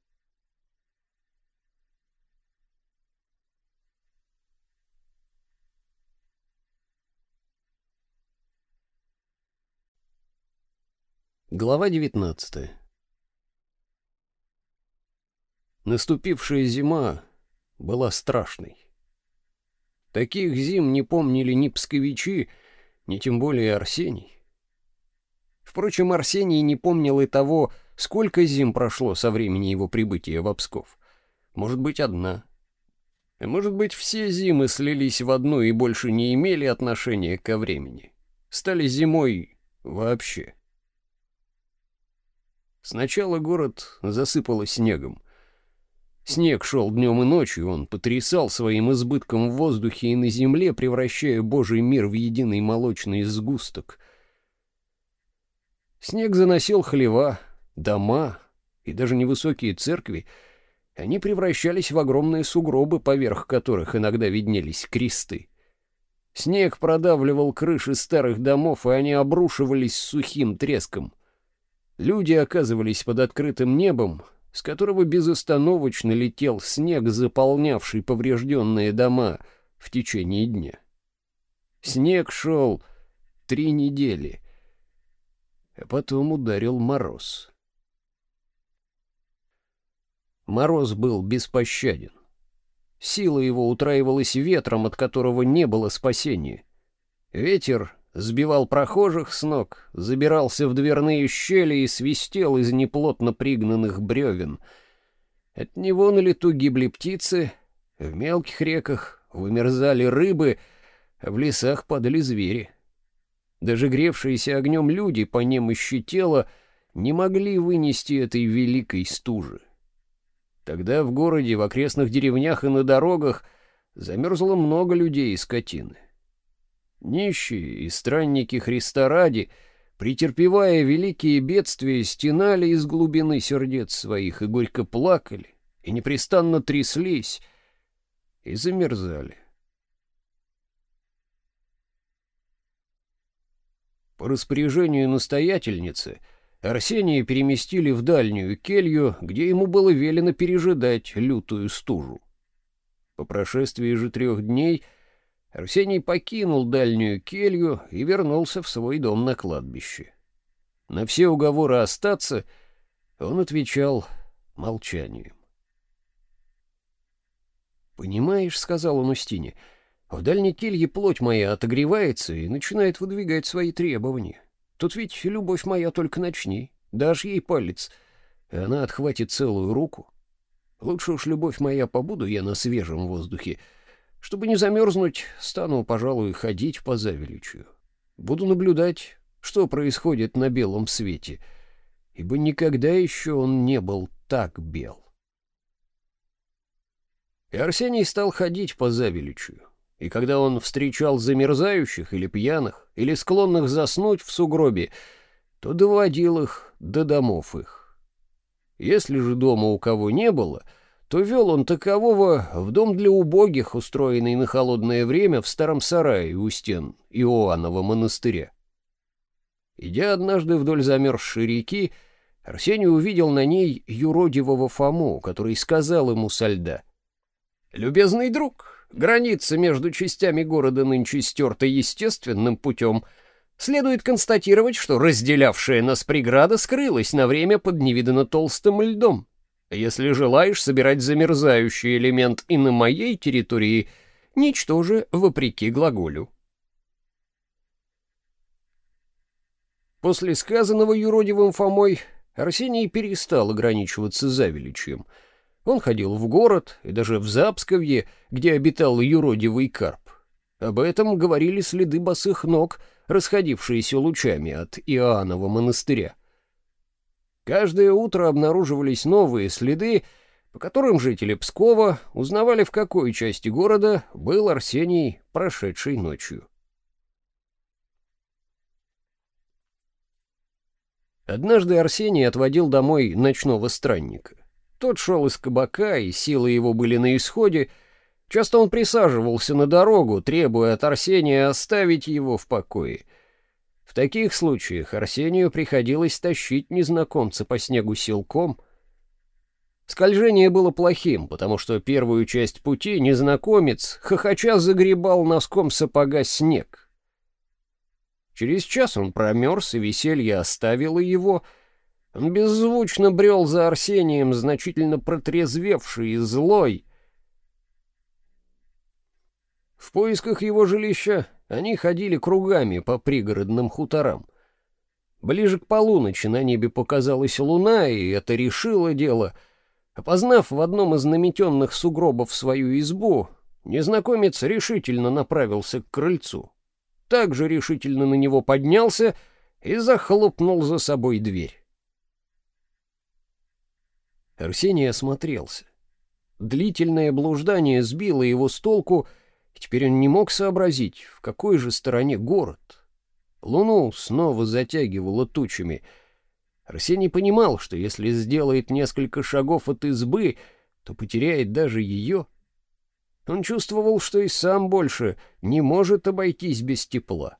S3: Глава 19. Наступившая зима была страшной. Таких зим не помнили ни псковичи, ни тем более Арсений. Впрочем, Арсений не помнил и того, сколько зим прошло со времени его прибытия в Псков. Может быть, одна. А может быть, все зимы слились в одну и больше не имели отношения ко времени. Стали зимой вообще. Сначала город засыпало снегом. Снег шел днем и ночью, он потрясал своим избытком в воздухе и на земле, превращая Божий мир в единый молочный сгусток. Снег заносил хлева, дома и даже невысокие церкви. Они превращались в огромные сугробы, поверх которых иногда виднелись кресты. Снег продавливал крыши старых домов, и они обрушивались с сухим треском. Люди оказывались под открытым небом, с которого безостановочно летел снег, заполнявший поврежденные дома в течение дня. Снег шел три недели, а потом ударил мороз. Мороз был беспощаден. Сила его утраивалась ветром, от которого не было спасения. Ветер сбивал прохожих с ног, забирался в дверные щели и свистел из неплотно пригнанных бревен. От него на лету гибли птицы, в мелких реках вымерзали рыбы, а в лесах падали звери. Даже гревшиеся огнем люди по немощи тела не могли вынести этой великой стужи. Тогда в городе, в окрестных деревнях и на дорогах замерзло много людей и скотины. Нищие и странники Христа ради, претерпевая великие бедствия, стенали из глубины сердец своих и горько плакали, и непрестанно тряслись, и замерзали. По распоряжению настоятельницы Арсения переместили в дальнюю келью, где ему было велено пережидать лютую стужу. По прошествии же трех дней — Арсений покинул дальнюю келью и вернулся в свой дом на кладбище. На все уговоры остаться он отвечал молчанием. «Понимаешь, — сказал он Устине, — в дальней келье плоть моя отогревается и начинает выдвигать свои требования. Тут ведь любовь моя только начни, дашь ей палец, и она отхватит целую руку. Лучше уж любовь моя побуду я на свежем воздухе, — чтобы не замерзнуть, стану, пожалуй, ходить по Завеличью. Буду наблюдать, что происходит на белом свете, ибо никогда еще он не был так бел. И Арсений стал ходить по Завеличью, и когда он встречал замерзающих или пьяных, или склонных заснуть в сугробе, то доводил их до домов их. Если же дома у кого не было — то вел он такового в дом для убогих, устроенный на холодное время в старом сарае у стен Иоаннова монастыря. Идя однажды вдоль замерзшей реки, Арсений увидел на ней юродивого Фому, который сказал ему со льда. «Любезный друг, граница между частями города нынче стерта естественным путем. Следует констатировать, что разделявшая нас преграда скрылась на время под невиданно толстым льдом. Если желаешь собирать замерзающий элемент и на моей территории, ничтоже вопреки глаголю. После сказанного юродивым Фомой Арсений перестал ограничиваться завеличием. Он ходил в город и даже в Запсковье, где обитал юродивый карп. Об этом говорили следы босых ног, расходившиеся лучами от Иоаннова монастыря. Каждое утро обнаруживались новые следы, по которым жители Пскова узнавали, в какой части города был Арсений, прошедшей ночью. Однажды Арсений отводил домой ночного странника. Тот шел из кабака, и силы его были на исходе. Часто он присаживался на дорогу, требуя от Арсения оставить его в покое. В таких случаях Арсению приходилось тащить незнакомца по снегу силком. Скольжение было плохим, потому что первую часть пути незнакомец хохоча загребал носком сапога снег. Через час он промерз, и веселье оставило его — он беззвучно брел за Арсением, значительно протрезвевший и злой. В поисках его жилища они ходили кругами по пригородным хуторам. Ближе к полуночи на небе показалась луна, и это решило дело. Опознав в одном из наметенных сугробов свою избу, незнакомец решительно направился к крыльцу. Также решительно на него поднялся и захлопнул за собой дверь. Арсений осмотрелся. Длительное блуждание сбило его с толку, и теперь он не мог сообразить, в какой же стороне город. Луну снова затягивало тучами. Арсений понимал, что если сделает несколько шагов от избы, то потеряет даже ее. Он чувствовал, что и сам больше не может обойтись без тепла.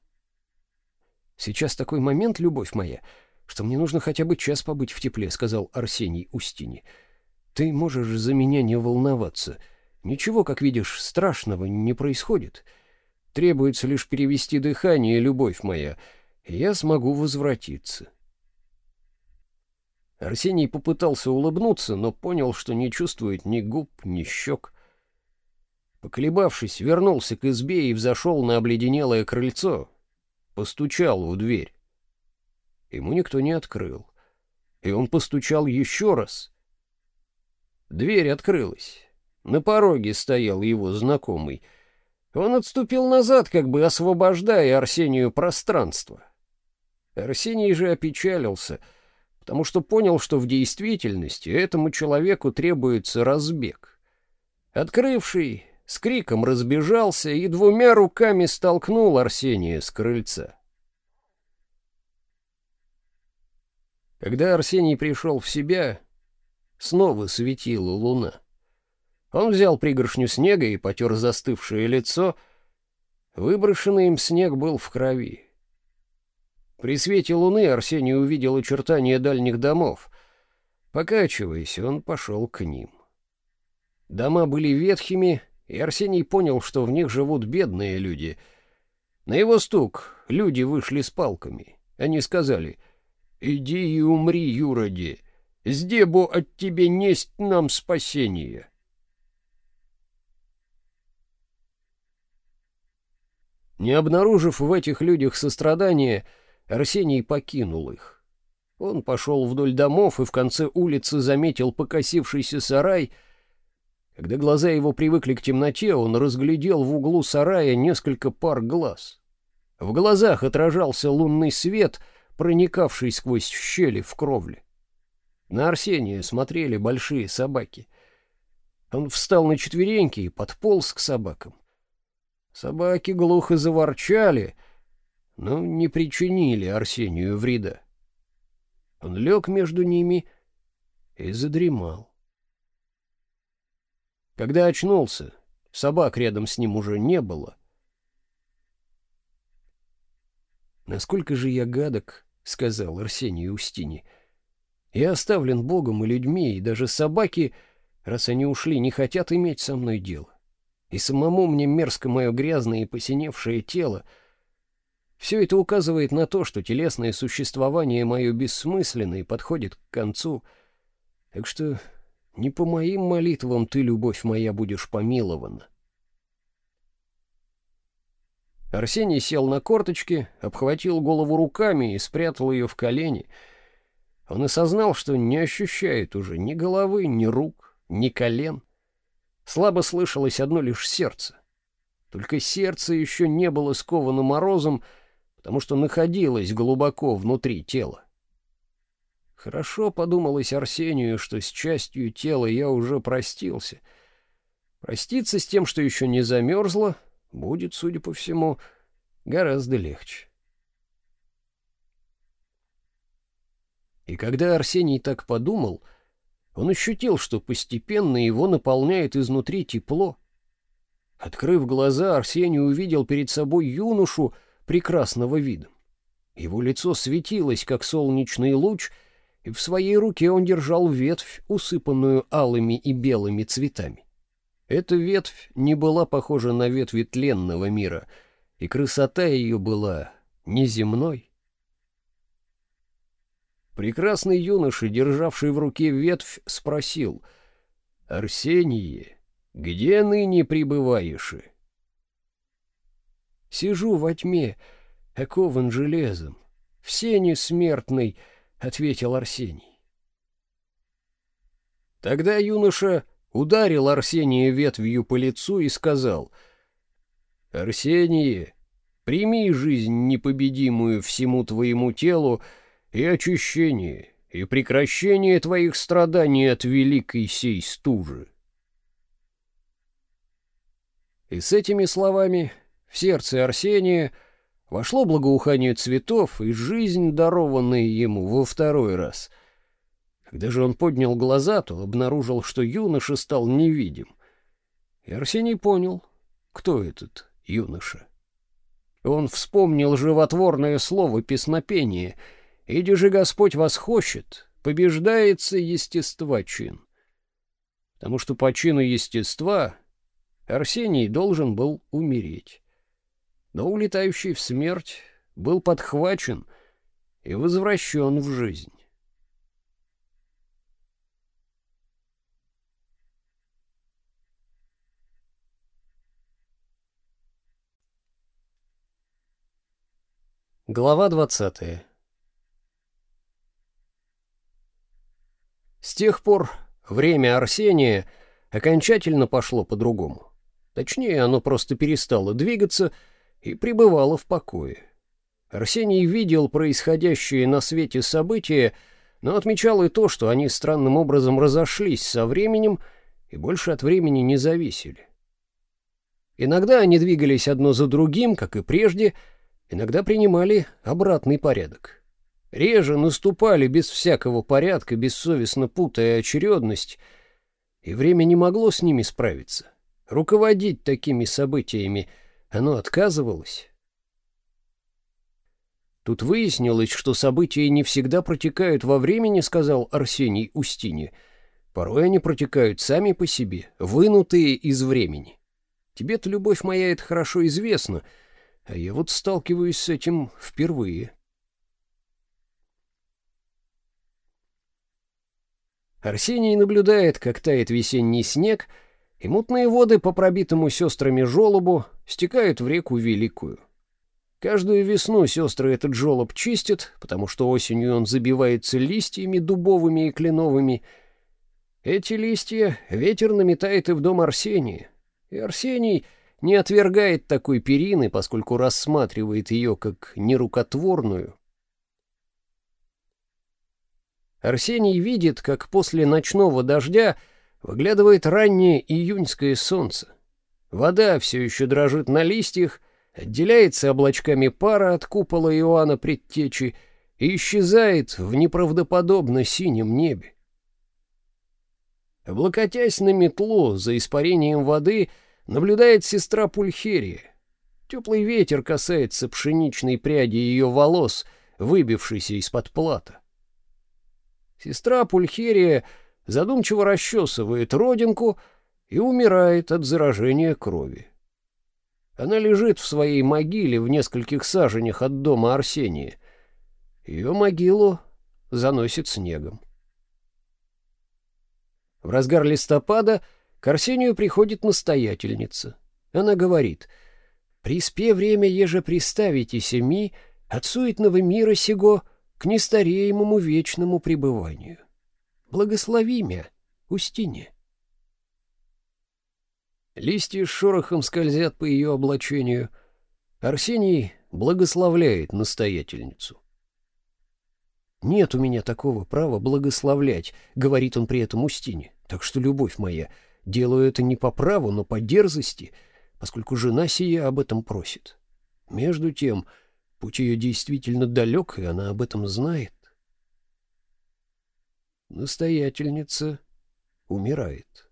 S3: «Сейчас такой момент, любовь моя», что мне нужно хотя бы час побыть в тепле, сказал Арсений Устини. Ты можешь за меня не волноваться. Ничего, как видишь, страшного не происходит. Требуется лишь перевести дыхание, любовь моя, и я смогу возвратиться. Арсений попытался улыбнуться, но понял, что не чувствует ни губ, ни щек. Поколебавшись, вернулся к избе и взошел на обледенелое крыльцо. Постучал в дверь. Ему никто не открыл. И он постучал еще раз. Дверь открылась. На пороге стоял его знакомый. Он отступил назад, как бы освобождая Арсению пространство. Арсений же опечалился, потому что понял, что в действительности этому человеку требуется разбег. Открывший с криком разбежался и двумя руками столкнул Арсения с крыльца. Когда Арсений пришел в себя, снова светила луна. Он взял пригоршню снега и потер застывшее лицо. Выброшенный им снег был в крови. При свете луны Арсений увидел очертания дальних домов. Покачиваясь, он пошел к ним. Дома были ветхими, и Арсений понял, что в них живут бедные люди. На его стук люди вышли с палками. Они сказали — Иди и умри, юроди, сдебу от тебе несть нам спасение. Не обнаружив в этих людях сострадания, Арсений покинул их. Он пошел вдоль домов и в конце улицы заметил покосившийся сарай. Когда глаза его привыкли к темноте, он разглядел в углу сарая несколько пар глаз. В глазах отражался лунный свет — проникавший сквозь щели в кровле. На Арсения смотрели большие собаки. Он встал на четвереньки и подполз к собакам. Собаки глухо заворчали, но не причинили Арсению вреда. Он лег между ними и задремал. Когда очнулся, собак рядом с ним уже не было. Насколько же я гадок, сказал Арсений Устини. Я оставлен Богом и людьми, и даже собаки, раз они ушли, не хотят иметь со мной дело. И самому мне мерзко мое грязное и посиневшее тело. Все это указывает на то, что телесное существование мое бессмысленно и подходит к концу. Так что не по моим молитвам ты, любовь моя, будешь помилована. Арсений сел на корточки, обхватил голову руками и спрятал ее в колени. Он осознал, что не ощущает уже ни головы, ни рук, ни колен. Слабо слышалось одно лишь сердце. Только сердце еще не было сковано морозом, потому что находилось глубоко внутри тела. Хорошо подумалось Арсению, что с частью тела я уже простился. Проститься с тем, что еще не замерзло, будет, судя по всему, гораздо легче. И когда Арсений так подумал, Он ощутил, что постепенно его наполняет изнутри тепло. Открыв глаза, Арсений увидел перед собой юношу прекрасного вида. Его лицо светилось, как солнечный луч, и в своей руке он держал ветвь, усыпанную алыми и белыми цветами. Эта ветвь не была похожа на ветви тленного мира, и красота ее была неземной. Прекрасный юноша, державший в руке ветвь, спросил, «Арсение, где ныне пребываешь?» «Сижу во тьме, окован железом, в сене смертный», — ответил Арсений. Тогда юноша ударил Арсения ветвью по лицу и сказал, «Арсение, прими жизнь непобедимую всему твоему телу и очищение, и прекращение твоих страданий от великой сей стужи». И с этими словами в сердце Арсения вошло благоухание цветов и жизнь, дарованная ему во второй раз — когда же он поднял глаза, то обнаружил, что юноша стал невидим. И Арсений понял, кто этот юноша. Он вспомнил животворное слово песнопение «Иди же Господь вас хочет, побеждается естества чин». Потому что по чину естества Арсений должен был умереть. Но улетающий в смерть был подхвачен и возвращен в жизнь. Глава 20. С тех пор время Арсения окончательно пошло по-другому. Точнее, оно просто перестало двигаться и пребывало в покое. Арсений видел происходящие на свете события, но отмечал и то, что они странным образом разошлись со временем и больше от времени не зависели. Иногда они двигались одно за другим, как и прежде, иногда принимали обратный порядок. Реже наступали без всякого порядка, бессовестно путая очередность, и время не могло с ними справиться. Руководить такими событиями оно отказывалось. Тут выяснилось, что события не всегда протекают во времени, сказал Арсений Устине. Порой они протекают сами по себе, вынутые из времени. Тебе-то, любовь моя, это хорошо известно — а я вот сталкиваюсь с этим впервые. Арсений наблюдает, как тает весенний снег, и мутные воды по пробитому сестрами желобу стекают в реку Великую. Каждую весну сестры этот желоб чистят, потому что осенью он забивается листьями дубовыми и кленовыми. Эти листья ветер наметает и в дом Арсения. И Арсений не отвергает такой перины, поскольку рассматривает ее как нерукотворную. Арсений видит, как после ночного дождя выглядывает раннее июньское солнце. Вода все еще дрожит на листьях, отделяется облачками пара от купола Иоанна Предтечи и исчезает в неправдоподобно синем небе. Облокотясь на метлу за испарением воды, наблюдает сестра Пульхерия. Теплый ветер касается пшеничной пряди ее волос, выбившейся из-под плата. Сестра Пульхерия задумчиво расчесывает родинку и умирает от заражения крови. Она лежит в своей могиле в нескольких саженях от дома Арсения. Ее могилу заносит снегом. В разгар листопада — к Арсению приходит настоятельница. Она говорит, «Приспе время еже приставите семи от суетного мира сего к нестареемому вечному пребыванию. Благослови мя, Устине». Листья с шорохом скользят по ее облачению. Арсений благословляет настоятельницу. «Нет у меня такого права благословлять», — говорит он при этом Устине. «Так что, любовь моя, — Делаю это не по праву, но по дерзости, поскольку жена сия об этом просит. Между тем, путь ее действительно далек, и она об этом знает. Настоятельница умирает.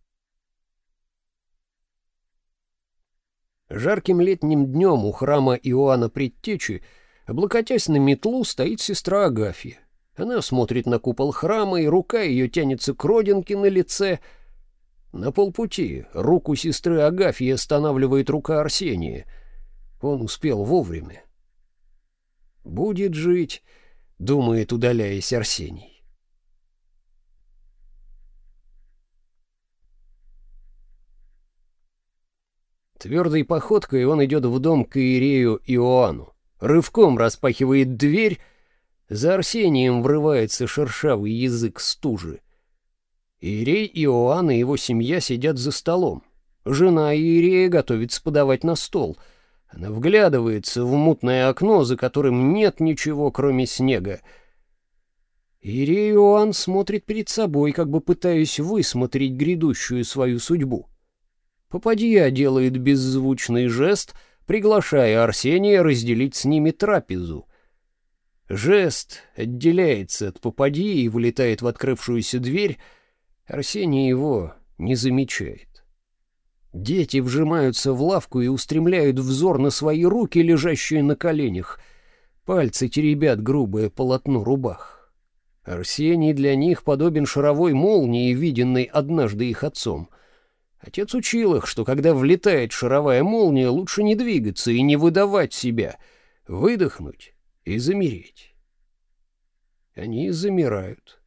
S3: Жарким летним днем у храма Иоанна Предтечи, облокотясь на метлу, стоит сестра Агафья. Она смотрит на купол храма, и рука ее тянется к родинке на лице. На полпути руку сестры Агафьи останавливает рука Арсения. Он успел вовремя. «Будет жить», — думает, удаляясь Арсений. Твердой походкой он идет в дом к Иерею Иоанну. Рывком распахивает дверь, за Арсением врывается шершавый язык стужи. Иерей Иоанн и его семья сидят за столом. Жена Иерея готовится подавать на стол. Она вглядывается в мутное окно, за которым нет ничего, кроме снега. Иоанн смотрит перед собой, как бы пытаясь высмотреть грядущую свою судьбу. Попадья делает беззвучный жест, приглашая Арсения разделить с ними трапезу. Жест отделяется от попадьи и вылетает в открывшуюся дверь. Арсений его не замечает. Дети вжимаются в лавку и устремляют взор на свои руки, лежащие на коленях. Пальцы теребят грубое полотно рубах. Арсений для них подобен шаровой молнии, виденной однажды их отцом — Отец учил их, что когда влетает шаровая молния, лучше не двигаться и не выдавать себя, выдохнуть и замереть. Они замирают.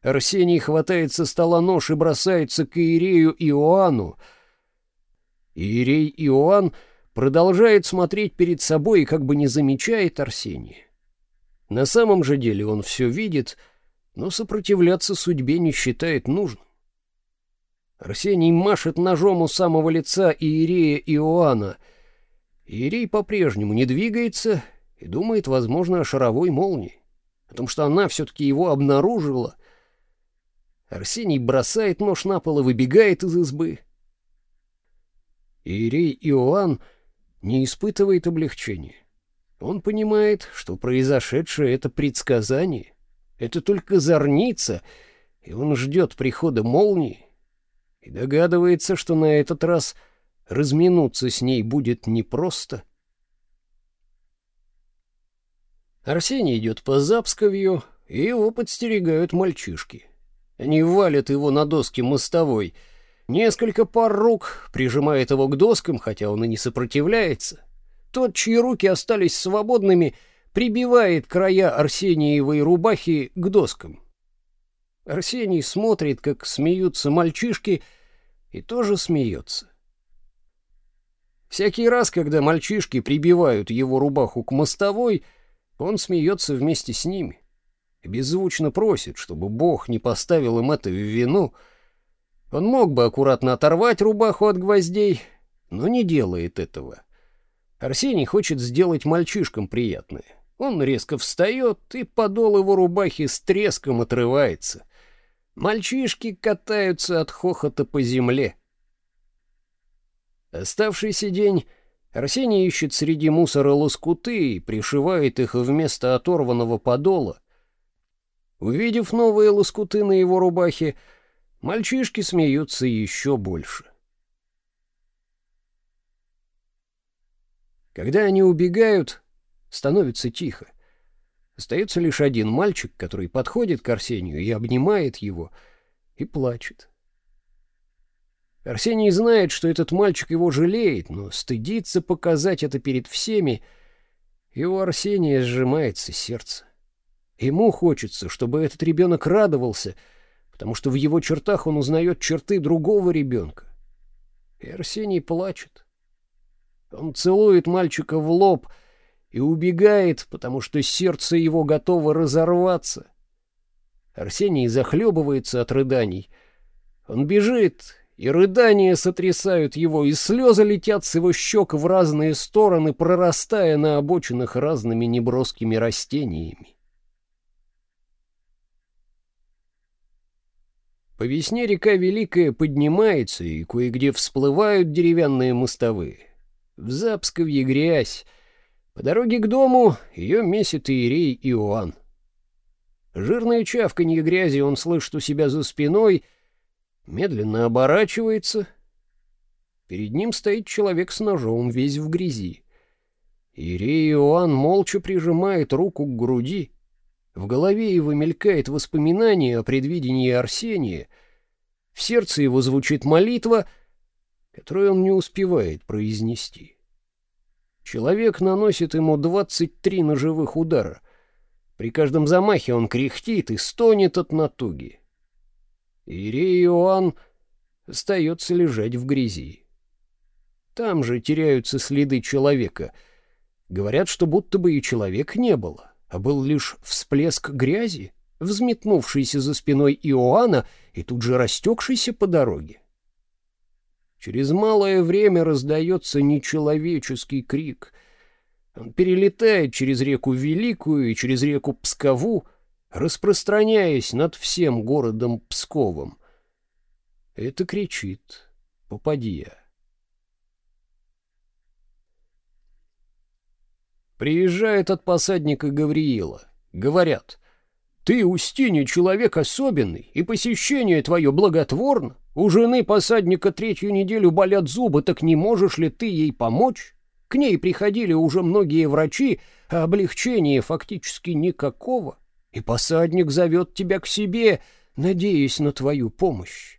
S3: Арсений хватает со стола нож и бросается к Иерею Иоанну. Иерей Иоанн продолжает смотреть перед собой и как бы не замечает Арсения. На самом же деле он все видит, но сопротивляться судьбе не считает нужным. Арсений машет ножом у самого лица Иерея Иоанна. Иерей по-прежнему не двигается и думает, возможно, о шаровой молнии, о том, что она все-таки его обнаружила. Арсений бросает нож на пол и выбегает из избы. Иерей Иоанн не испытывает облегчения. Он понимает, что произошедшее — это предсказание, это только зорница, и он ждет прихода молнии, и догадывается, что на этот раз разминуться с ней будет непросто. Арсений идет по Запсковью, и его подстерегают мальчишки. Они валят его на доски мостовой. Несколько пар рук прижимает его к доскам, хотя он и не сопротивляется. Тот, чьи руки остались свободными, прибивает края Арсениевой рубахи к доскам. Арсений смотрит, как смеются мальчишки, и тоже смеется. Всякий раз, когда мальчишки прибивают его рубаху к мостовой, он смеется вместе с ними беззвучно просит, чтобы Бог не поставил им это в вину. Он мог бы аккуратно оторвать рубаху от гвоздей, но не делает этого. Арсений хочет сделать мальчишкам приятное. Он резко встает, и подол его рубахи с треском отрывается. Мальчишки катаются от хохота по земле. Оставшийся день Арсений ищет среди мусора лоскуты и пришивает их вместо оторванного подола. Увидев новые лоскуты на его рубахе, мальчишки смеются еще больше. Когда они убегают, становится тихо. Остается лишь один мальчик, который подходит к Арсению и обнимает его, и плачет. Арсений знает, что этот мальчик его жалеет, но стыдится показать это перед всеми, и у Арсения сжимается сердце. Ему хочется, чтобы этот ребенок радовался, потому что в его чертах он узнает черты другого ребенка. И Арсений плачет. Он целует мальчика в лоб — и убегает, потому что сердце его готово разорваться. Арсений захлебывается от рыданий. Он бежит, и рыдания сотрясают его, и слезы летят с его щек в разные стороны, прорастая на обочинах разными неброскими растениями. По весне река Великая поднимается, и кое-где всплывают деревянные мостовые. В Запсковье грязь, по дороге к дому ее месит Иерей Иоанн. Жирное чавканье грязи он слышит у себя за спиной, медленно оборачивается. Перед ним стоит человек с ножом, весь в грязи. Ирей Иоанн молча прижимает руку к груди. В голове его мелькает воспоминание о предвидении Арсения. В сердце его звучит молитва, которую он не успевает произнести. Человек наносит ему 23 ножевых удара. При каждом замахе он кряхтит и стонет от натуги. Ирей Иоанн остается лежать в грязи. Там же теряются следы человека — Говорят, что будто бы и человек не было, а был лишь всплеск грязи, взметнувшийся за спиной Иоанна и тут же растекшийся по дороге. Через малое время раздается нечеловеческий крик. Он перелетает через реку Великую и через реку Пскову, распространяясь над всем городом Псковом. Это кричит Попадья. Приезжает от посадника Гавриила. Говорят, «Ты, Устинья, человек особенный, и посещение твое благотворно. У жены посадника третью неделю болят зубы, так не можешь ли ты ей помочь?» К ней приходили уже многие врачи, а облегчения фактически никакого. И посадник зовет тебя к себе, надеясь на твою помощь.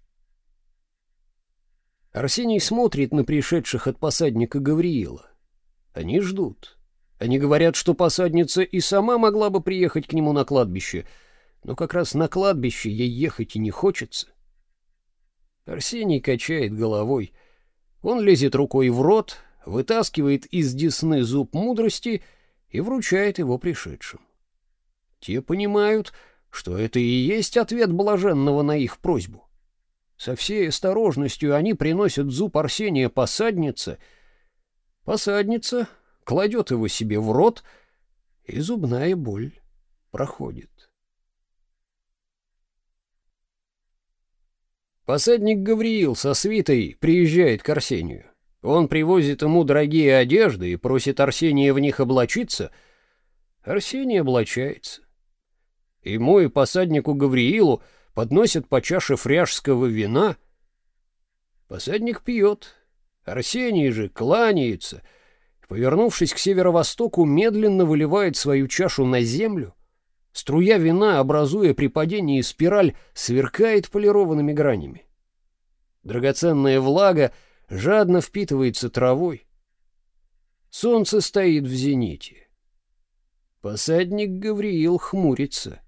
S3: Арсений смотрит на пришедших от посадника Гавриила. Они ждут. Они говорят, что посадница и сама могла бы приехать к нему на кладбище, но как раз на кладбище ей ехать и не хочется. Арсений качает головой. Он лезет рукой в рот, вытаскивает из десны зуб мудрости и вручает его пришедшим. Те понимают, что это и есть ответ блаженного на их просьбу. Со всей осторожностью они приносят зуб Арсения посаднице. Посадница кладет его себе в рот, и зубная боль проходит. Посадник Гавриил со свитой приезжает к Арсению. Он привозит ему дорогие одежды и просит Арсения в них облачиться. Арсений облачается. Ему и посаднику Гавриилу подносят по чаше фряжского вина. Посадник пьет. Арсений же кланяется — Повернувшись к северо-востоку, медленно выливает свою чашу на землю. Струя вина, образуя при падении спираль, сверкает полированными гранями. Драгоценная влага жадно впитывается травой. Солнце стоит в зените. Посадник Гавриил хмурится.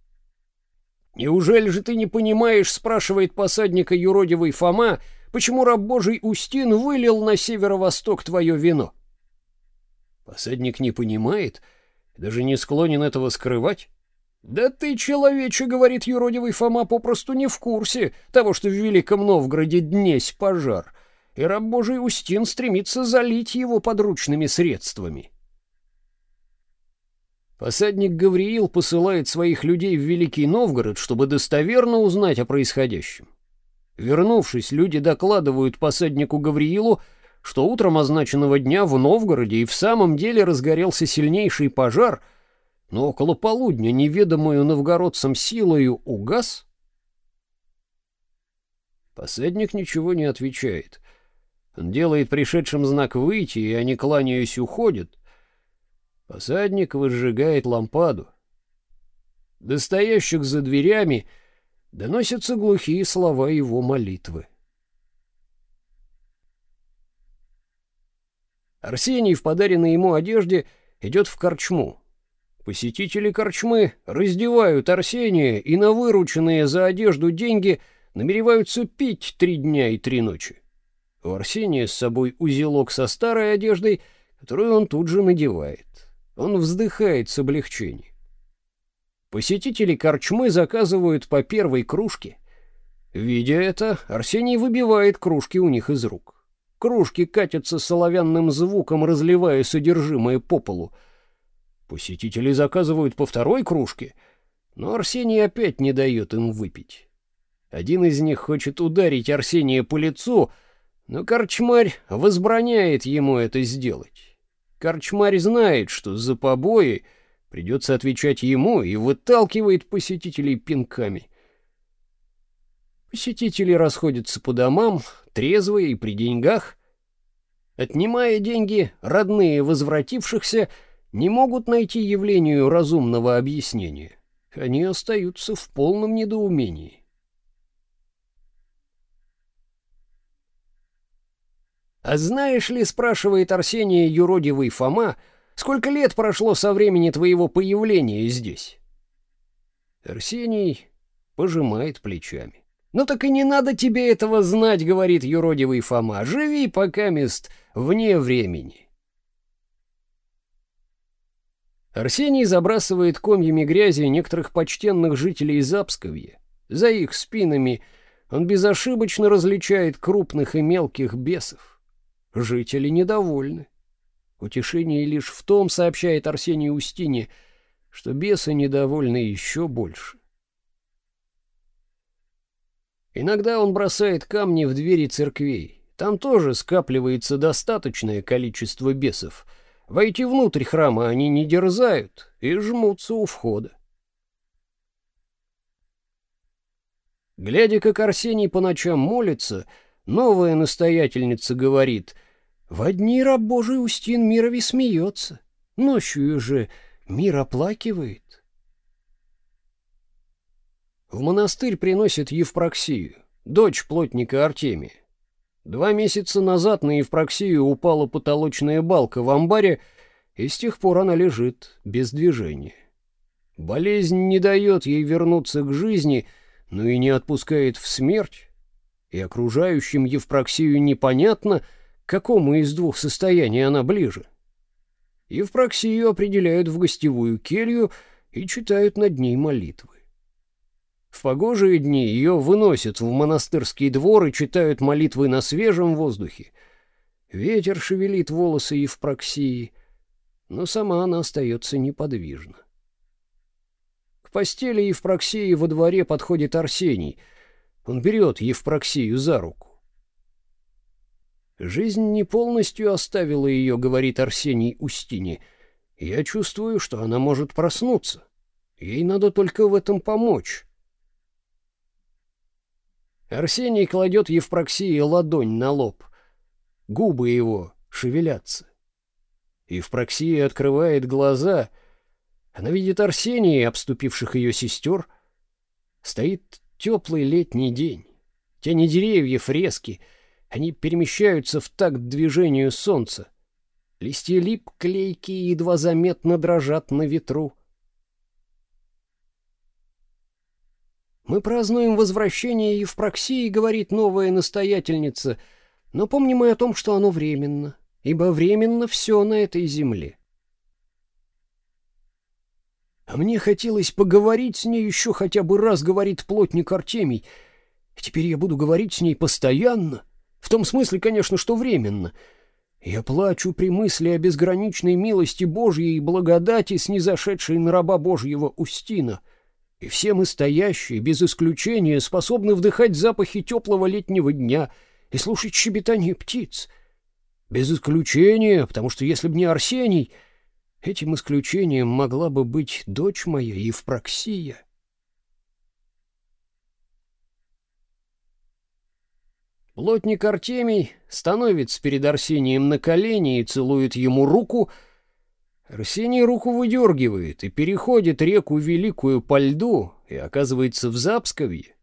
S3: «Неужели же ты не понимаешь, — спрашивает посадника юродивый Фома, — почему раб Божий Устин вылил на северо-восток твое вино?» Посадник не понимает, даже не склонен этого скрывать. «Да ты, человече, — говорит юродивый Фома, — попросту не в курсе того, что в Великом Новгороде днесь пожар, и раб Божий Устин стремится залить его подручными средствами». Посадник Гавриил посылает своих людей в Великий Новгород, чтобы достоверно узнать о происходящем. Вернувшись, люди докладывают посаднику Гавриилу что утром означенного дня в Новгороде и в самом деле разгорелся сильнейший пожар, но около полудня неведомую новгородцам силою угас? Посадник ничего не отвечает. Он делает пришедшим знак выйти, и они, кланяясь, уходят. Посадник выжигает лампаду. До стоящих за дверями доносятся глухие слова его молитвы. Арсений в подаренной ему одежде идет в корчму. Посетители корчмы раздевают Арсения и на вырученные за одежду деньги намереваются пить три дня и три ночи. У Арсения с собой узелок со старой одеждой, которую он тут же надевает. Он вздыхает с облегчением. Посетители корчмы заказывают по первой кружке. Видя это, Арсений выбивает кружки у них из рук. Кружки катятся соловянным звуком, разливая содержимое по полу. Посетители заказывают по второй кружке, но Арсений опять не дает им выпить. Один из них хочет ударить Арсения по лицу, но корчмарь возбраняет ему это сделать. Корчмарь знает, что за побои придется отвечать ему и выталкивает посетителей пинками. Посетители расходятся по домам, трезвые и при деньгах. Отнимая деньги, родные возвратившихся не могут найти явлению разумного объяснения. Они остаются в полном недоумении. «А знаешь ли, — спрашивает Арсения юродивый Фома, — сколько лет прошло со времени твоего появления здесь?» Арсений пожимает плечами. «Ну так и не надо тебе этого знать, — говорит юродивый Фома, — живи пока мест вне времени». Арсений забрасывает комьями грязи некоторых почтенных жителей Запсковья. За их спинами он безошибочно различает крупных и мелких бесов. Жители недовольны. Утешение лишь в том, сообщает Арсений Устине, что бесы недовольны еще больше. Иногда он бросает камни в двери церквей. Там тоже скапливается достаточное количество бесов. Войти внутрь храма они не дерзают и жмутся у входа. Глядя, как Арсений по ночам молится, новая настоятельница говорит — в одни раб Божий Устин Мирови смеется, ночью же мир оплакивает. В монастырь приносит Евпроксию, дочь плотника Артемия. Два месяца назад на Евпроксию упала потолочная балка в амбаре, и с тех пор она лежит без движения. Болезнь не дает ей вернуться к жизни, но и не отпускает в смерть, и окружающим Евпроксию непонятно — к какому из двух состояний она ближе. Евпроксию определяют в гостевую келью и читают над ней молитвы. В погожие дни ее выносят в монастырский двор и читают молитвы на свежем воздухе. Ветер шевелит волосы Евпроксии, но сама она остается неподвижна. К постели Евпроксии во дворе подходит Арсений. Он берет Евпроксию за руку. Жизнь не полностью оставила ее, говорит Арсений Устине. Я чувствую, что она может проснуться. Ей надо только в этом помочь. Арсений кладет Евпроксии ладонь на лоб. Губы его шевелятся. Евпроксия открывает глаза. Она видит Арсения, обступивших ее сестер. Стоит теплый летний день. Тени деревьев резкие. Они перемещаются в такт движению солнца. Листья лип клейкие едва заметно дрожат на ветру. «Мы празднуем возвращение Евпроксии», — говорит новая настоятельница, «но помним и о том, что оно временно, ибо временно все на этой земле». «А мне хотелось поговорить с ней еще хотя бы раз», — говорит плотник Артемий. «Теперь я буду говорить с ней постоянно». В том смысле, конечно, что временно. Я плачу при мысли о безграничной милости Божьей и благодати, снизошедшей на раба Божьего Устина. И все мы стоящие, без исключения, способны вдыхать запахи теплого летнего дня и слушать щебетание птиц. Без исключения, потому что если бы не Арсений, этим исключением могла бы быть дочь моя Евпроксия. Плотник Артемий становится перед Арсением на колени и целует ему руку. Арсений руку выдергивает и переходит реку Великую по льду и оказывается в Запсковье.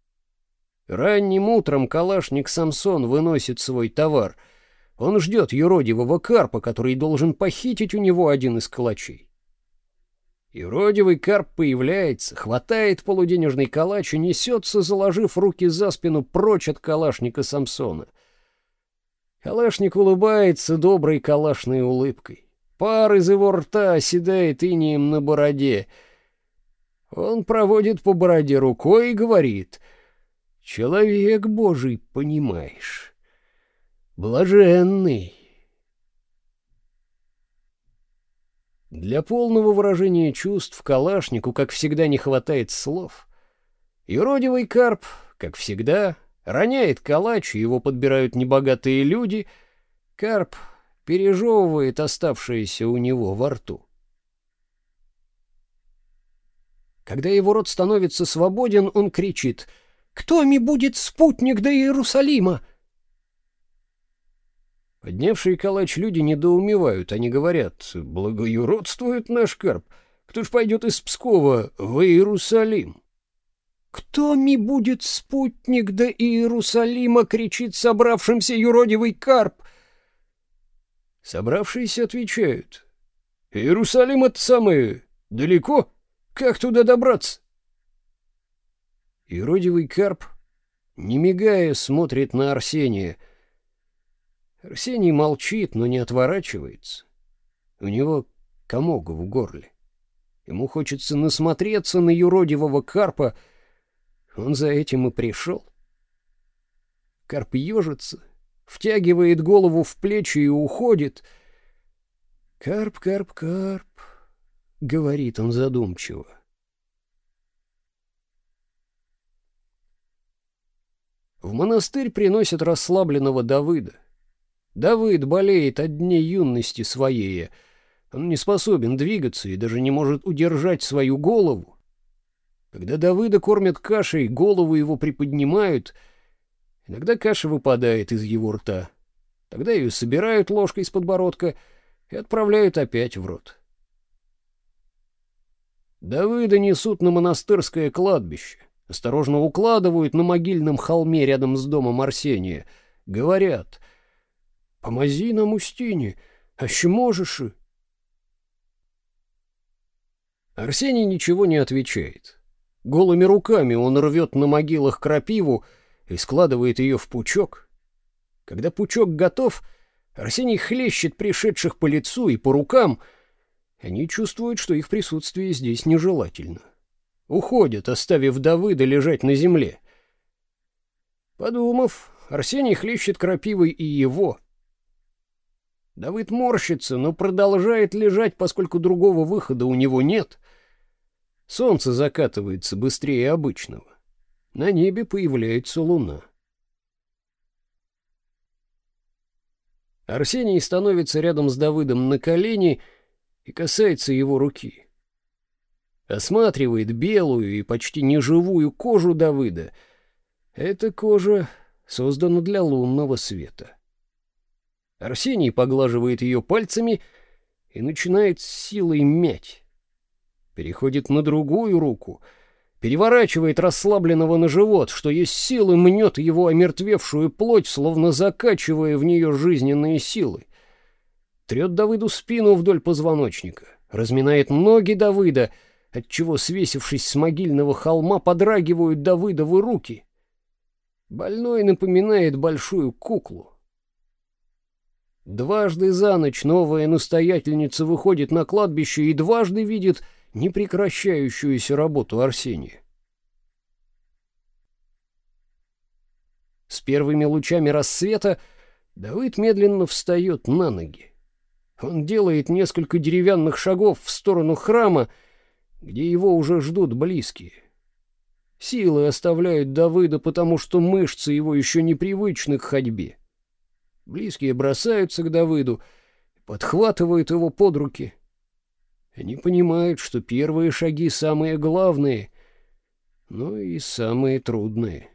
S3: Ранним утром калашник Самсон выносит свой товар. Он ждет юродивого карпа, который должен похитить у него один из калачей. Иродивый карп появляется, хватает полуденежный калач и несется, заложив руки за спину прочь от калашника Самсона. Калашник улыбается доброй калашной улыбкой. Пар из его рта оседает инием на бороде. Он проводит по бороде рукой и говорит, «Человек Божий, понимаешь, блаженный». Для полного выражения чувств Калашнику, как всегда, не хватает слов. Юродивый карп, как всегда, роняет калач, и его подбирают небогатые люди. Карп пережевывает оставшееся у него во рту. Когда его рот становится свободен, он кричит
S2: Кто ми будет спутник до Иерусалима?»
S3: Поднявшие калач люди недоумевают. Они говорят, благоюродствует наш карп. Кто ж пойдет из Пскова в Иерусалим?
S2: «Кто ми будет спутник до Иерусалима?» — кричит собравшимся юродивый карп.
S3: Собравшиеся отвечают. «Иерусалим — это самое далеко. Как туда добраться?» Юродивый карп, не мигая, смотрит на Арсения. Арсений молчит, но не отворачивается. У него комок в горле. Ему хочется насмотреться на юродивого карпа — он за этим и пришел. Карп ежится, втягивает голову в плечи и уходит. «Карп, карп, карп», — говорит он задумчиво. В монастырь приносят расслабленного Давыда. Давыд болеет от дней юности своей. Он не способен двигаться и даже не может удержать свою голову. Когда Давыда кормят кашей, голову его приподнимают. Иногда каша выпадает из его рта. Тогда ее собирают ложкой с подбородка и отправляют опять в рот. Давыда несут на монастырское кладбище. Осторожно укладывают на могильном холме рядом с домом Арсения. Говорят, «Помози нам, Устине, а еще можешь и...» Арсений ничего не отвечает. Голыми руками он рвет на могилах крапиву и складывает ее в пучок. Когда пучок готов, Арсений хлещет пришедших по лицу и по рукам. Они чувствуют, что их присутствие здесь нежелательно. Уходят, оставив Давыда лежать на земле. Подумав, Арсений хлещет крапивой и его. Давыд морщится, но продолжает лежать, поскольку другого выхода у него нет — Солнце закатывается быстрее обычного. На небе появляется луна. Арсений становится рядом с Давыдом на колени и касается его руки. Осматривает белую и почти неживую кожу Давыда. Эта кожа создана для лунного света. Арсений поглаживает ее пальцами и начинает с силой мять переходит на другую руку, переворачивает расслабленного на живот, что есть силы, мнет его омертвевшую плоть, словно закачивая в нее жизненные силы. Трет Давыду спину вдоль позвоночника, разминает ноги Давыда, отчего, свесившись с могильного холма, подрагивают Давыдовы руки. Больной напоминает большую куклу. Дважды за ночь новая настоятельница выходит на кладбище и дважды видит непрекращающуюся работу Арсения. С первыми лучами рассвета Давыд медленно встает на ноги. Он делает несколько деревянных шагов в сторону храма, где его уже ждут близкие. Силы оставляют Давыда, потому что мышцы его еще непривычны к ходьбе. Близкие бросаются к Давыду, подхватывают его под руки — они понимают, что первые шаги самые главные, но и самые трудные.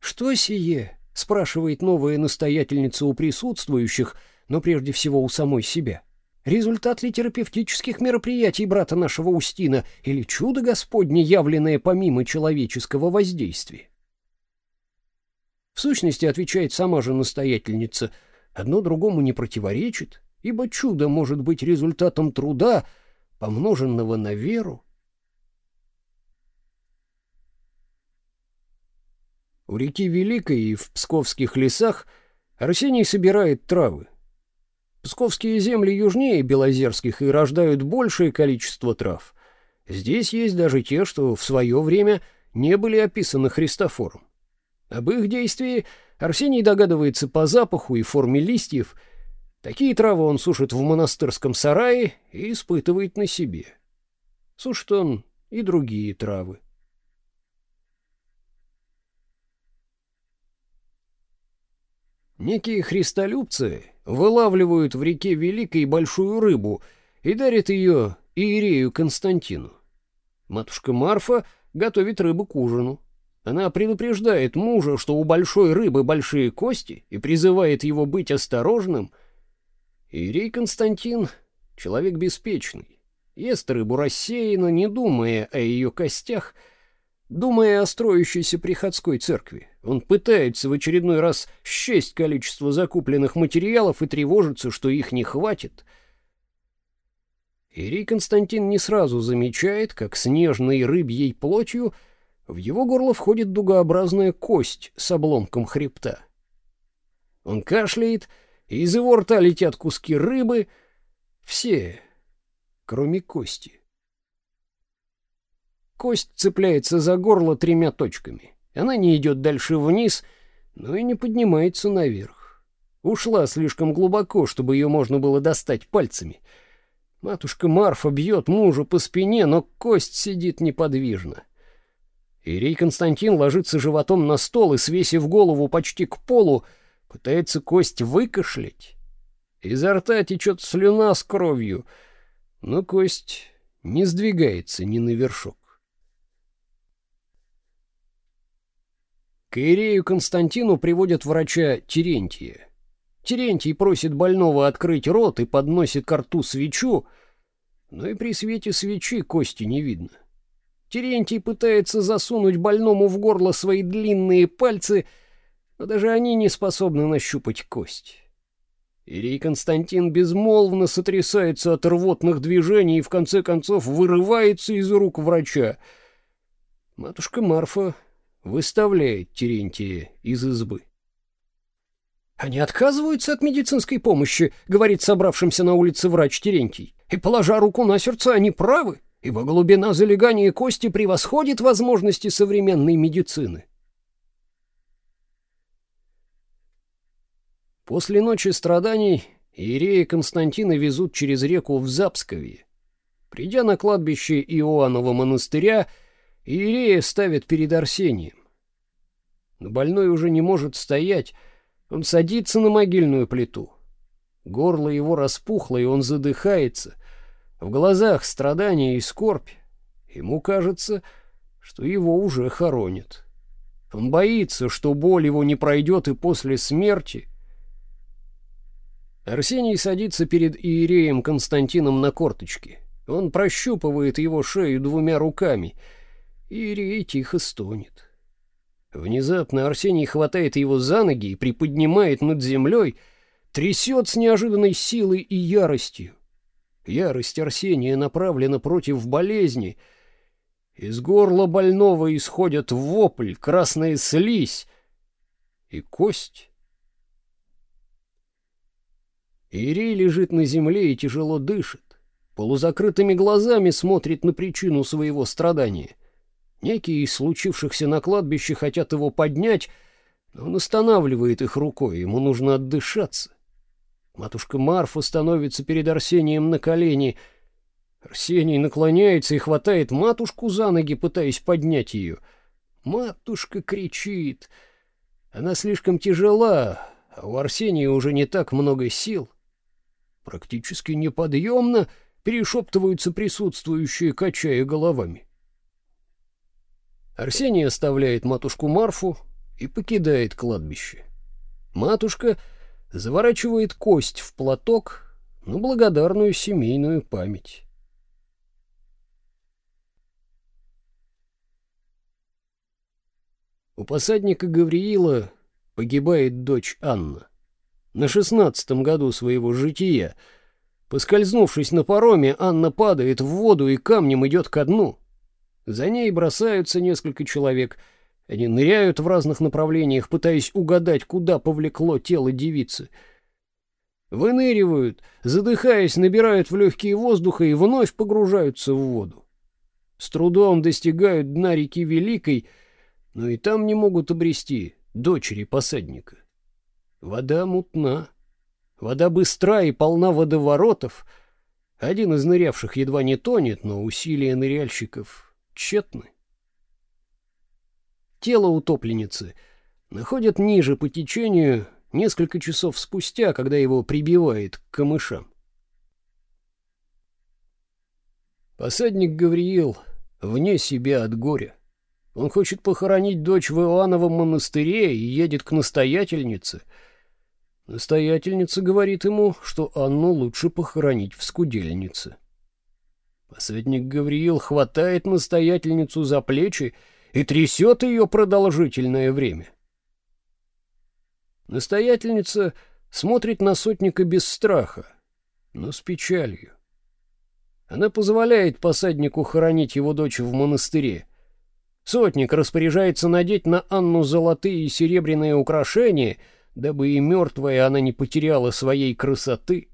S3: «Что сие?» — спрашивает новая настоятельница у присутствующих, но прежде всего у самой себя. «Результат ли терапевтических мероприятий брата нашего Устина или чудо Господне, явленное помимо человеческого воздействия?» В сущности, отвечает сама же настоятельница, одно другому не противоречит, ибо чудо может быть результатом труда, помноженного на веру. У реки Великой и в псковских лесах Арсений собирает травы. Псковские земли южнее Белозерских и рождают большее количество трав. Здесь есть даже те, что в свое время не были описаны Христофором. Об их действии Арсений догадывается по запаху и форме листьев – Такие травы он сушит в монастырском сарае и испытывает на себе. Сушит он и другие травы. Некие христолюбцы вылавливают в реке Великой большую рыбу и дарят ее Иерею Константину. Матушка Марфа готовит рыбу к ужину. Она предупреждает мужа, что у большой рыбы большие кости, и призывает его быть осторожным. Ирий Константин — человек беспечный. Ест рыбу рассеянно, не думая о ее костях, думая о строящейся приходской церкви. Он пытается в очередной раз счесть количество закупленных материалов и тревожится, что их не хватит. Ирий Константин не сразу замечает, как снежной рыбьей плотью — в его горло входит дугообразная кость с обломком хребта. Он кашляет, из его рта летят куски рыбы, все, кроме кости. Кость цепляется за горло тремя точками. Она не идет дальше вниз, но и не поднимается наверх. Ушла слишком глубоко, чтобы ее можно было достать пальцами. Матушка Марфа бьет мужа по спине, но кость сидит неподвижно. Ирей Константин ложится животом на стол и, свесив голову почти к полу, пытается кость выкашлять. Изо рта течет слюна с кровью, но кость не сдвигается ни на вершок. К Ирею Константину приводят врача Терентия. Терентий просит больного открыть рот и подносит к рту свечу, но и при свете свечи кости не видно. Терентий пытается засунуть больному в горло свои длинные пальцы, но даже они не способны нащупать кость. Ирий Константин безмолвно сотрясается от рвотных движений и в конце концов вырывается из рук врача. Матушка Марфа выставляет Терентия из избы. «Они отказываются от медицинской помощи», — говорит собравшимся на улице врач Терентий. «И, положа руку на сердце, они правы ибо глубина залегания кости превосходит возможности современной медицины. После ночи страданий Иерея Константина везут через реку в Запсковье. Придя на кладбище Иоаннова монастыря, Иерея ставит перед Арсением. Но больной уже не может стоять, он садится на могильную плиту. Горло его распухло, и он задыхается — в глазах страдания и скорбь. Ему кажется, что его уже хоронят. Он боится, что боль его не пройдет и после смерти. Арсений садится перед иереем Константином на корточки. Он прощупывает его шею двумя руками. Иерей тихо стонет. Внезапно Арсений хватает его за ноги и приподнимает над землей, трясет с неожиданной силой и яростью. Ярость Арсения направлена против болезни. Из горла больного исходят вопль, красная слизь и кость. Ирей лежит на земле и тяжело дышит. Полузакрытыми глазами смотрит на причину своего страдания. Некие из случившихся на кладбище хотят его поднять, но он останавливает их рукой, ему нужно отдышаться. Матушка Марфа становится перед Арсением на колени. Арсений наклоняется и хватает матушку за ноги, пытаясь поднять ее. Матушка кричит. Она слишком тяжела, а у Арсения уже не так много сил. Практически неподъемно перешептываются присутствующие, качая головами. Арсений оставляет матушку Марфу и покидает кладбище. Матушка заворачивает кость в платок на благодарную семейную память. У посадника Гавриила погибает дочь Анна. На шестнадцатом году своего жития, поскользнувшись на пароме, Анна падает в воду и камнем идет ко дну. За ней бросаются несколько человек — они ныряют в разных направлениях, пытаясь угадать, куда повлекло тело девицы. Выныривают, задыхаясь, набирают в легкие воздуха и вновь погружаются в воду. С трудом достигают дна реки Великой, но и там не могут обрести дочери посадника. Вода мутна, вода быстра и полна водоворотов. Один из нырявших едва не тонет, но усилия ныряльщиков тщетны. Тело утопленницы находят ниже по течению несколько часов спустя, когда его прибивает к камышам. Посадник Гавриил вне себя от горя. Он хочет похоронить дочь в Иоанновом монастыре и едет к настоятельнице. Настоятельница говорит ему, что Анну лучше похоронить в скудельнице. Посадник Гавриил хватает настоятельницу за плечи и трясет ее продолжительное время. Настоятельница смотрит на сотника без страха, но с печалью. Она позволяет посаднику хоронить его дочь в монастыре. Сотник распоряжается надеть на Анну золотые и серебряные украшения, дабы и мертвая она не потеряла своей красоты.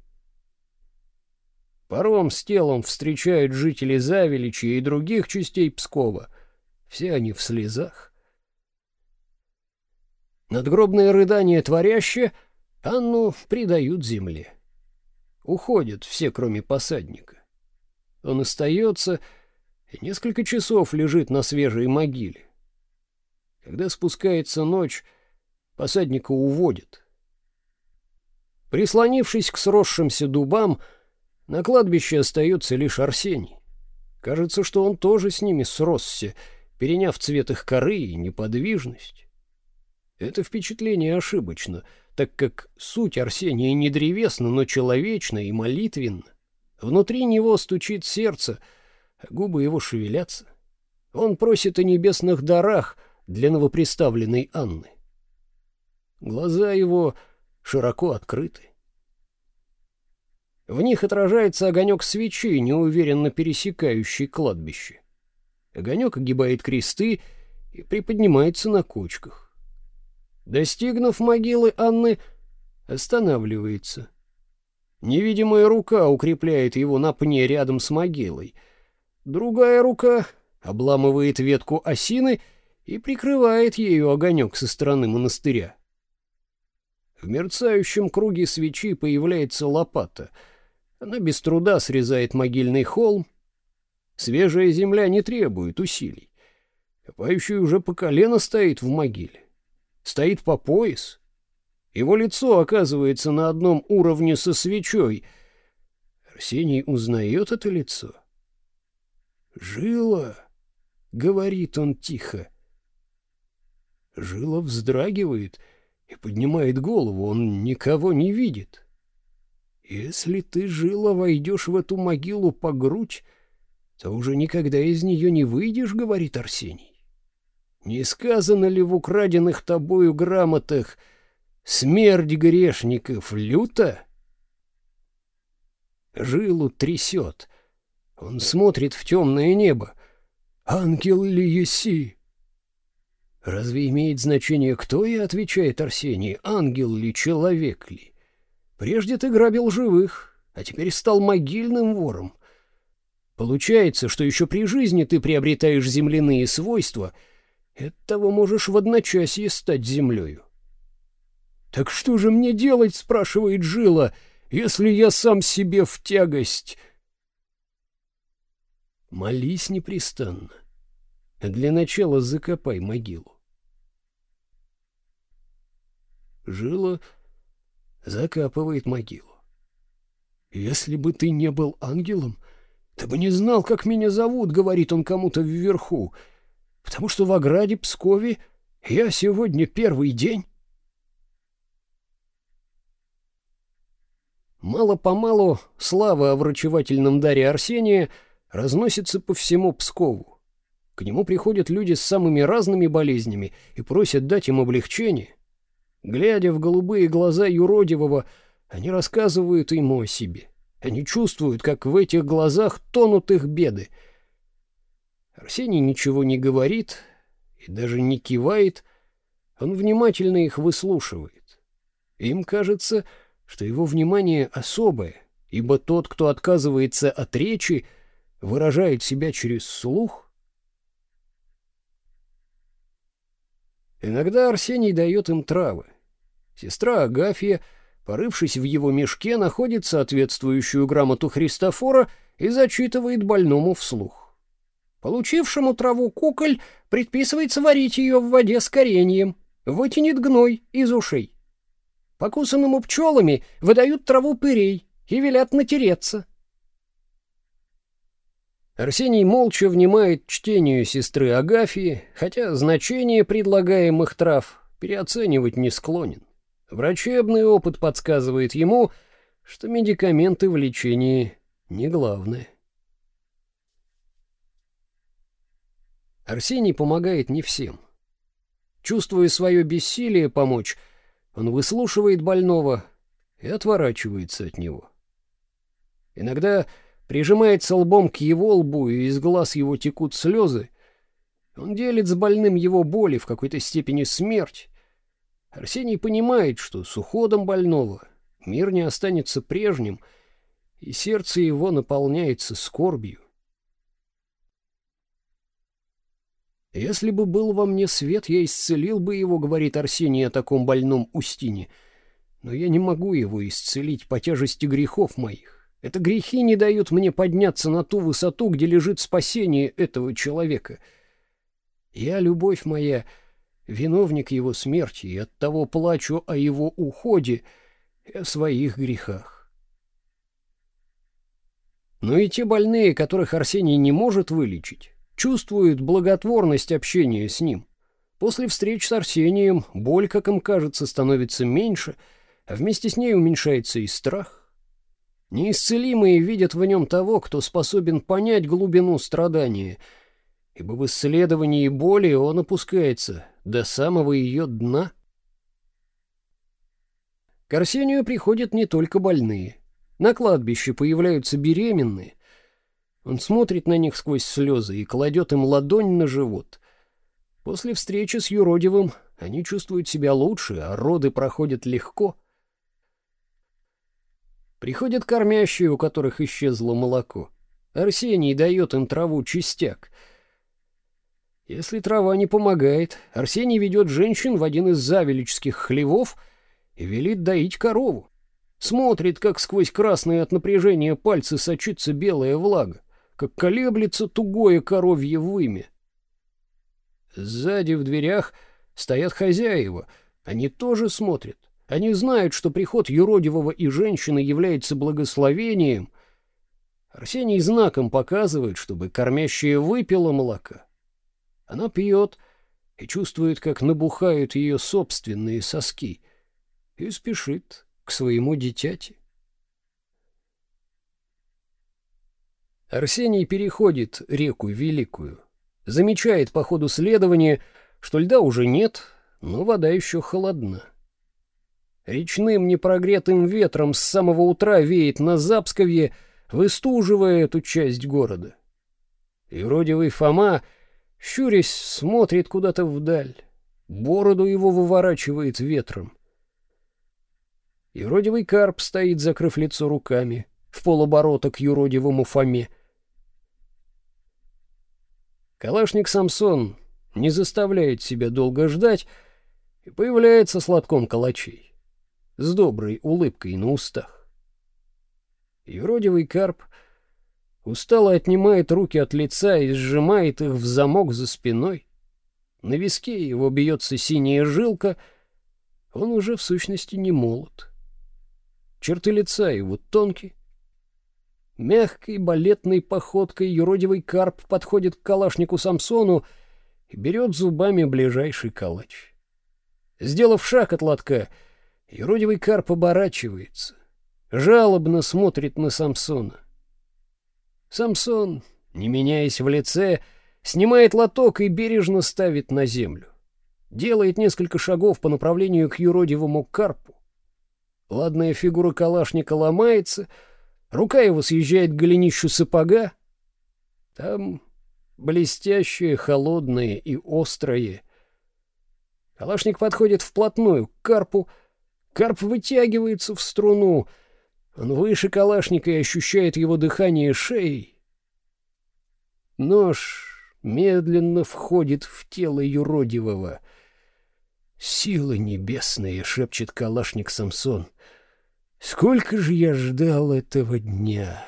S3: Паром с телом встречают жители Завелича и других частей Пскова. Все они в слезах. Надгробное рыдание творяще Анну предают земле. Уходят все, кроме посадника. Он остается и несколько часов лежит на свежей могиле. Когда спускается ночь, посадника уводят. Прислонившись к сросшимся дубам, на кладбище остается лишь Арсений. Кажется, что он тоже с ними сросся, переняв цвет их коры и неподвижность. Это впечатление ошибочно, так как суть Арсения не древесна, но человечна и молитвенна. Внутри него стучит сердце, а губы его шевелятся. Он просит о небесных дарах для новоприставленной Анны. Глаза его широко открыты. В них отражается огонек свечи, неуверенно пересекающий кладбище. Огонек огибает кресты и приподнимается на кочках. Достигнув могилы Анны, останавливается. Невидимая рука укрепляет его на пне рядом с могилой. Другая рука обламывает ветку осины и прикрывает ею огонек со стороны монастыря. В мерцающем круге свечи появляется лопата — она без труда срезает могильный холм. Свежая земля не требует усилий. Копающий уже по колено стоит в могиле. Стоит по пояс. Его лицо оказывается на одном уровне со свечой. Арсений узнает это лицо. «Жила!» — говорит он тихо. Жила вздрагивает и поднимает голову, он никого не видит. Если ты, жила, войдешь в эту могилу по грудь, то уже никогда из нее не выйдешь, — говорит Арсений. Не сказано ли в украденных тобою грамотах «Смерть грешников люта»? Жилу трясет. Он смотрит в темное небо. «Ангел ли еси?» Разве имеет значение, кто я, отвечает Арсений, ангел ли, человек ли? Прежде ты грабил живых, а теперь стал могильным вором. Получается, что еще при жизни ты приобретаешь земляные свойства, и оттого можешь в одночасье стать землею. «Так что же мне делать?» — спрашивает Жила, — «если я сам себе в тягость». Молись непрестанно. Для начала закопай могилу. Жила закапывает могилу. «Если бы ты не был ангелом, ты бы не знал, как меня зовут», — говорит он кому-то вверху, «потому что в ограде Пскове я сегодня первый день». Мало-помалу слава о врачевательном даре Арсения разносится по всему Пскову. К нему приходят люди с самыми разными болезнями и просят дать им облегчение. Глядя в голубые глаза юродивого, они рассказывают ему о себе. Они чувствуют, как в этих глазах тонут их беды. Арсений ничего не говорит и даже не кивает, он внимательно их выслушивает. Им кажется, что его внимание особое, ибо тот, кто отказывается от речи, выражает себя через слух. Иногда Арсений дает им травы. Сестра Агафья, порывшись в его мешке, находит соответствующую грамоту Христофора и зачитывает больному вслух. Получившему траву куколь предписывается варить ее в воде с кореньем, вытянет гной из ушей. Покусанному пчелами выдают траву пырей и велят натереться. Арсений молча внимает чтению сестры Агафьи, хотя значение предлагаемых трав переоценивать не склонен. Врачебный опыт подсказывает ему, что медикаменты в лечении не главное. Арсений помогает не всем. Чувствуя свое бессилие помочь, он выслушивает больного и отворачивается от него. Иногда прижимается лбом к его лбу, и из глаз его текут слезы. Он делит с больным его боли, в какой-то степени смерть. Арсений понимает, что с уходом больного мир не останется прежним, и сердце его наполняется скорбью. «Если бы был во мне свет, я исцелил бы его», — говорит Арсений о таком больном Устине. «Но я не могу его исцелить по тяжести грехов моих. Это грехи не дают мне подняться на ту высоту, где лежит спасение этого человека. Я, любовь моя, виновник его смерти, и оттого плачу о его уходе и о своих грехах». Но и те больные, которых Арсений не может вылечить, чувствуют благотворность общения с ним. После встреч с Арсением боль, как им кажется, становится меньше, а вместе с ней уменьшается и страх. Неисцелимые видят в нем того, кто способен понять глубину страдания, ибо в исследовании боли он опускается до самого ее дна. К Арсению приходят не только больные. На кладбище появляются беременные, он смотрит на них сквозь слезы и кладет им ладонь на живот. После встречи с юродивым они чувствуют себя лучше, а роды проходят легко. Приходят кормящие, у которых исчезло молоко. Арсений дает им траву чистяк. Если трава не помогает, Арсений ведет женщин в один из завелических хлевов и велит доить корову. Смотрит, как сквозь красные от напряжения пальцы сочится белая влага как колеблется тугое коровье вымя. Сзади в дверях стоят хозяева. Они тоже смотрят. Они знают, что приход юродивого и женщины является благословением. Арсений знаком показывает, чтобы кормящая выпила молока. Она пьет и чувствует, как набухают ее собственные соски, и спешит к своему дитяти. Арсений переходит реку Великую. Замечает по ходу следования, что льда уже нет, но вода еще холодна. Речным непрогретым ветром с самого утра веет на Запсковье, выстуживая эту часть города. Иродивый Фома, щурясь, смотрит куда-то вдаль. Бороду его выворачивает ветром. Иродивый карп стоит, закрыв лицо руками, в полоборота к юродивому Фоме — Калашник Самсон не заставляет себя долго ждать и появляется с лотком калачей, с доброй улыбкой на устах. Юродивый карп устало отнимает руки от лица и сжимает их в замок за спиной. На виске его бьется синяя жилка, он уже в сущности не молод. Черты лица его тонкие, Мягкой балетной походкой юродивый карп подходит к калашнику Самсону и берет зубами ближайший калач. Сделав шаг от лотка, юродивый карп оборачивается, жалобно смотрит на Самсона. Самсон, не меняясь в лице, снимает лоток и бережно ставит на землю. Делает несколько шагов по направлению к юродивому карпу. Ладная фигура калашника ломается — Рука его съезжает к голенищу сапога. Там блестящее, холодное и острое. Калашник подходит вплотную к карпу. Карп вытягивается в струну. Он выше калашника и ощущает его дыхание шеей. Нож медленно входит в тело юродивого. «Сила небесная!» — шепчет калашник Самсон — Сколько же я ждал этого дня!